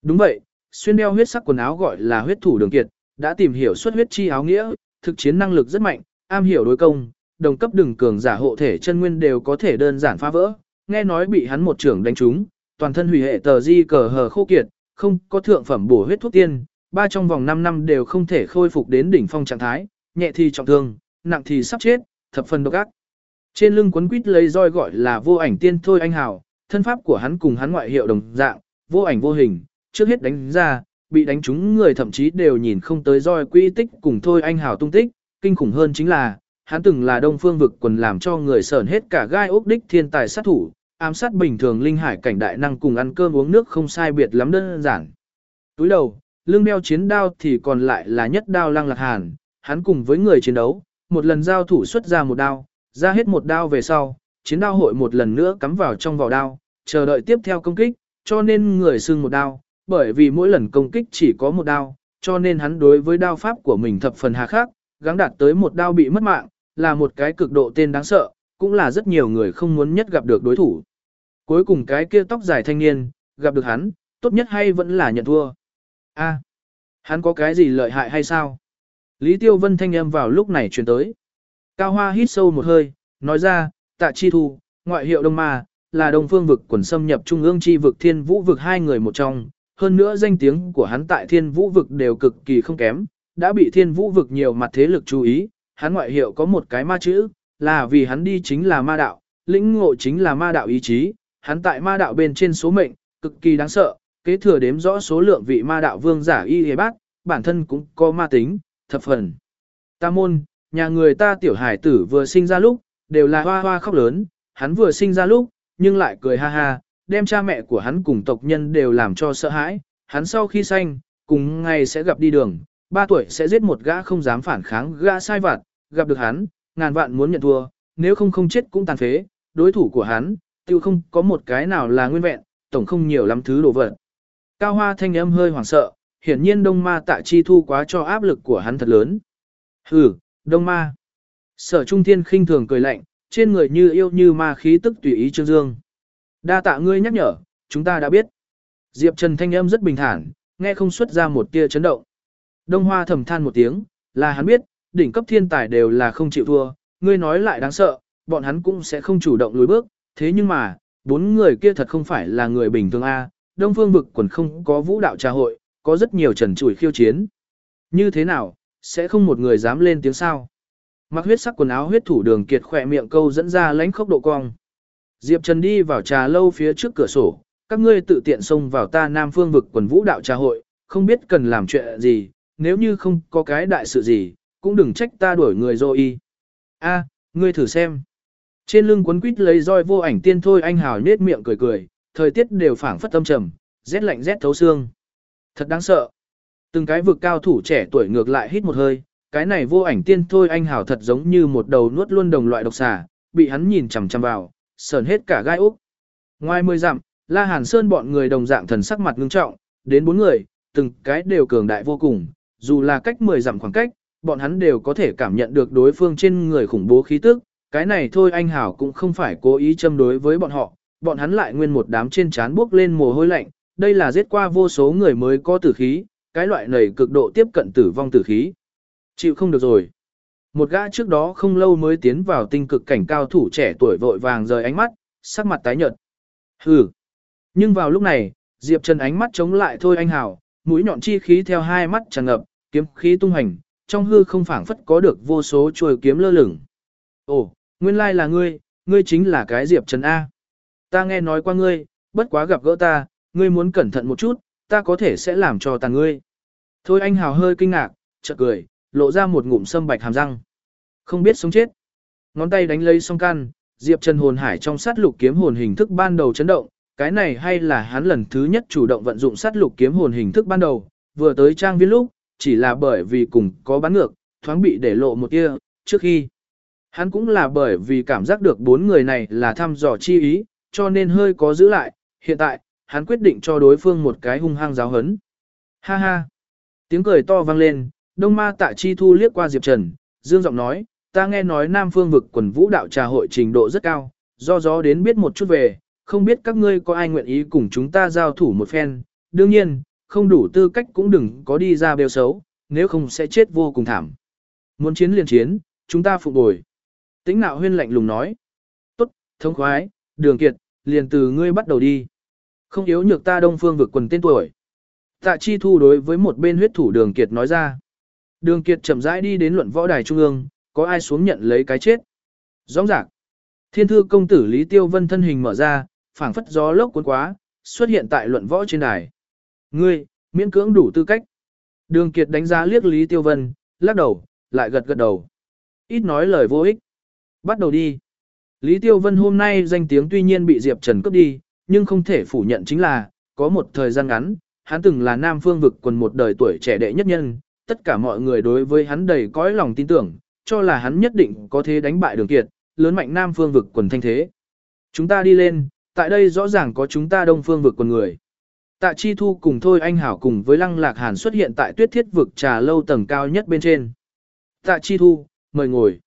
Đúng vậy, xuyên đeo huyết sắc quần áo gọi là huyết thủ đường kiệt, đã tìm hiểu xuất huyết chi áo nghĩa, thực chiến năng lực rất mạnh, am hiểu đối công, đồng cấp đừng cường giả hộ thể chân nguyên đều có thể đơn giản phá vỡ. Nghe nói bị hắn một trưởng đánh trúng, toàn thân hủy hệ tờ di cờ hờ khô kiệt, không có thượng phẩm bổ huyết thuốc tiên, ba trong vòng 5 năm đều không thể khôi phục đến đỉnh phong trạng thái, nhẹ thì trọng thương, nặng thì sắp chết, thập phần độc ác. Trên lưng quấn quýt lấy roi gọi là vô ảnh tiên thôi anh hào, thân pháp của hắn cùng hắn ngoại hiệu đồng dạng, vô ảnh vô hình, trước hết đánh ra, bị đánh trúng người thậm chí đều nhìn không tới roi quy tích cùng thôi anh hào tung tích, kinh khủng hơn chính là, hắn từng là đông phương vực quần làm cho người sờn hết cả gai ốc đích thiên tài sát thủ, ám sát bình thường linh hải cảnh đại năng cùng ăn cơm uống nước không sai biệt lắm đơn giản. Túi đầu, lưng đeo chiến đao thì còn lại là nhất đao lăng lạc hàn, hắn cùng với người chiến đấu, một lần giao thủ xuất ra một đao, ra hết một đao về sau, chiến đao hội một lần nữa cắm vào trong vỏ đao, chờ đợi tiếp theo công kích, cho nên người xưng một đao, bởi vì mỗi lần công kích chỉ có một đao, cho nên hắn đối với đao pháp của mình thập phần hà khắc, gắng đạt tới một đao bị mất mạng, là một cái cực độ tên đáng sợ, cũng là rất nhiều người không muốn nhất gặp được đối thủ. Cuối cùng cái kia tóc dài thanh niên, gặp được hắn, tốt nhất hay vẫn là nhận thua. A, hắn có cái gì lợi hại hay sao? Lý Tiêu Vân thanh âm vào lúc này truyền tới. Cao Hoa hít sâu một hơi, nói ra, tạ chi thu, ngoại hiệu Đông Ma, là Đông Phương vực quần xâm nhập Trung ương chi vực thiên vũ vực hai người một trong. Hơn nữa danh tiếng của hắn tại thiên vũ vực đều cực kỳ không kém, đã bị thiên vũ vực nhiều mặt thế lực chú ý. Hắn ngoại hiệu có một cái ma chữ, là vì hắn đi chính là ma đạo, lĩnh ngộ chính là ma đạo ý chí. Hắn tại ma đạo bên trên số mệnh, cực kỳ đáng sợ, kế thừa đếm rõ số lượng vị ma đạo vương giả y hề bác, bản thân cũng có ma tính, thập phần. Ta môn, nhà người ta tiểu hải tử vừa sinh ra lúc, đều là hoa hoa khóc lớn, hắn vừa sinh ra lúc, nhưng lại cười ha ha, đem cha mẹ của hắn cùng tộc nhân đều làm cho sợ hãi, hắn sau khi sanh, cùng ngày sẽ gặp đi đường, ba tuổi sẽ giết một gã không dám phản kháng gã sai vặt, gặp được hắn, ngàn vạn muốn nhận thua, nếu không không chết cũng tàn phế, đối thủ của hắn, tiêu không có một cái nào là nguyên vẹn, tổng không nhiều lắm thứ đồ vật. Cao hoa thanh âm hơi hoảng sợ, hiển nhiên đông ma tạ chi thu quá cho áp lực của hắn thật lớn. Hừ, đông ma. Sở trung thiên khinh thường cười lạnh, trên người như yêu như ma khí tức tùy ý trương dương. Đa tạ ngươi nhắc nhở, chúng ta đã biết. Diệp Trần thanh âm rất bình thản, nghe không xuất ra một tia chấn động. Đông Hoa thầm than một tiếng, là hắn biết, đỉnh cấp thiên tài đều là không chịu thua, ngươi nói lại đáng sợ, bọn hắn cũng sẽ không chủ động lùi bước, thế nhưng mà, bốn người kia thật không phải là người bình thường a. Đông Phương vực quần không có vũ đạo trà hội, có rất nhiều trần trụi khiêu chiến. Như thế nào, sẽ không một người dám lên tiếng sao? Mặc huyết sắc quần áo huyết thủ đường kiệt khỏe miệng câu dẫn ra lãnh khốc độ cong. Diệp Trần đi vào trà lâu phía trước cửa sổ, các ngươi tự tiện xông vào ta Nam Phương vực quần vũ đạo trà hội, không biết cần làm chuyện gì, nếu như không có cái đại sự gì, cũng đừng trách ta đuổi người rồi y. A, ngươi thử xem. Trên lưng quấn quýt lấy roi vô ảnh tiên thôi anh hào nết miệng cười cười, thời tiết đều phảng phất âm trầm, rét lạnh rét thấu xương. Thật đáng sợ. Từng cái vực cao thủ trẻ tuổi ngược lại hít một hơi, cái này vô ảnh tiên thôi anh hào thật giống như một đầu nuốt luôn đồng loại độc xà, bị hắn nhìn chằm chằm vào, sờn hết cả gai úc. Ngoài mười dặm, La Hàn Sơn bọn người đồng dạng thần sắc mặt ngưng trọng, đến bốn người, từng cái đều cường đại vô cùng, dù là cách mười dặm khoảng cách, bọn hắn đều có thể cảm nhận được đối phương trên người khủng bố khí tức, cái này thôi anh hảo cũng không phải cố ý châm đối với bọn họ, bọn hắn lại nguyên một đám trên trán bước lên mồ hôi lạnh, đây là giết qua vô số người mới có tử khí, cái loại này cực độ tiếp cận tử vong tử khí. Chịu không được rồi. Một gã trước đó không lâu mới tiến vào tinh cực cảnh cao thủ trẻ tuổi vội vàng rời ánh mắt, sắc mặt tái nhợt. Hừ. Nhưng vào lúc này, Diệp Trần ánh mắt chống lại thôi anh hảo mũi nhọn chi khí theo hai mắt tràn ngập, kiếm khí tung hành, trong hư không phảng phất có được vô số chuôi kiếm lơ lửng. Ồ, nguyên lai là ngươi, ngươi chính là cái Diệp Trần A. Ta nghe nói qua ngươi, bất quá gặp gỡ ta, ngươi muốn cẩn thận một chút, ta có thể sẽ làm cho tàn ngươi. Thôi anh hào hơi kinh ngạc, chợt cười, lộ ra một ngụm sâm bạch hàm răng. Không biết sống chết. Ngón tay đánh lấy song can, Diệp Trần hồn hải trong sát lục kiếm hồn hình thức ban đầu chấn động, cái này hay là hắn lần thứ nhất chủ động vận dụng sát lục kiếm hồn hình thức ban đầu, vừa tới trang viên lúc, chỉ là bởi vì cùng có bán ngược, thoáng bị để lộ một tia, trước khi. Hắn cũng là bởi vì cảm giác được bốn người này là thăm dò chi ý, cho nên hơi có giữ lại, hiện tại, hắn quyết định cho đối phương một cái hung hăng giáo hấn. Ha ha! Tiếng cười to vang lên, đông ma tạ chi thu liếc qua Diệp Trần, dương giọng nói, ta nghe nói Nam Phương vực quần vũ đạo trà hội trình độ rất cao, do gió đến biết một chút về, không biết các ngươi có ai nguyện ý cùng chúng ta giao thủ một phen, đương nhiên, không đủ tư cách cũng đừng có đi ra bêu xấu, nếu không sẽ chết vô cùng thảm. Muốn chiến liền chiến, chúng ta phục bồi. Tĩnh nạo huyên lạnh lùng nói. Tốt, thông khoái, đường kiệt, liền từ ngươi bắt đầu đi. Không yếu nhược ta đông phương vực quần tên tuổi. Tạ chi thu đối với một bên huyết thủ đường kiệt nói ra. Đường kiệt chậm rãi đi đến luận võ đài trung ương, có ai xuống nhận lấy cái chết. Rõ ràng. Thiên thư công tử Lý Tiêu Vân thân hình mở ra, phảng phất gió lốc cuốn quá, xuất hiện tại luận võ trên đài. Ngươi, miễn cưỡng đủ tư cách. Đường Kiệt đánh giá liếc Lý Tiêu Vân, lắc đầu, lại gật gật đầu. Ít nói lời vô ích. Bắt đầu đi. Lý Tiêu Vân hôm nay danh tiếng tuy nhiên bị Diệp Trần cướp đi, nhưng không thể phủ nhận chính là, có một thời gian ngắn, hắn từng là Nam Phương vực quần một đời tuổi trẻ đệ nhất nhân, tất cả mọi người đối với hắn đầy cõi lòng tin tưởng, cho là hắn nhất định có thể đánh bại đường kiệt, lớn mạnh Nam Phương vực quần thanh thế. Chúng ta đi lên, tại đây rõ ràng có chúng ta đông phương vực quần người. Tạ Chi Thu cùng Thôi Anh Hảo cùng với Lăng Lạc Hàn xuất hiện tại tuyết thiết vực trà lâu tầng cao nhất bên trên. Tạ Chi Thu, mời ngồi.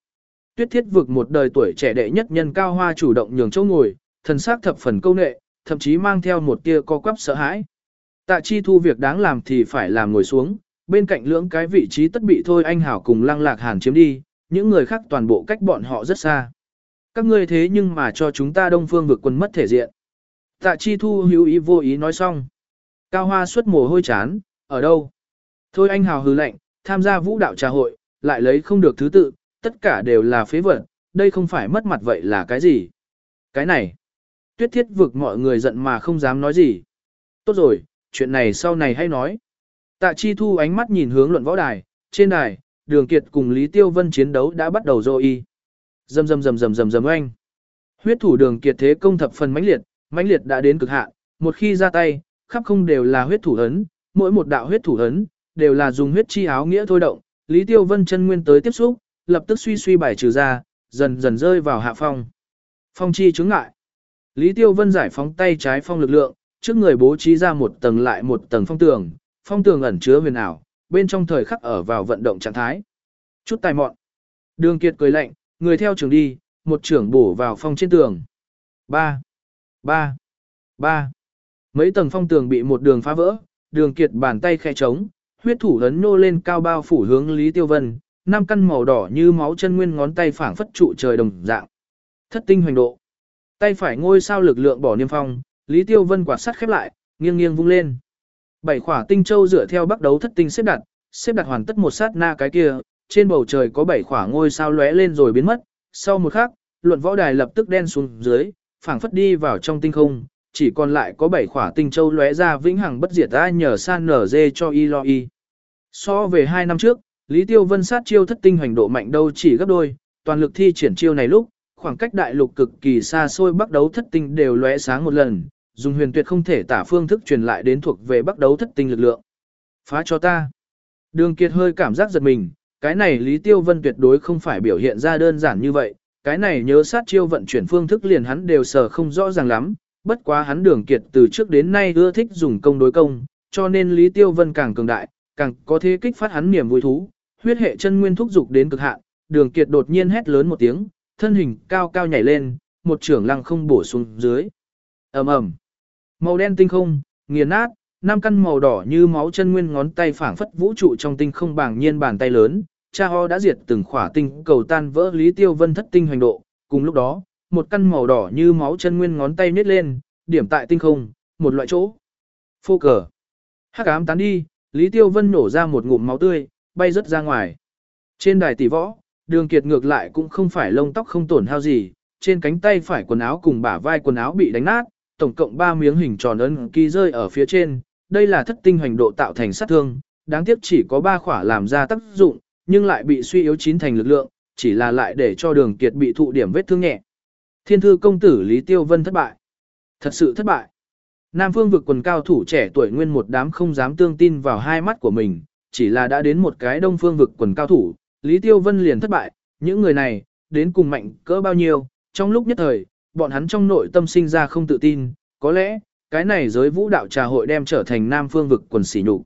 Tuyết thiết vực một đời tuổi trẻ đệ nhất nhân cao hoa chủ động nhường chỗ ngồi, thần sắc thập phần câu nệ, thậm chí mang theo một tia co quắp sợ hãi. Tạ Chi Thu việc đáng làm thì phải làm ngồi xuống, bên cạnh lưỡng cái vị trí tất bị Thôi Anh Hảo cùng Lăng Lạc Hàn chiếm đi, những người khác toàn bộ cách bọn họ rất xa. Các ngươi thế nhưng mà cho chúng ta đông phương vực quân mất thể diện. Tạ Chi Thu hữu ý vô ý nói xong. Cao Hoa xuất mồ hôi chán, ở đâu? Thôi anh hào hứ lệnh, tham gia vũ đạo trà hội, lại lấy không được thứ tự, tất cả đều là phế vật, đây không phải mất mặt vậy là cái gì? Cái này, tuyết thiết vực mọi người giận mà không dám nói gì. Tốt rồi, chuyện này sau này hay nói. Tạ Chi Thu ánh mắt nhìn hướng luận võ đài, trên đài, Đường Kiệt cùng Lý Tiêu Vân chiến đấu đã bắt đầu rồi y. dầm dầm dầm dầm dầm rầm oanh. Huyết thủ Đường Kiệt thế công thập phần mãnh liệt, mãnh liệt đã đến cực hạn, một khi ra tay, khắp không đều là huyết thủ ấn, mỗi một đạo huyết thủ ấn đều là dùng huyết chi áo nghĩa thôi động. Lý Tiêu Vân chân nguyên tới tiếp xúc, lập tức suy suy bài trừ ra, dần dần rơi vào hạ phong. Phong chi chứng ngại. Lý Tiêu Vân giải phóng tay trái phong lực lượng, trước người bố trí ra một tầng lại một tầng phong tường, phong tường ẩn chứa huyền ảo, bên trong thời khắc ở vào vận động trạng thái. Chút tài mọn. Đường Kiệt cười lạnh, người theo trường đi, một trưởng bổ vào phong trên tường. 3. 3. 3. Mấy tầng phong tường bị một đường phá vỡ, đường kiệt bàn tay khẽ trống, huyết thủ ấn nô lên cao bao phủ hướng Lý Tiêu Vân, năm căn màu đỏ như máu chân nguyên ngón tay phảng phất trụ trời đồng dạng. Thất tinh hoành độ. Tay phải ngôi sao lực lượng bỏ niêm phong, Lý Tiêu Vân quạt sắt khép lại, nghiêng nghiêng vung lên. Bảy khỏa tinh châu dựa theo bắt đấu thất tinh xếp đặt, xếp đặt hoàn tất một sát na cái kia, trên bầu trời có bảy khỏa ngôi sao lóe lên rồi biến mất, sau một khắc, luận võ đài lập tức đen xuống dưới, phảng phất đi vào trong tinh không, chỉ còn lại có bảy khỏa tinh châu lóe ra vĩnh hằng bất diệt ta nhờ san nở dê cho y lo y. So về hai năm trước, Lý Tiêu Vân sát chiêu thất tinh hoành độ mạnh đâu chỉ gấp đôi, toàn lực thi triển chiêu này lúc, khoảng cách đại lục cực kỳ xa xôi bắt đấu thất tinh đều lóe sáng một lần, dùng huyền tuyệt không thể tả phương thức truyền lại đến thuộc về bắt đấu thất tinh lực lượng. Phá cho ta. Đường Kiệt hơi cảm giác giật mình, cái này Lý Tiêu Vân tuyệt đối không phải biểu hiện ra đơn giản như vậy, cái này nhớ sát chiêu vận chuyển phương thức liền hắn đều sở không rõ ràng lắm, bất quá hắn đường kiệt từ trước đến nay ưa thích dùng công đối công, cho nên Lý Tiêu Vân càng cường đại, càng có thế kích phát hắn niềm vui thú, huyết hệ chân nguyên thúc dục đến cực hạn, đường kiệt đột nhiên hét lớn một tiếng, thân hình cao cao nhảy lên, một trưởng lăng không bổ xuống dưới. ầm ầm, màu đen tinh không, nghiền nát, năm căn màu đỏ như máu chân nguyên ngón tay phảng phất vũ trụ trong tinh không bảng nhiên bàn tay lớn, cha ho đã diệt từng khỏa tinh cầu tan vỡ Lý Tiêu Vân thất tinh hành độ, cùng lúc đó, một căn màu đỏ như máu chân nguyên ngón tay nhếch lên, điểm tại tinh không, một loại chỗ. Phô cờ. Hắc ám tán đi, Lý Tiêu Vân nổ ra một ngụm máu tươi, bay rất ra ngoài. Trên đài tỷ võ, đường kiệt ngược lại cũng không phải lông tóc không tổn hao gì, trên cánh tay phải quần áo cùng bả vai quần áo bị đánh nát, tổng cộng 3 miếng hình tròn ấn ký rơi ở phía trên, đây là thất tinh hoành độ tạo thành sát thương, đáng tiếc chỉ có 3 khỏa làm ra tác dụng, nhưng lại bị suy yếu chín thành lực lượng, chỉ là lại để cho đường kiệt bị thụ điểm vết thương nhẹ. Thiên thư công tử Lý Tiêu Vân thất bại. Thật sự thất bại. Nam phương vực quần cao thủ trẻ tuổi nguyên một đám không dám tương tin vào hai mắt của mình, chỉ là đã đến một cái đông phương vực quần cao thủ, Lý Tiêu Vân liền thất bại, những người này, đến cùng mạnh cỡ bao nhiêu, trong lúc nhất thời, bọn hắn trong nội tâm sinh ra không tự tin, có lẽ, cái này giới vũ đạo trà hội đem trở thành Nam phương vực quần sỉ nhục.